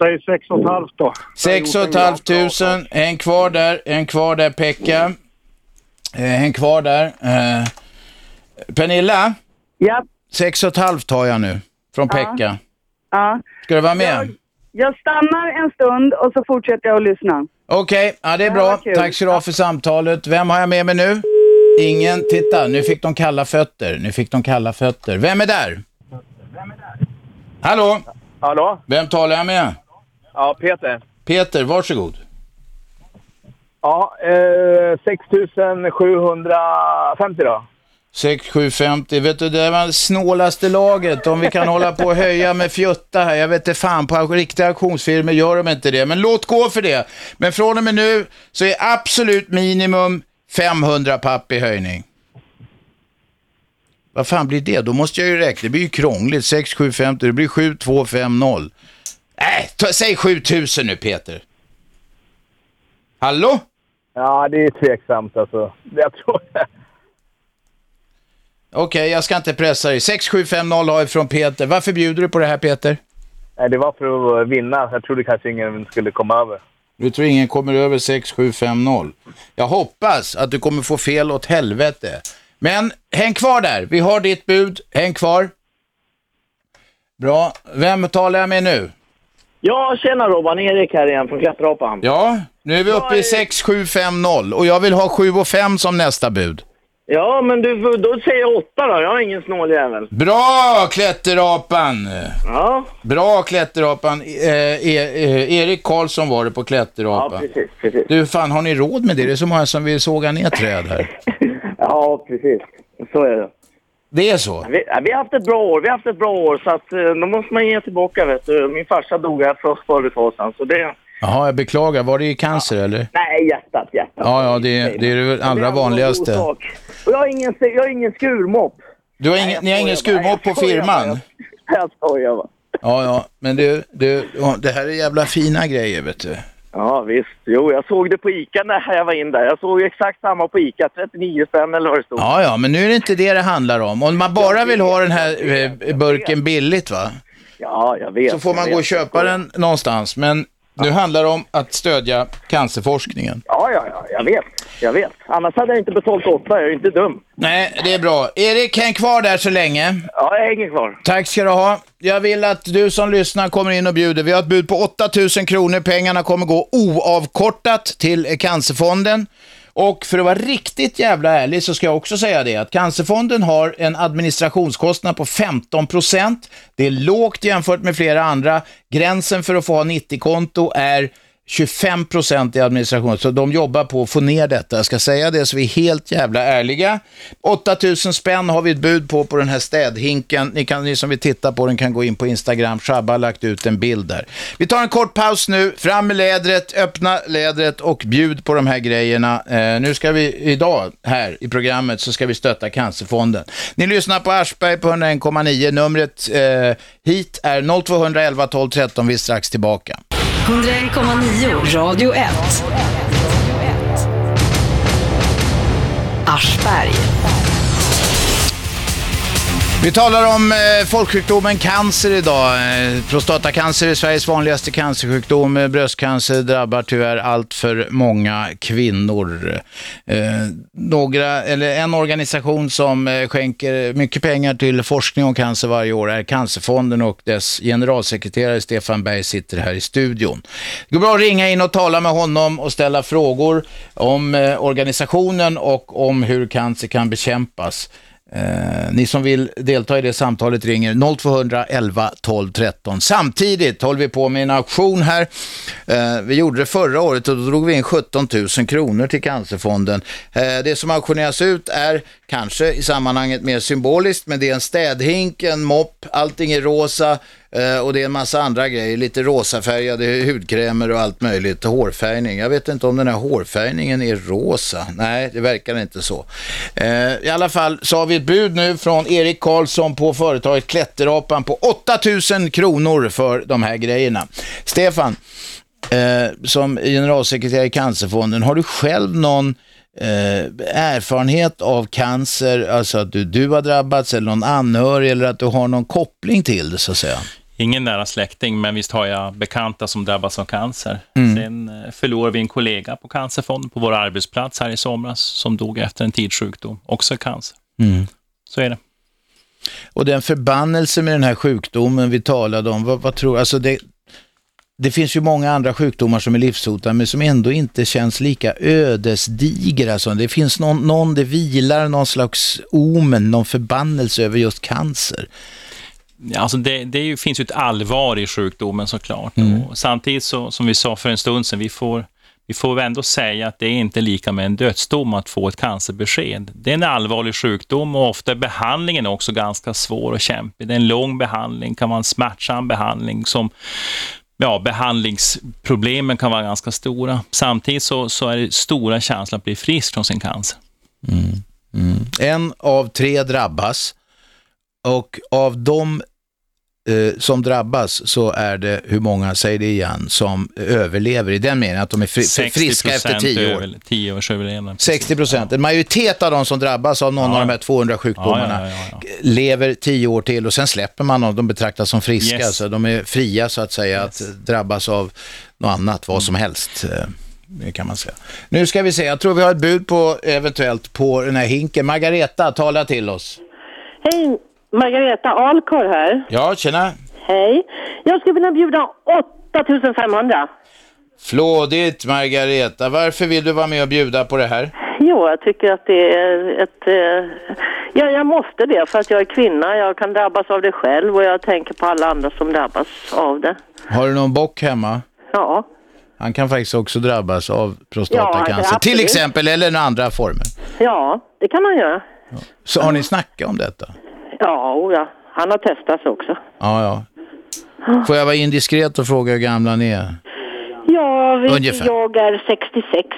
Ja, säg sex och ett halvt då. Sex och ett halvt tusen. En kvar där, en kvar där Pekka. Eh, en kvar där. Eh, Pernilla? Ja. Sex och ett halvt har jag nu, från Ja. Pekka. Ja. Ska du vara med? Jag stannar en stund och så fortsätter jag att lyssna. Okej, ja, det är Ja, bra. kul. Tack så du ha för samtalet. Vem har jag med mig nu? Ingen. Titta, nu fick de kalla fötter. Nu fick de kalla fötter. Vem är där? Hallå? Hallå? Vem talar jag med? Ja, Peter. Peter, varsågod. Ja, eh, 6750 då. 6750. Vet du, det var snålaste laget. Om vi kan hålla på och höja med fjutta här. Jag vet inte fan, på riktiga auktionsfirmor gör de inte det. Men låt gå för det. Men från och med nu så är absolut minimum 500 papp i höjning. Vad fan blir det? Då måste jag ju räkna. Det blir ju krångligt. 6750, det blir 7250. Nej, ta, säg 7000 nu Peter. Hallå? Ja, det är tveksamt alltså. Jag tror... Okej, jag ska inte pressa dig. 6750 har jag från Peter. Varför bjuder du på det här Peter? Det var för att vinna. Jag trodde kanske ingen skulle komma över. Du tror ingen kommer över 6750. Jag hoppas att du kommer få fel åt helvete. Men häng kvar där. Vi har ditt bud. Häng kvar. Bra. Vem talar jag med nu? Ja, tjena Robban. Erik här igen från Klättrapan. Ja, nu är vi uppe i 6750 och jag vill ha 7 och 5 som nästa bud. Ja, men du, då säger jag åtta då. Jag är ingen snål jävel. Bra Klätterapan! Ja. Bra Klätterapan. Eh, eh, Erik Karlsson var det på Klätterapan. Ja, precis, precis. Du, fan har ni råd med det? Det är så många som vill såga ner träd här. Ja, precis. Så är det. Det är så? Vi, ja, vi har haft ett bra år. Vi har haft ett bra år, så att, eh, då måste man ge tillbaka, vet du. Min farsa dog här för, för ett tag sedan, så det... Jaha, jag beklagar. Var det i cancer eller? Nej, hjärtat, hjärtat. Ja, ja, det, är- det är det allra Det vanligaste. Och jag har ingen, jag har ingen skurmopp. Du har ingen, ni har ingen skurmopp på firman? Jag skojar bara. Ja, ja, men du, du, ja, det här är jävla fina grejer vet du. Ja, visst. Jo, jag såg det på ICA när jag var in där. Jag såg exakt samma på ICA. 39 spänn eller vad det stod. Ja, ja, men nu är det inte det det handlar om. Om man bara vill ha den här eh, burken billigt va? Ja, jag vet. Så får man gå och köpa den någonstans. Men nu handlar det om att stödja cancerforskningen. Ja, ja, ja, jag vet. Jag vet. Annars hade jag inte betalt åtta. Jag är inte dum. Nej, det är bra. Erik, häng kvar där så länge. Ja, jag hänger kvar. Tack ska du ha. Jag vill att du som lyssnar kommer in och bjuder. Vi har ett bud på 8000 kronor. Pengarna kommer gå oavkortat till Cancerfonden. Och för att vara riktigt jävla ärlig så ska jag också säga det att Cancerfonden har en administrationskostnad på 15% Det är lågt jämfört med flera andra. Gränsen för att få ha 90-konto är 25% i administration, så de jobbar på att få ner detta. Jag ska säga det så vi är helt jävla ärliga. 8000 spänn har vi ett bud på på den här städhinken. Ni, kan, ni som vill titta på den kan gå in på Instagram. Shabba har lagt ut en bild där. Vi tar en kort paus nu. Fram med lädret, öppna lädret och bjud på de här grejerna. Eh, nu ska vi idag här i programmet så ska vi stötta Cancerfonden. Ni lyssnar på Aschberg på 101,9. Numret eh, hit är 0211 12 13. Vi är strax tillbaka. 101,9 Radio 1. Aschberg. Vi talar om eh, folksjukdomen cancer idag. Eh, prostatacancer är Sveriges vanligaste cancersjukdom. Eh, bröstcancer drabbar tyvärr allt för många kvinnor. Eh, några, eller en organisation som eh, skänker mycket pengar till forskning om cancer varje år är Cancerfonden och dess generalsekreterare Stefan Berg sitter här i studion. Det går bra att ringa in och tala med honom och ställa frågor om eh, organisationen och om hur cancer kan bekämpas. Eh, ni som vill delta i det samtalet ringer 0211 12 13. Samtidigt håller vi på med en auktion här. Eh, vi gjorde det förra året och då drog vi in 17 000 kronor till Cancerfonden. Eh, det som auktioneras ut är kanske i sammanhanget mer symboliskt, men det är en städhink, en mopp, allting är rosa Eh, och det är en massa andra grejer, lite rosafärgade hudkrämer och allt möjligt, hårfärgning. Jag vet inte om den här hårfärgningen är rosa. Nej, det verkar inte så. Eh, I alla fall så har vi ett bud nu från Erik Karlsson på företaget Klätterapan på 8000 kronor för de här grejerna. Stefan, eh, som generalsekreterare i Cancerfonden, har du själv någon eh, erfarenhet av cancer, alltså att du, du har drabbats eller någon anhörig eller att du har någon koppling till det så att säga? Ingen nära släkting, men visst har jag bekanta som drabbas av cancer. Mm. Sen eh, förlorade vi en kollega på Cancerfonden på vår arbetsplats här i somras som dog efter en tidssjukdom, också cancer. Mm. Så är det. Och den förbannelse med den här sjukdomen vi talade om, vad, vad tror alltså det, det finns ju många andra sjukdomar som är livshotande men som ändå inte känns lika ödesdigra. Alltså, det finns någon, någon, det vilar någon slags omen, någon förbannelse över just cancer. Alltså det, det finns ju ett allvar i sjukdomen såklart. Mm. Och samtidigt så, som vi sa för en stund sedan, vi får, vi får väl ändå säga att det är inte lika med en dödsdom att få ett cancerbesked. Det är en allvarlig sjukdom och ofta är behandlingen också ganska svår och kämpig. Det är en lång behandling, kan vara en smärtsam behandling som Ja, behandlingsproblemen kan vara ganska stora. Samtidigt så, så är det stora chanser att bli frisk från sin cancer. En av tre drabbas och av de eh, som drabbas så är det, hur många, säger det igen, som överlever i den meningen att de är fri, 60 friska efter tio år. över- tio års överlevnad. 60 procent. En majoritet av de som drabbas av någon Ja. av de här 200 sjukdomarna Ja, ja, lever tio år till och sen släpper man dem. De betraktas som friska. Yes. Så de är fria så att säga att drabbas av något annat, vad som helst. eh, Det kan man säga. Nu ska vi se, jag tror vi har ett bud på eventuellt på den här hinken. Margareta, tala till oss. Hej, Margareta Alkor här. Ja, tjena. Hej. Jag skulle vilja bjuda 8500. Flådigt Margareta, varför vill du vara med och bjuda på det här? Jo, jag tycker att det är ett... Eh, ja, jag måste det för att jag är kvinna. Jag kan drabbas av det själv och jag tänker på alla andra som drabbas av det. Har du någon bock hemma? Ja, Han kan faktiskt också drabbas av Ja, prostatacancer, absolut. till exempel, eller några andra former. ja, det kan man göra. Så har ni snackat om detta? Ja, ja. Han har testats också. Ja, ja. Får jag vara indiskret och fråga hur gamla ni är? Ja, vi, Ungefär. jag är 66.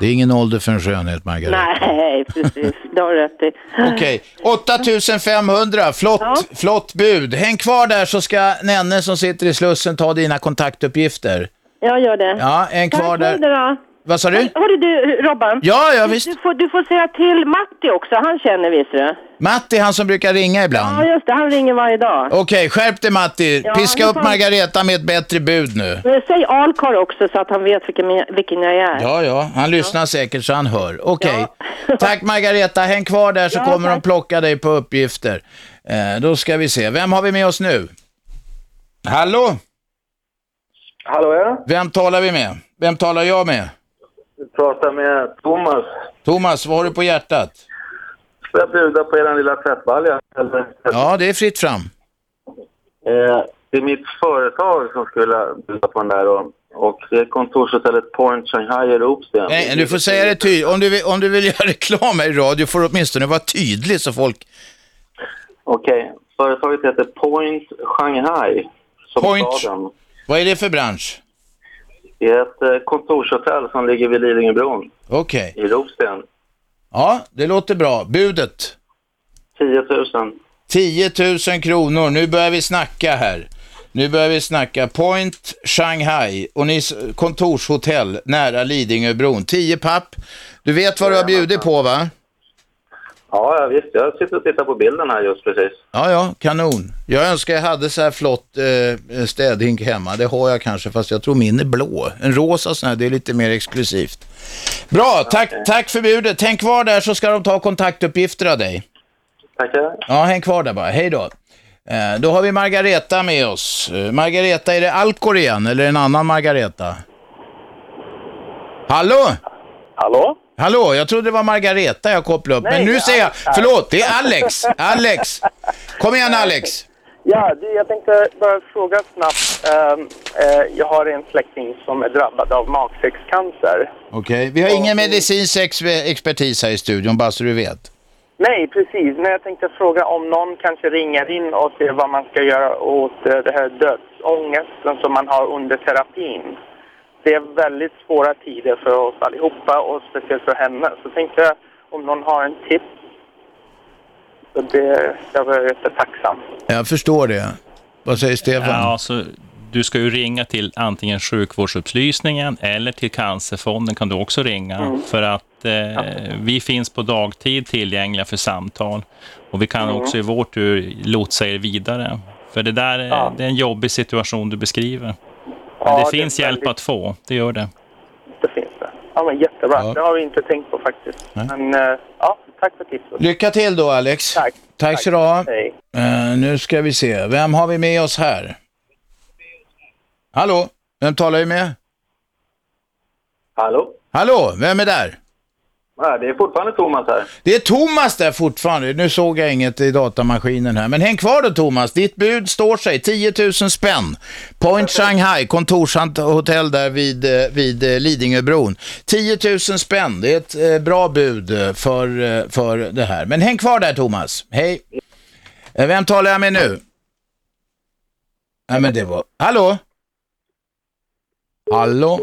Det är ingen ålder för en skönhet, Margareta. Nej, precis. Det har rätt i. Okej, 8500, flott, flott bud. Häng kvar där så ska Nenne som sitter i Slussen ta dina kontaktuppgifter. Jag gör det. Ja, en kvar Tack, där. hej då. Vad sa du? Hörru du, Robban. Ja, ja, visst. Du får, du får säga till Matti också, han känner visst du. Matti, han som brukar ringa ibland. Ja, just det, han ringer varje dag. Okej, skärp dig Matti. Ja, Piska upp får- Margareta med ett bättre bud nu. Men Säg Alkar också så att han vet vilken, vilken jag är. Ja, ja, han lyssnar säkert så han hör. Okej, tack Margareta. Häng kvar där så Ja, kommer de tack. plocka dig på uppgifter. Eh, då ska vi se. Vem har vi med oss nu? Hallå? Hallå ja? Vem talar vi med? Vem talar jag med? Du pratar med Thomas. Thomas, vad har du på hjärtat? Får jag bjuda på er lilla tvättbalja? Eller? Ja, det är fritt fram. Eh, det är mitt företag som skulle bjuda på den där och, och det är kontorshotellet Point Shanghai i Ropsten. Nej, du får säga det tydligt. Om du, vill, om du vill göra reklam här i radio får du åtminstone vara tydlig så folk... Okej, företaget heter Point Shanghai. Point. staden. Vad är det för bransch? Det är ett eh, kontorshotell som ligger vid Lidingöbron Okej. i Ropsten. Ja, det låter bra. Budet? 10 000. 10 000 kronor. Nu börjar vi snacka här. Nu börjar vi snacka. Point Shanghai och ni kontorshotell nära Lidingöbron. 10 papp. Du vet vad du har bjudit på va? Ja, visst. Jag sitter och tittar på bilden här just precis. Ja, ja, kanon. Jag önskar jag hade så här flott eh, städhink hemma. Det har jag kanske, fast jag tror min är blå. En rosa sån här, det är lite mer exklusivt. Bra, tack, tack för budet. Tänk kvar där så ska de ta kontaktuppgifter av dig. Tackar. Ja, häng kvar där bara. Hej då. Eh, då har vi Margareta med oss. Eh, Margareta, är det Alcor igen eller en annan Margareta? Hallå? Hallå? Hallå, jag trodde det var Margareta jag kopplade upp. Nej, men nu säger jag, förlåt, det är Alex. Alex. Kom igen Alex. Ja, du, jag tänkte bara fråga snabbt. Ehm, eh, jag har en släkting som är drabbad av magsäckscancer. Okej, vi har ingen medicinsk ex expertis här i studion, bara så du vet. Nej, precis. Men jag tänkte fråga om någon kanske ringer in och ser vad man ska göra åt eh, det här dödsångesten som man har under terapin. Det är väldigt svåra tider för oss allihopa och speciellt för henne. Så tänkte jag om någon har en tips. Så det, jag var jättetacksam. Jag förstår det. Vad säger Stefan? Ja, så du ska ju ringa till antingen sjukvårdsupplysningen eller till Cancerfonden kan du också ringa. Mm. För att eh, vi finns på dagtid tillgängliga för samtal. Och vi kan Mm. också i vår tur lotsa er vidare. För det där är, Ja. det är en jobbig situation du beskriver. Men Ja, det det finns är hjälp väldigt- att få, det gör det. Det finns det. Ja, men jättebra. Det har vi inte tänkt på faktiskt. Men eh, ja, tack för tipset. Lycka till då Alex. Tack. Tack ska du ha. Eh, nu ska vi se, vem har vi med oss här? Hallå, vem talar vi med? Hallå? Hallå, vem är där? Det är fortfarande Thomas här. Det är Thomas där fortfarande. Nu såg jag inget i datamaskinen här. Men häng kvar då Thomas. Ditt bud står sig. 10 000 spänn. Point Shanghai, kontorshotell där vid, eh, vid eh, Lidingöbron. 10 000 spänn. Det är ett eh, bra bud för, för det här. Men häng kvar där Thomas. Hej. Vem talar jag med nu? Nej men det var... Hallå? Hallå?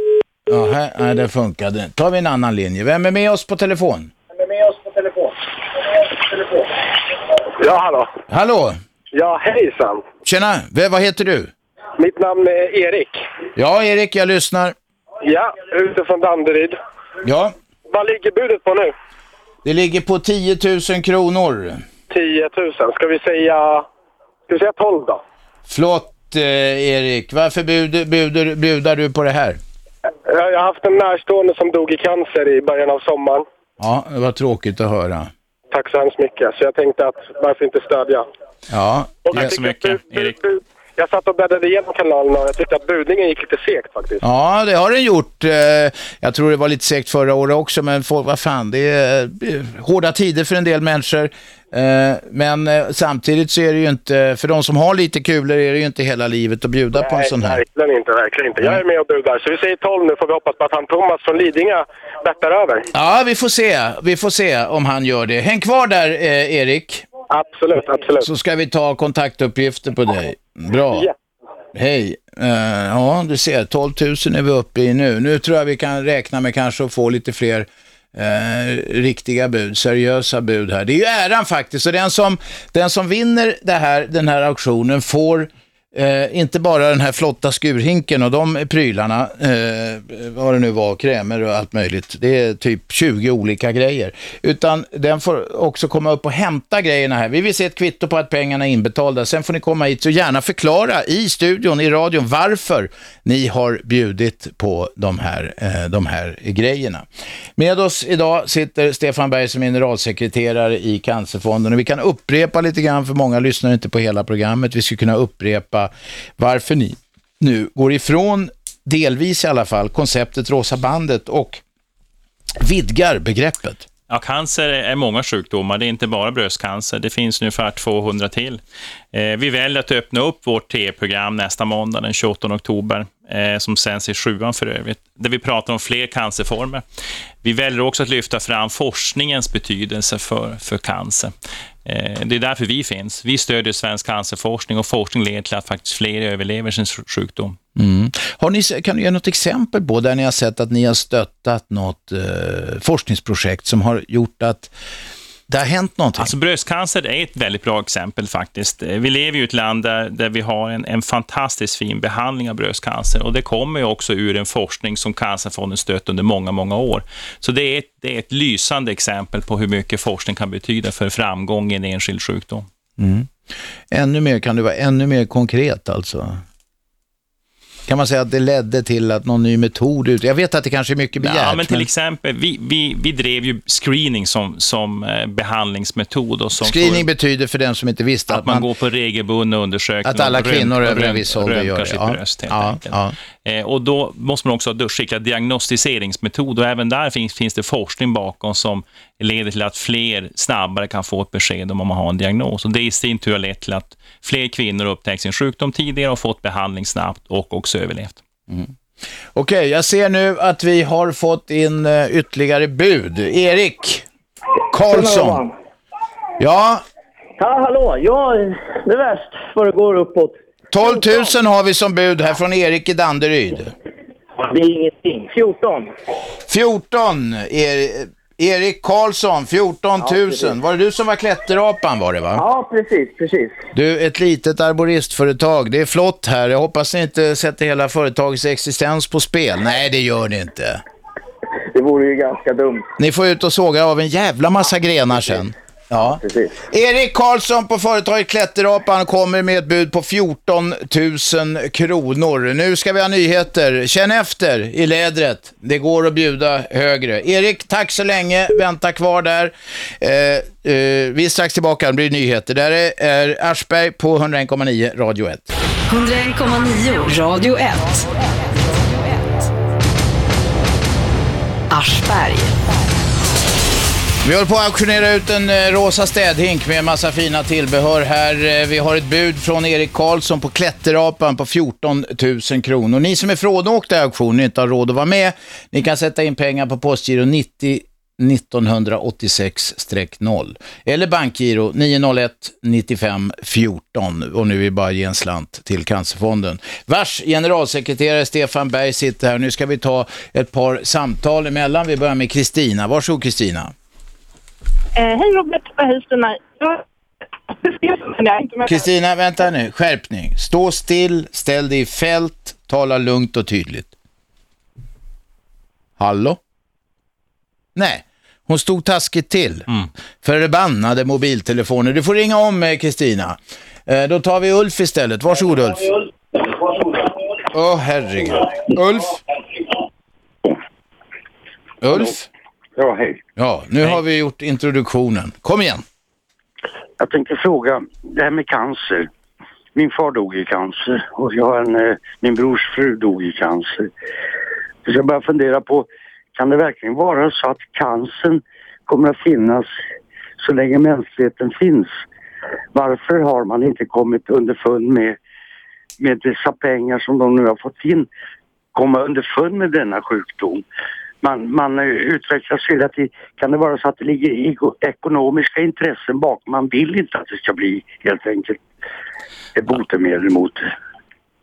Jaha, nej det funkade. tar vi en annan linje. Vem är med oss på telefon? Ja, hallå. Hallå? Ja, hejsan. Tjena, v- vad heter du? Mitt namn är Erik. Ja, Erik, jag lyssnar. Ja, utifrån Danderyd. Ja, Vad ligger budet på nu? det ligger på 10 000 kronor. 10 000. Ska vi säga... Ska vi säga 12 då? Flott, eh, Erik. Varför bud, bud, budar du på det här? Jag har haft en närstående som dog i cancer i början av sommaren. Ja, det var tråkigt att höra. Tack så hemskt mycket. Så jag tänkte att varför inte stödja? Ja, Och att bud- bud- bud- Jag satt och bläddrade igenom kanalen och jag tyckte att budningen gick lite segt faktiskt. Ja, det har den gjort. Eh, Jag tror det var lite segt förra året också, men folk, vad fan, det är eh, hårda tider för en del människor. Eh, Men samtidigt så är det ju inte, för de som har lite kulor är det ju inte hela livet att bjuda på en Nej, sån här. verkligen inte, verkligen inte. Jag är med och budar. Så vi säger 12 nu får vi hoppas på att han Thomas från Lidingö bettar över. Ja, vi får se. Vi får se om han gör det. Häng kvar där, Erik. Absolut, absolut. Så ska vi ta kontaktuppgifter på dig. Bra. Ja. Hej. Eh, ja, du ser, 12 000 är vi uppe i nu. Nu tror jag vi kan räkna med kanske att få lite fler eh, riktiga bud, seriösa bud här. Det är ju äran faktiskt. Och den som, den som vinner det här, den här auktionen får Eh, inte bara den här flotta skurhinken och de prylarna, eh, vad det nu var, krämer och allt möjligt. Det är typ 20 olika grejer. Utan den får också komma upp och hämta grejerna här. Vi vill se ett kvitto på att pengarna är inbetalda. Sen får ni komma hit och gärna förklara i studion, i radion, varför ni har bjudit på de här, eh, de här grejerna. Med oss idag sitter Stefan Berg som generalsekreterare i Cancerfonden och vi kan upprepa lite grann, för många lyssnar inte på hela programmet. Vi skulle kunna upprepa varför ni nu går ifrån, delvis i alla fall, konceptet Rosa bandet och vidgar begreppet. Ja, cancer är många sjukdomar, det är inte bara bröstcancer. Det finns ungefär 200 till. Eh, vi väljer att öppna upp vårt TV-program nästa måndag, den 28 oktober, eh, som sänds i sjuan för övrigt, där vi pratar om fler cancerformer. Vi väljer också att lyfta fram forskningens betydelse för, för cancer. Eh, det är därför vi finns. Vi stödjer svensk cancerforskning och forskning leder till att faktiskt fler överlever sin sjukdom. Mm. Har ni, kan du ge något exempel på där ni har sett att ni har stöttat något eh, forskningsprojekt som har gjort att det har hänt någonting. Alltså bröstcancer är ett väldigt bra exempel faktiskt. Vi lever ju i ett land där, där vi har en, en fantastiskt fin behandling av bröstcancer och det kommer ju också ur en forskning som Cancerfonden stött under många, många år. Så det är, ett, det är ett lysande exempel på hur mycket forskning kan betyda för framgång i en enskild sjukdom. Mm. Ännu mer, kan du vara ännu mer konkret alltså? Kan man säga att det ledde till att någon ny metod ut... Jag vet att det kanske är mycket begärt. Ja, men till exempel, vi, vi, vi drev ju screening som, som eh, behandlingsmetod. Och som Screening får, betyder för den som inte visste att, att man, man... går på regelbundna undersökningar. Att alla kvinnor över en viss ålder gör det. sitt Ja. bröst helt Ja, enkelt. ja. Eh, och då måste man också skicka diagnostiseringsmetod och även där finns, finns det forskning bakom som leder till att fler snabbare kan få ett besked om man har en diagnos. Och det i sin tur har lett till att fler kvinnor upptäckt sin sjukdom tidigare och fått behandling snabbt och också överlevt. Okej, jag ser nu att vi har fått in eh, ytterligare bud. Erik Karlsson. Ja, Ja, hallå. Ja, det är värst vad det går uppåt. 12 000 har vi som bud här från Erik i Danderyd. Det är ingenting. 14. 14, er, Erik Karlsson, 14 000. precis. var det du som var klätterapan var det va? Ja, precis, precis. Du, ett litet arboristföretag. Det är flott här. Jag hoppas ni inte sätter hela företagets existens på spel. Nej, det gör ni inte. Det vore ju ganska dumt. Ni får ut och såga av en jävla massa grenar sen. Ja. Precis. Erik Karlsson på företaget Klätterapan kommer med ett bud på 14 000 kronor. Nu ska vi ha nyheter. Känn efter i lädret. Det går att bjuda högre. Erik, tack så länge. Vänta kvar där. Eh, eh, vi är strax tillbaka. Det blir nyheter. Där är, är Aschberg på 101,9 Radio 1. 101,9 Radio 1. Aschberg. Vi håller på att auktionera ut en eh, rosa städhink med en massa fina tillbehör här. Eh, vi har ett bud från Erik Karlsson på Klätterapan på 14 000 kronor. Ni som är frånåkta i auktionen och inte har råd att vara med, ni kan sätta in pengar på postgiro 90 1986-0 eller bankgiro 901 95 14 och nu vill vi bara ge en slant till Cancerfonden. Vars generalsekreterare Stefan Berg sitter här. Nu ska vi ta ett par samtal emellan. Vi börjar med Kristina. Varsågod Kristina. Eh, hej Robert och hej Stina. Kristina, vänta nu. Skärpning. Stå still, ställ dig i fält, tala lugnt och tydligt. Hallå? Nej, hon stod taskigt till. Förbannade mobiltelefoner. Du får ringa om eh, Kristina. Eh, då tar vi Ulf istället. Varsågod Ulf. Åh herregud. Ulf? Ulf? Ja, hej. Ja, nu har vi gjort introduktionen. Kom igen. Jag tänkte fråga, det här med cancer. Min far dog i cancer och jag har en, eh, min brors fru dog i cancer. Så jag börjar fundera på, kan det verkligen vara så att cancern kommer att finnas så länge mänskligheten finns? Varför har man inte kommit underfund med, med dessa pengar som de nu har fått in, komma underfund med denna sjukdom? Man, man utvecklas hela tiden. Kan det vara så att det ligger ekonomiska intressen bakom? Man vill inte att det ska bli helt enkelt ett botemedel mot det.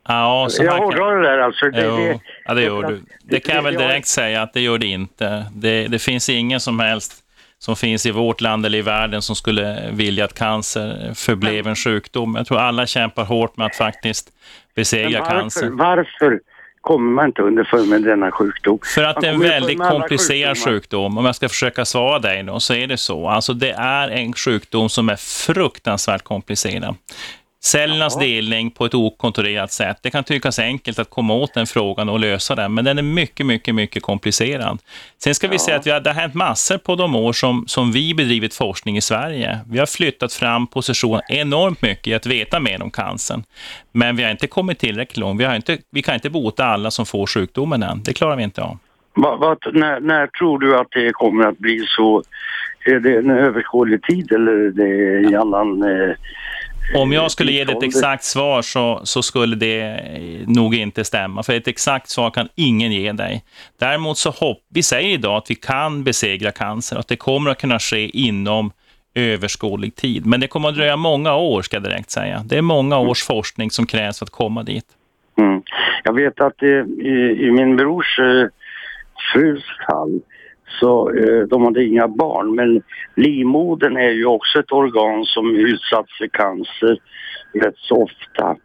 Ja, så Jag här kan- hårdrar det där alltså. Det, Jo, det, ja, det gör du. Det kan jag väl direkt säga att det gör det inte. Det, det finns ingen som helst som finns i vårt land eller i världen som skulle vilja att cancer förblev en sjukdom. Jag tror alla kämpar hårt med att faktiskt besegra varför, cancer. varför kommer man inte underfund med denna sjukdom? För att det är en väldigt komplicerad sjukdom. Om jag ska försöka svara dig då, så är det så. Alltså det är en sjukdom som är fruktansvärt komplicerad. Cellernas delning på ett okontrollerat sätt. Det kan tyckas enkelt att komma åt den frågan och lösa den, men den är mycket, mycket, mycket komplicerad. Sen ska vi säga att vi har, det har hänt massor på de år som, som vi bedrivit forskning i Sverige. Vi har flyttat fram positionen enormt mycket i att veta mer om cancern. Men vi har inte kommit tillräckligt långt. Vi, har inte, vi kan inte bota alla som får sjukdomen än. Det klarar vi inte av. Vad- vad- när, när tror du att det kommer att bli så? Är det en överskådlig tid eller är det i annan... Eh, Om jag skulle ge dig ett exakt svar så, så skulle det eh, nog inte stämma, för ett exakt svar kan ingen ge dig. Däremot så hopp, vi säger idag att vi kan besegra cancer att det kommer att kunna ske inom överskådlig tid. Men det kommer att dröja många år, ska jag direkt säga. Det är många års forskning som krävs för att komma dit. Mm. Jag vet att i, i min brors eh, frus fall Så eh, de hade inga barn. Men livmodern är ju också ett organ som utsatts för cancer rätt så ofta.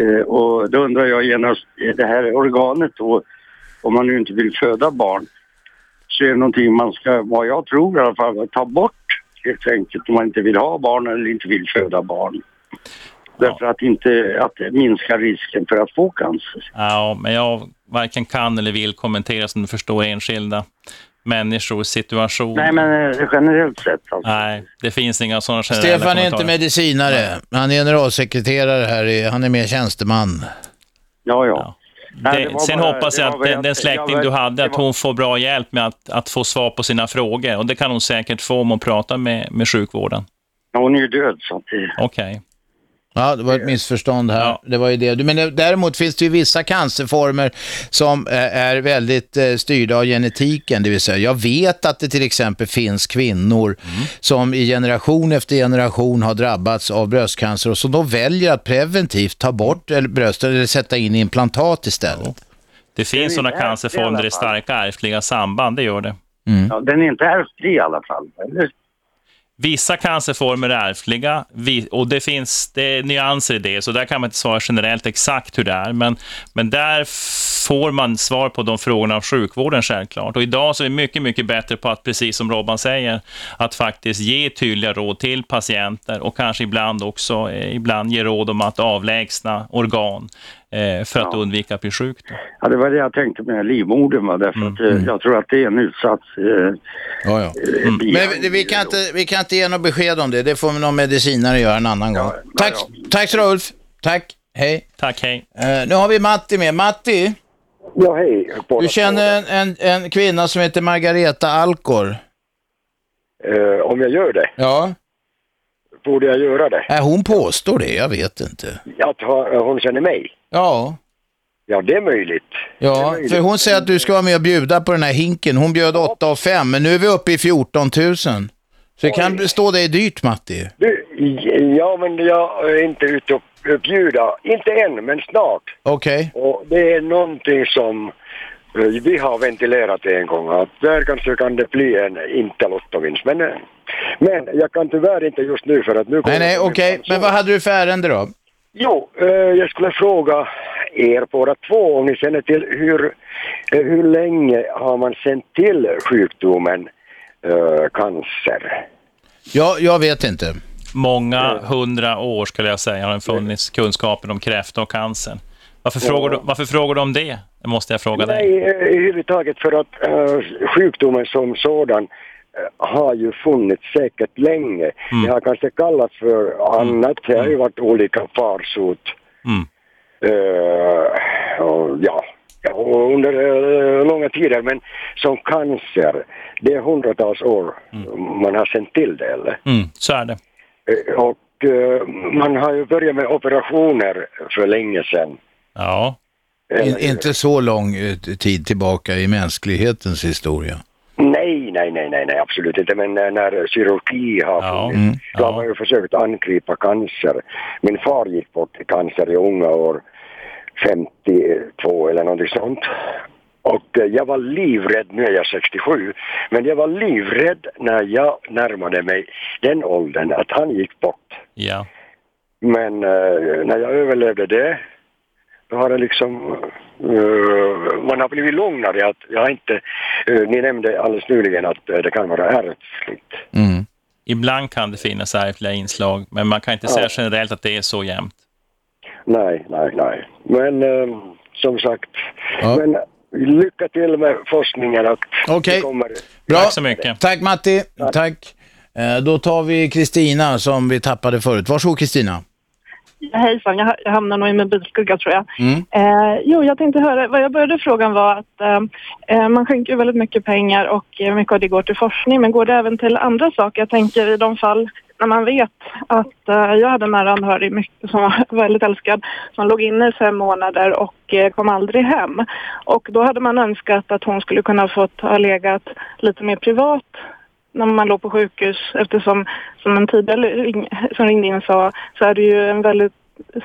Eh, och då undrar jag genast, det här organet då, om man nu inte vill föda barn, så är det någonting man ska, vad jag tror i alla fall, ta bort helt enkelt om man inte vill ha barn eller inte vill föda barn. Därför att inte, att det minskar risken för att få cancer. Ja, men jag varken kan eller vill kommentera som du förstår enskilda människors situation. Nej men eh, generellt sett alltså. Nej, det finns inga sådana generella Stefan är inte medicinare. Han är generalsekreterare här. Han är mer tjänsteman. Ja, ja. Nej, det Det, var sen bara- hoppas jag var att den, den släkting jag du var- hade, att var- hon får bra hjälp med att, att få svar på sina frågor. Och det kan hon säkert få om hon pratar med, med sjukvården. Hon är ju död så att det... Okej. Ja, det var ett missförstånd här. Det var ju det. Men däremot finns det ju vissa cancerformer som eh, är väldigt eh, styrda av genetiken. Det vill säga, jag vet att det till exempel finns kvinnor som i generation efter generation har drabbats av bröstcancer och som då väljer att preventivt ta bort eller bröstet eller sätta in implantat istället. Det finns sådana cancerformer där det är starka ärftliga samband, det gör det. Ja, den är inte ärftlig i alla fall. Eller? Vissa cancerformer är ärftliga och det finns det är nyanser i det, så där kan man inte svara generellt exakt hur det är. Men, men där får man svar på de frågorna av sjukvården självklart. Och idag så är vi mycket, mycket bättre på att, precis som Robban säger, att faktiskt ge tydliga råd till patienter och kanske ibland också eh, ibland ge råd om att avlägsna organ eh, för att undvika att bli sjuk. Då. Ja, det var det jag tänkte med livmodern va? därför att eh, jag tror att det är en utsatt eh, Ja, ja. mm. Men vi, vi, kan inte, vi kan inte ge något besked om det. Det får någon medicinare göra en annan gång. Tack, tack så Ulf. Tack. Hej. Tack, hej. Eh, nu har vi Matti med. Matti, Ja, hej. du känner en, en, en kvinna som heter Margareta Alkor. Eh, om jag gör det, Ja. Borde jag göra det? Äh, hon påstår det, jag vet inte. Att hon känner mig? Ja. Ja, det är möjligt. Det är Ja, möjligt. för hon säger att du ska vara med och bjuda på den här hinken. Hon bjöd 8 och 5, men nu är vi uppe i 14 000. Så det kan stå dig dyrt, Matti. Du, ja, men jag är inte ute och bjuda. Inte än, men snart. Okej. Och det är någonting som vi har ventilerat en gång. Att där kanske kan det bli en inte lottovinst. Men, men jag kan tyvärr inte just nu för att nu Nej, nej, okej. Men vad hade du för ärende då? Jo, eh, jag skulle fråga er båda två om ni känner till hur, eh, hur länge har man känt till sjukdomen eh, cancer? Ja, jag vet inte. Många hundra år skulle jag säga har det funnits kunskapen om kräfta och cancer. Varför, Ja. frågar, du, varför frågar du om det? Det måste jag fråga dig. Nej, eh, överhuvudtaget för att eh, sjukdomen som sådan eh, har ju funnits säkert länge. Mm. Det har kanske kallats för annat. Det har ju varit olika farsot. Mm. Eh, och, ja, och under eh, långa tider. Men som cancer, det är hundratals år man har känt till det. Eller? Mm, så är det. Eh, och man har ju börjat med operationer för länge sedan. Ja. In, inte så lång eh, tid tillbaka i mänsklighetens historia. Nej, nej, nej, nej, nej, absolut inte. Men när, när kirurgi har funnits, Mm. då har man ju försökt angripa cancer. Min far gick bort i cancer i unga år, 52 eller någonting sånt. Och eh, jag var livrädd, nu är jag 67, men jag var livrädd när jag närmade mig den åldern att han gick bort. Ja. Men eh, när jag överlevde det, då har det liksom, eh, man har blivit lugnare att jag har inte, eh, ni nämnde alldeles nyligen att eh, det kan vara ärftligt. Ibland kan det finnas ärftliga inslag, men man kan inte Ja. säga generellt att det är så jämnt. Nej, nej, nej. Men eh, som sagt, men lycka till med forskningen att Okej. det kommer... Bra. Tack så mycket. Tack Matti. Tack. Eh, Då tar vi Kristina som vi tappade förut. Varsågod Kristina. Hejsan, jag, jag hamnar nog i min bilskugga tror jag. Mm. Eh, jo, jag tänkte höra, vad jag började frågan var att eh, eh, man skänker ju väldigt mycket pengar och eh, mycket av det går till forskning, men går det även till andra saker? Jag tänker i de fall när man vet att eh, jag hade en nära anhörig mycket, som var väldigt älskad som låg inne i fem månader och eh, kom aldrig hem. Och då hade man önskat att hon skulle kunna fått ha legat lite mer privat när man låg på sjukhus eftersom som en tidigare ring, som ringde in sa så är det ju en väldigt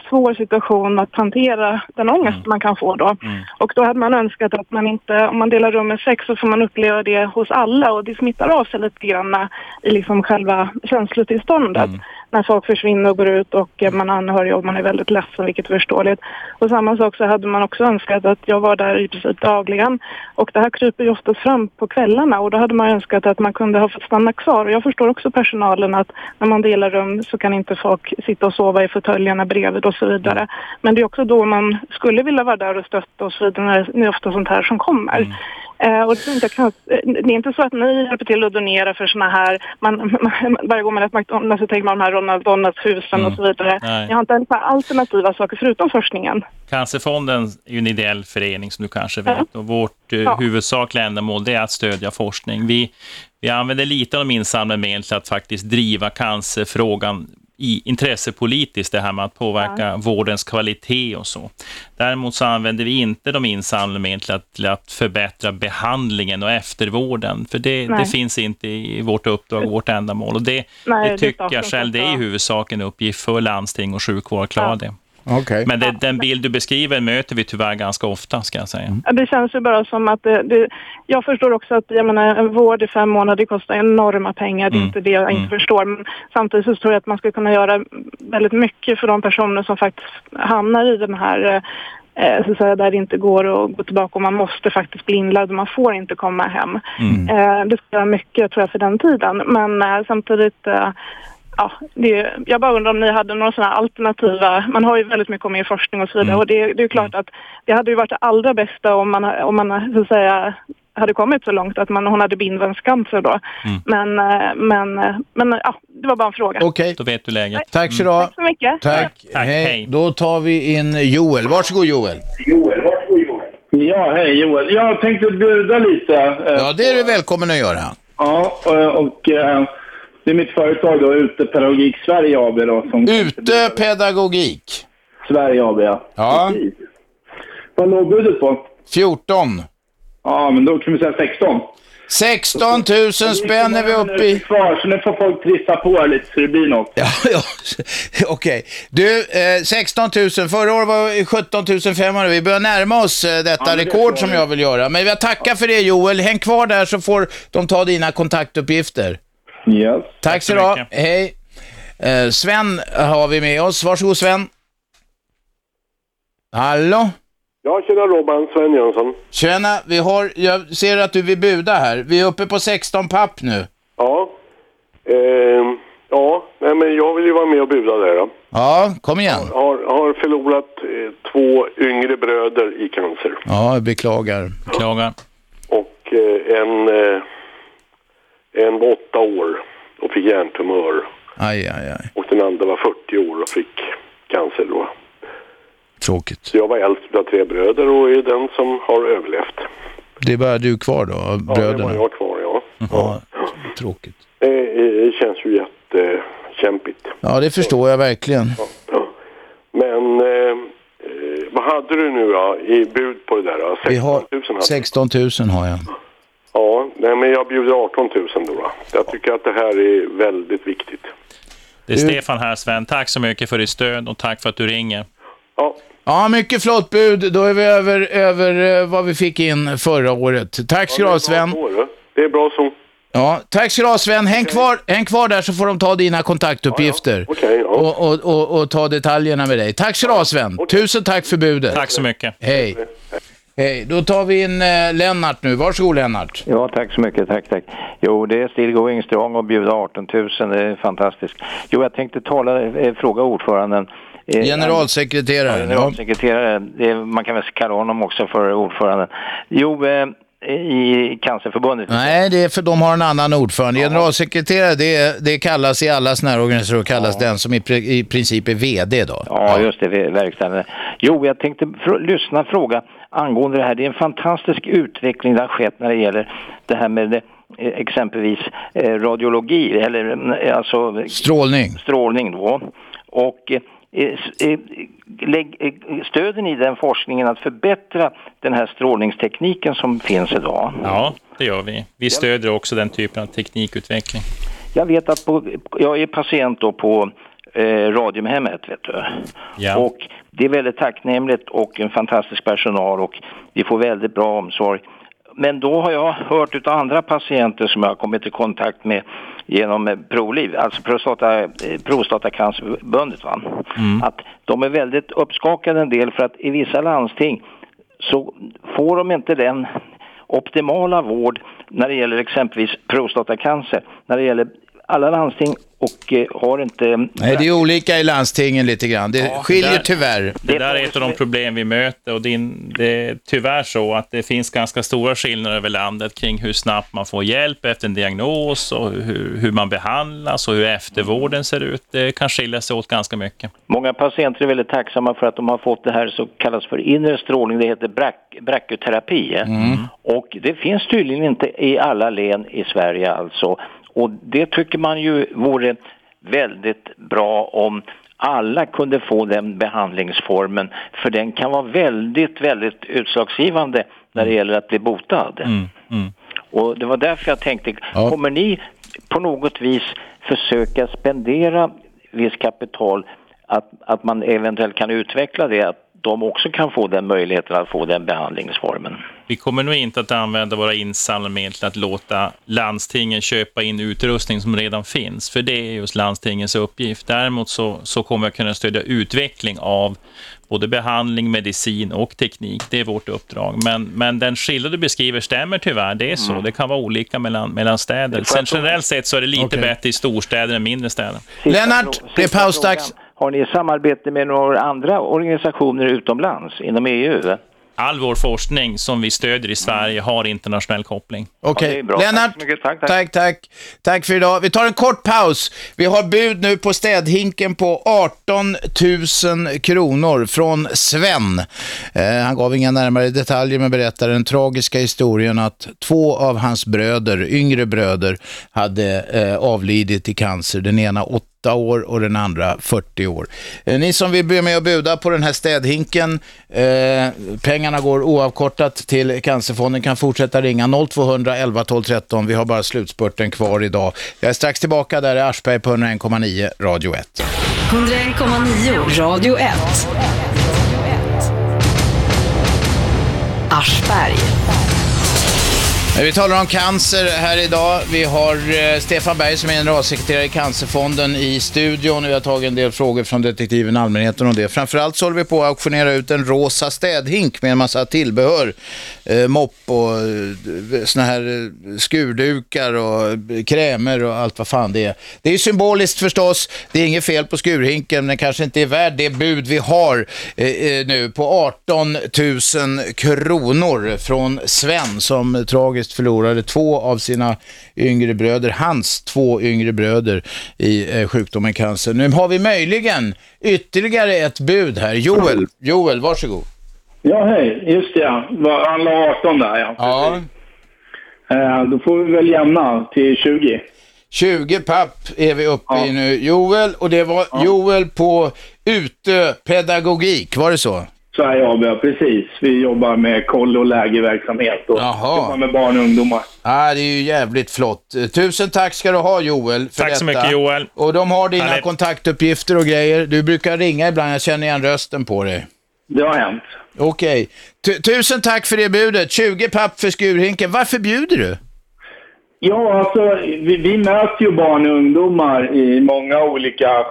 svår situation att hantera den ångest man kan få då. Och då hade man önskat att man inte, om man delar rum med sex så får man uppleva det hos alla och det smittar av sig lite grann i liksom själva känslotillståndet. När folk försvinner och går ut och eh, man är anhörig och man är väldigt ledsen, vilket är förståeligt. Och samma sak så hade man också önskat att jag var där i princip dagligen. Och det här kryper ju oftast fram på kvällarna och då hade man önskat att man kunde ha fått stanna kvar. Och jag förstår också personalen att när man delar rum så kan inte folk sitta och sova i fåtöljerna bredvid och så vidare. Men det är också då man skulle vilja vara där och stötta och så vidare det är ofta sånt här som kommer. Eh, och det, är inte, kan- eh, det är inte så att ni hjälper till att donera för såna här, man, man, varje gång man äter McDonalds så tänker man de här Ronald Donuts-husen och så vidare. Nej. Ni har inte alternativa saker förutom forskningen? Cancerfonden är ju en ideell förening som du kanske vet och vårt eh, huvudsakliga ändamål är att stödja forskning. Vi, vi använder lite av de insamlade medel till att faktiskt driva cancerfrågan i intressepolitiskt, det här med att påverka vårdens kvalitet och så. Däremot så använder vi inte de insamlade medlen till att, till att förbättra behandlingen och eftervården, för det, det finns inte i vårt uppdrag och vårt ändamål. Och det, Nej, det det tycker klart jag själv, det är i ja. huvudsak en uppgift för landsting och sjukvård att klara det. Okay. Men det, den bild du beskriver möter vi tyvärr ganska ofta, ska jag säga. Det känns ju bara som att det, det, jag förstår också att jag menar, en vård i fem månader kostar enorma pengar. Det är inte det jag inte förstår. Men samtidigt så tror jag att man ska kunna göra väldigt mycket för de personer som faktiskt hamnar i den här eh, så att säga, där det inte går att gå tillbaka och man måste faktiskt bli inlagd och man får inte komma hem. Eh, det ska göra mycket tror jag för den tiden. Men eh, samtidigt eh, Ja, det, jag bara undrar om ni hade några sådana alternativa, man har ju väldigt mycket om er forskning och så vidare och det, det är ju klart att det hade ju varit det allra bästa om man, om man så att säga hade kommit så långt att man, hon hade bindvävscancer då. Men, eh, men, eh, men ja, det var bara en fråga. Okej. Då vet du läget. Tack så ha. Tack så mycket. Tack. Hej. Då tar vi in Joel. Varsågod Joel. Ja, hej Joel. Jag tänkte bjuda lite. eh, Ja, det är du välkommen att göra. Ja, och, och eh, det är mitt företag då, Ute Pedagogik Sverige AB då. Som Ute Pedagogik. Sverige AB, ja. Ja. Precis. Vad låg budet på? 14. Ja, men då kan vi säga 16. 16 000 spänn är vi uppe i. Kvar, så nu får folk trissa på lite så det blir något. Ja, ja. okej. Du, eh, 16 000. Förra året var det 17 500. Vi börjar närma oss eh, detta Ja, det rekord som jag vill göra. Men jag tackar för det Joel. Häng kvar där så får de ta dina kontaktuppgifter. Yes. Tack så du ha. Hej. Eh, Sven har vi med oss. Varsågod Sven. Hallå? Ja, tjena Robban, Sven Jönsson. Tjena, vi har, jag ser att du vill buda här. Vi är uppe på 16 papp nu. Ja. Ehm, ja, nej, men jag vill ju vara med och buda där då. Ja, kom igen. Har, har förlorat eh, två yngre bröder i cancer. Ja, jag beklagar. Beklagar. Och eh, en, eh, en var åtta år och fick hjärntumör. Aj, aj, aj. Och den andra var 40 år och fick cancer då. Tråkigt. Så jag var äldst av tre bröder och är den som har överlevt. Det är bara du kvar då, av Ja, det var bröderna? jag kvar, ja. Ja, tråkigt. Eh, Det känns ju jättekämpigt. Ja, det förstår jag verkligen. Men eh, eh, vad hade du nu då i bud på det där? Då? 16 Vi 000 har hade 16 000 har jag. Ja, nej, men jag bjuder 18 000 då. Jag tycker att det här är väldigt viktigt. Det är Stefan här Sven. Tack så mycket för ditt stöd och tack för att du ringer. Ja, mycket flott bud. Då är vi över, över eh, vad vi fick in förra året. Tack ska du ha Sven. Det är bra så. Ja, tack ska du ha Sven. Häng kvar, häng kvar där så får de ta dina kontaktuppgifter. och, och, och, och ta detaljerna med dig. Tack ska du ha Sven. Tusen tack för budet. Tack så mycket. Hej. Hej, då tar vi in eh, Lennart nu. Varsågod Lennart. Ja, tack så mycket. Tack, tack. Jo, det är still going strong och bjuda 18 000. Det är fantastiskt. Jo, jag tänkte tala, eh, fråga ordföranden. Eh, Generalsekreterare. Ja, generalsekreterare. Det är, man kan väl kalla honom också för ordföranden. Jo, eh, i Cancerförbundet. Nej, det är för de har en annan ordförande. Generalsekreterare, det, det kallas i alla sådana här organisationer, kallas den som i, i princip är VD då. Ja, just det, verkställande. Jo, jag tänkte lyssna fråga angående det här. Det är en fantastisk utveckling det har skett när det gäller det här med eh, exempelvis eh, radiologi, eller eh, alltså Strålning. strålning då. Och lägg, stöder ni den forskningen att förbättra den här strålningstekniken som finns idag? Ja, det gör vi. Vi stödjer också den typen av teknikutveckling. Jag vet att på, jag är patient då på eh, Radiumhemmet, vet du. Ja. Och det är väldigt tacknämligt och en fantastisk personal och vi får väldigt bra omsorg. Men då har jag hört utav andra patienter som jag har kommit i kontakt med genom eh, Proliv, alltså prostata, eh, Prostatacancerbundet, va? att de är väldigt uppskakade en del för att i vissa landsting så får de inte den optimala vård när det gäller exempelvis prostatacancer. När det gäller alla landsting och eh, har inte... Nej, det är olika i landstingen lite grann. Det skiljer där- tyvärr. Det där är ett av de problem vi möter och det är, det är tyvärr så att det finns ganska stora skillnader över landet kring hur snabbt man får hjälp efter en diagnos och hur, hur man behandlas och hur eftervården ser ut. Det kan skilja sig åt ganska mycket. Många patienter är väldigt tacksamma för att de har fått det här som kallas för inre strålning. Det heter brachyterapi. eh. Och det finns tydligen inte i alla län i Sverige alltså. Och det tycker man ju vore väldigt bra om alla kunde få den behandlingsformen. För den kan vara väldigt, väldigt utslagsgivande när det gäller att bli botad. Och det var därför jag tänkte, kommer ni på något vis försöka spendera viss kapital att, att man eventuellt kan utveckla det, att de också kan få den möjligheten att få den behandlingsformen? Vi kommer nog inte att använda våra insamlade medel till att låta landstingen köpa in utrustning som redan finns, för det är just landstingens uppgift. Däremot så, så kommer jag kunna stödja utveckling av både behandling, medicin och teknik. Det är vårt uppdrag. Men, men den skillnad du beskriver stämmer tyvärr. Det är så. Mm. Det kan vara olika mellan, mellan städer. Sen generellt sett så är det lite Okej. bättre i storstäder än mindre städer. Lennart, det är pausdags. Har ni samarbete med några andra organisationer utomlands inom EU? All vår forskning som vi stödjer i Sverige har internationell koppling. Okej, Lennart, tack, tack, tack. för idag. Vi tar en kort paus. Vi har bud nu på städhinken på 18 000 kronor från Sven. Eh, han gav inga närmare detaljer men berättar den tragiska historien att två av hans bröder, yngre bröder, hade eh, avlidit i cancer. Den ena 8 år och den andra 40 år. Eh, ni som vill bli med och buda på den här städhinken, eh, pengarna går oavkortat till Cancerfonden, kan fortsätta ringa 0200 11 12 13. Vi har bara slutspurten kvar idag. Jag är strax tillbaka, där är Aschberg på 101,9 Radio 1. 101,9 Radio 1. Aschberg. Vi talar om cancer här idag. Vi har eh, Stefan Berg som är generalsekreterare i Cancerfonden i studion. Vi har tagit en del frågor från detektiven Allmänheten om det. Framförallt så håller vi på att auktionera ut en rosa städhink med en massa tillbehör. Eh, mopp och eh, såna här skurdukar och krämer och allt vad fan det är. Det är ju symboliskt förstås. Det är inget fel på skurhinken, men den kanske inte är värd det bud vi har nu på 18 000 kronor från Sven som tragiskt förlorade två av sina yngre bröder, hans två yngre bröder i eh, sjukdomen cancer. Nu har vi möjligen ytterligare ett bud här. Joel, Joel, varsågod. Ja, hej. Just det, ja. Han la 18 där, ja. Ja. Eh, då får vi väl jämna till 20. 20 papp är vi uppe i nu. Joel, och det var Joel på Utö pedagogik, var det så? Så här jobbar jag, precis. Vi jobbar med koll och lägerverksamhet och jobbar med barn och ungdomar. Ja, det är ju jävligt flott. Eh, Tusen tack ska du ha Joel för Tack så detta. mycket, Joel. Och de har dina Härligt. kontaktuppgifter och grejer. Du brukar ringa ibland, jag känner igen rösten på dig. Det har hänt. Okej. Tu- Tusen tack för det budet. 20 papp för skurhinken. Varför bjuder du? Ja, alltså vi, vi möter ju barn och ungdomar i många olika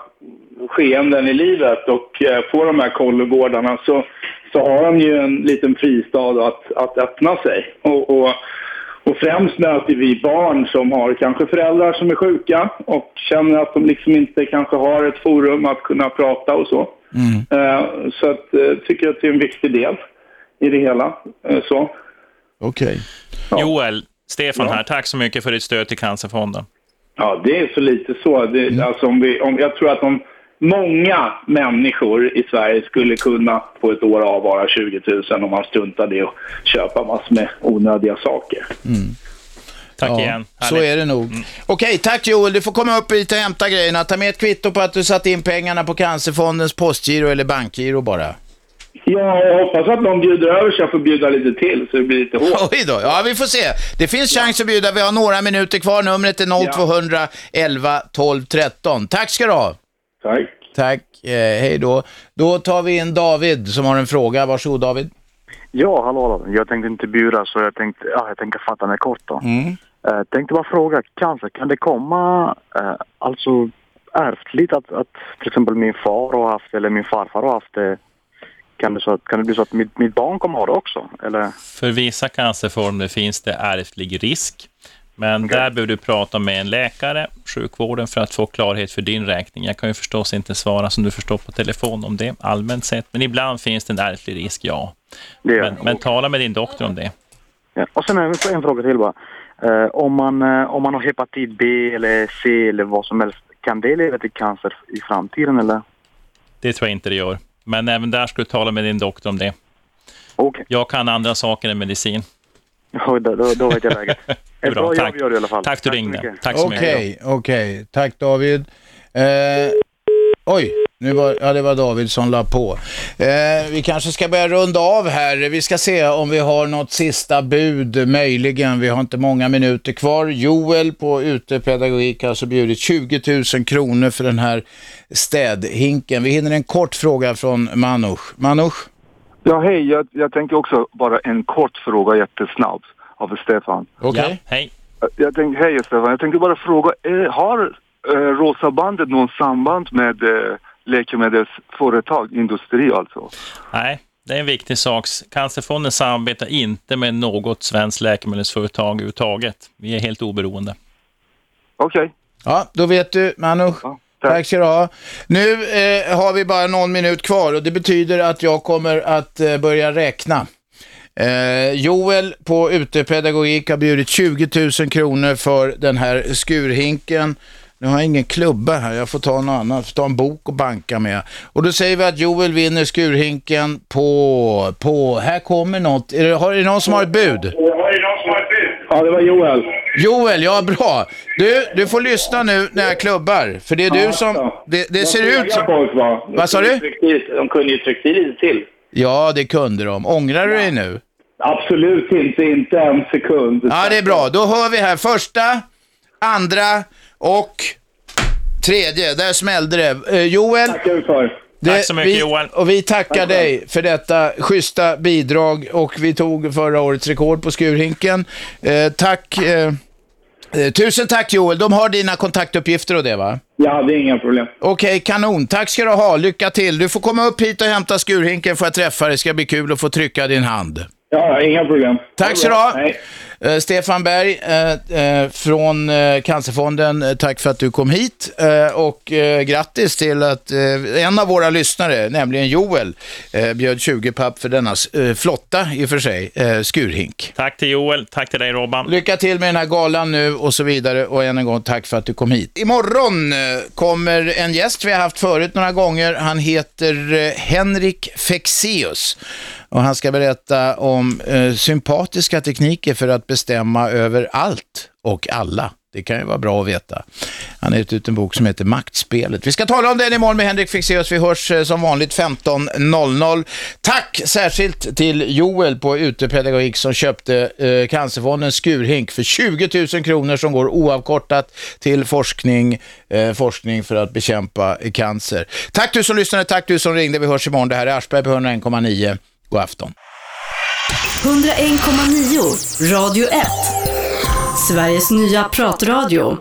skeenden i livet och eh, på de här kollogårdarna så, så har de ju en liten fristad att, att öppna sig. Och, och, och främst möter vi barn som har kanske föräldrar som är sjuka och känner att de liksom inte kanske har ett forum att kunna prata och så. Eh, så att, eh, tycker att det är en viktig del i det hela. Eh, så. Okej. Joel, Stefan Ja. här. Tack så mycket för ditt stöd till Cancerfonden. Ja, det är så lite så. Det, alltså om vi, om, jag tror att om många människor i Sverige skulle kunna på ett år avvara 20 000 om man struntade i att köpa massor med onödiga saker. Tack Ja, igen. Så Härligt. är det nog. Okej, tack Joel. Du får komma upp hit och hämta grejerna. Ta med ett kvitto på att du satt in pengarna på Cancerfondens postgiro eller bankgiro bara. Ja, jag hoppas att någon bjuder över så jag får bjuda lite till så det blir lite hårt. Oj då, ja vi får se. Det finns chans att bjuda. Vi har några minuter kvar. Numret är 0200 11 12 13. Tack ska du ha. Tack. Tack, eh, hej då. Då tar vi in David som har en fråga. Varsågod David. Ja, hallå. Jag tänkte inte bjuda så jag tänkte, ja, jag tänkte fatta mig kort då. Mm. Eh, tänkte bara fråga, cancer, kan det komma eh, alltså ärftligt att, att till exempel min far har haft eller min farfar har haft det? Kan det, så, att- kan det bli så att mitt, mitt barn kommer ha det också? Eller? För vissa cancerformer finns det ärftlig risk. Men där behöver du prata med en läkare, sjukvården, för att få klarhet för din räkning. Jag kan ju förstås inte svara som du förstår på telefon om det allmänt sett, men ibland finns det en ärftlig risk, ja. Det gör Men, men tala med din doktor om det. Ja. Och sen en, en fråga till bara. Eh, om, man, eh, om man har hepatit B eller C eller vad som helst, kan det leda till cancer i framtiden eller? Det tror jag inte det gör. Men även där ska du tala med din doktor om det. Okay. Jag kan andra saker än medicin. Ja, då, då, då vet jag läget. Ett bra, bra tack. jobb gör du i alla fall. Tack du så ringde. mycket. Tack så Okej, mycket. okej. Tack David. Eh, oj, nu var, ja, det var David som la på. Eh, vi kanske ska börja runda av här. Vi ska se om vi har något sista bud, möjligen. Vi har inte många minuter kvar. Joel på Utepedagogik har alltså bjudit 20 000 kronor för den här städhinken. Vi hinner en kort fråga från Manush. Manush? Ja, hej. Jag, jag tänker också bara en kort fråga jättesnabbt av Stefan. Okej. Ja, hej. Jag tänker, hej Stefan, jag tänkte bara fråga, eh, har eh, Rosa bandet någon samband med eh, läkemedelsföretag, industri alltså? Nej, det är en viktig sak. Cancerfonden samarbetar inte med något svenskt läkemedelsföretag överhuvudtaget. Vi är helt oberoende. Okej. Ja, då vet du Manush. Tack. ska du ha. Nu eh, har vi bara någon minut kvar och det betyder att jag kommer att eh, börja räkna. Eh, Joel på Utepedagogik har bjudit 20 000 kronor för den här skurhinken. Nu har jag ingen klubba här, jag får ta något annat, får ta en bok och banka med. Och då säger vi att Joel vinner skurhinken på, på, här kommer något. Är det, har, är det någon som har ett bud? Ja, det var Joel. Joel, ja bra. Du, du får lyssna nu när jag klubbar. För det är du som... Det, det ser ut som... Folk, va? Vad sa du? De kunde ju tryckt i lite till. Ja, det kunde de. Ångrar du dig nu? Absolut inte, inte en sekund. Ja, det är bra. Då hör vi här första, andra och tredje. Där smällde det. Eh, Joel. Tackar för. Det, Tack så mycket, vi, Joel. Och vi tackar dig för detta schyssta bidrag och vi tog förra årets rekord på skurhinken. Eh, tack. Eh, eh, tusen tack Joel. De har dina kontaktuppgifter och det va? Ja, det är inga problem. Okej, kanon. Tack ska du ha. Lycka till. Du får komma upp hit och hämta skurhinken för att träffa dig. Det ska bli kul att få trycka din hand. Ja, inga problem. Tack ska du ha. Eh, Stefan Berg eh, eh, från eh, Cancerfonden, eh, tack för att du kom hit eh, och grattis till att en av våra lyssnare, nämligen Joel, bjöd 20 papp för denna flotta i och för sig skurhink. Tack till Joel, tack till dig Robban. Lycka till med den här galan nu och så vidare och än en gång tack för att du kom hit. Imorgon kommer en gäst vi har haft förut några gånger. Han heter Henrik Fexeus och han ska berätta om eh, sympatiska tekniker för att bestämma över allt och alla. Det kan ju vara bra att veta. Han har gett ut en bok som heter Maktspelet. Vi ska tala om den imorgon med Henrik Fexeus. Vi hörs eh, som vanligt 15.00. Tack särskilt till Joel på Utepedagogik som köpte eh, Cancerfondens skurhink för 20 000 kronor som går oavkortat till forskning, eh, forskning för att bekämpa cancer. Tack du som lyssnade, tack du som ringde. Vi hörs imorgon. Det här är Aschberg på 101,9. God afton. 101,9 Radio 1. Sveriges nya pratradio.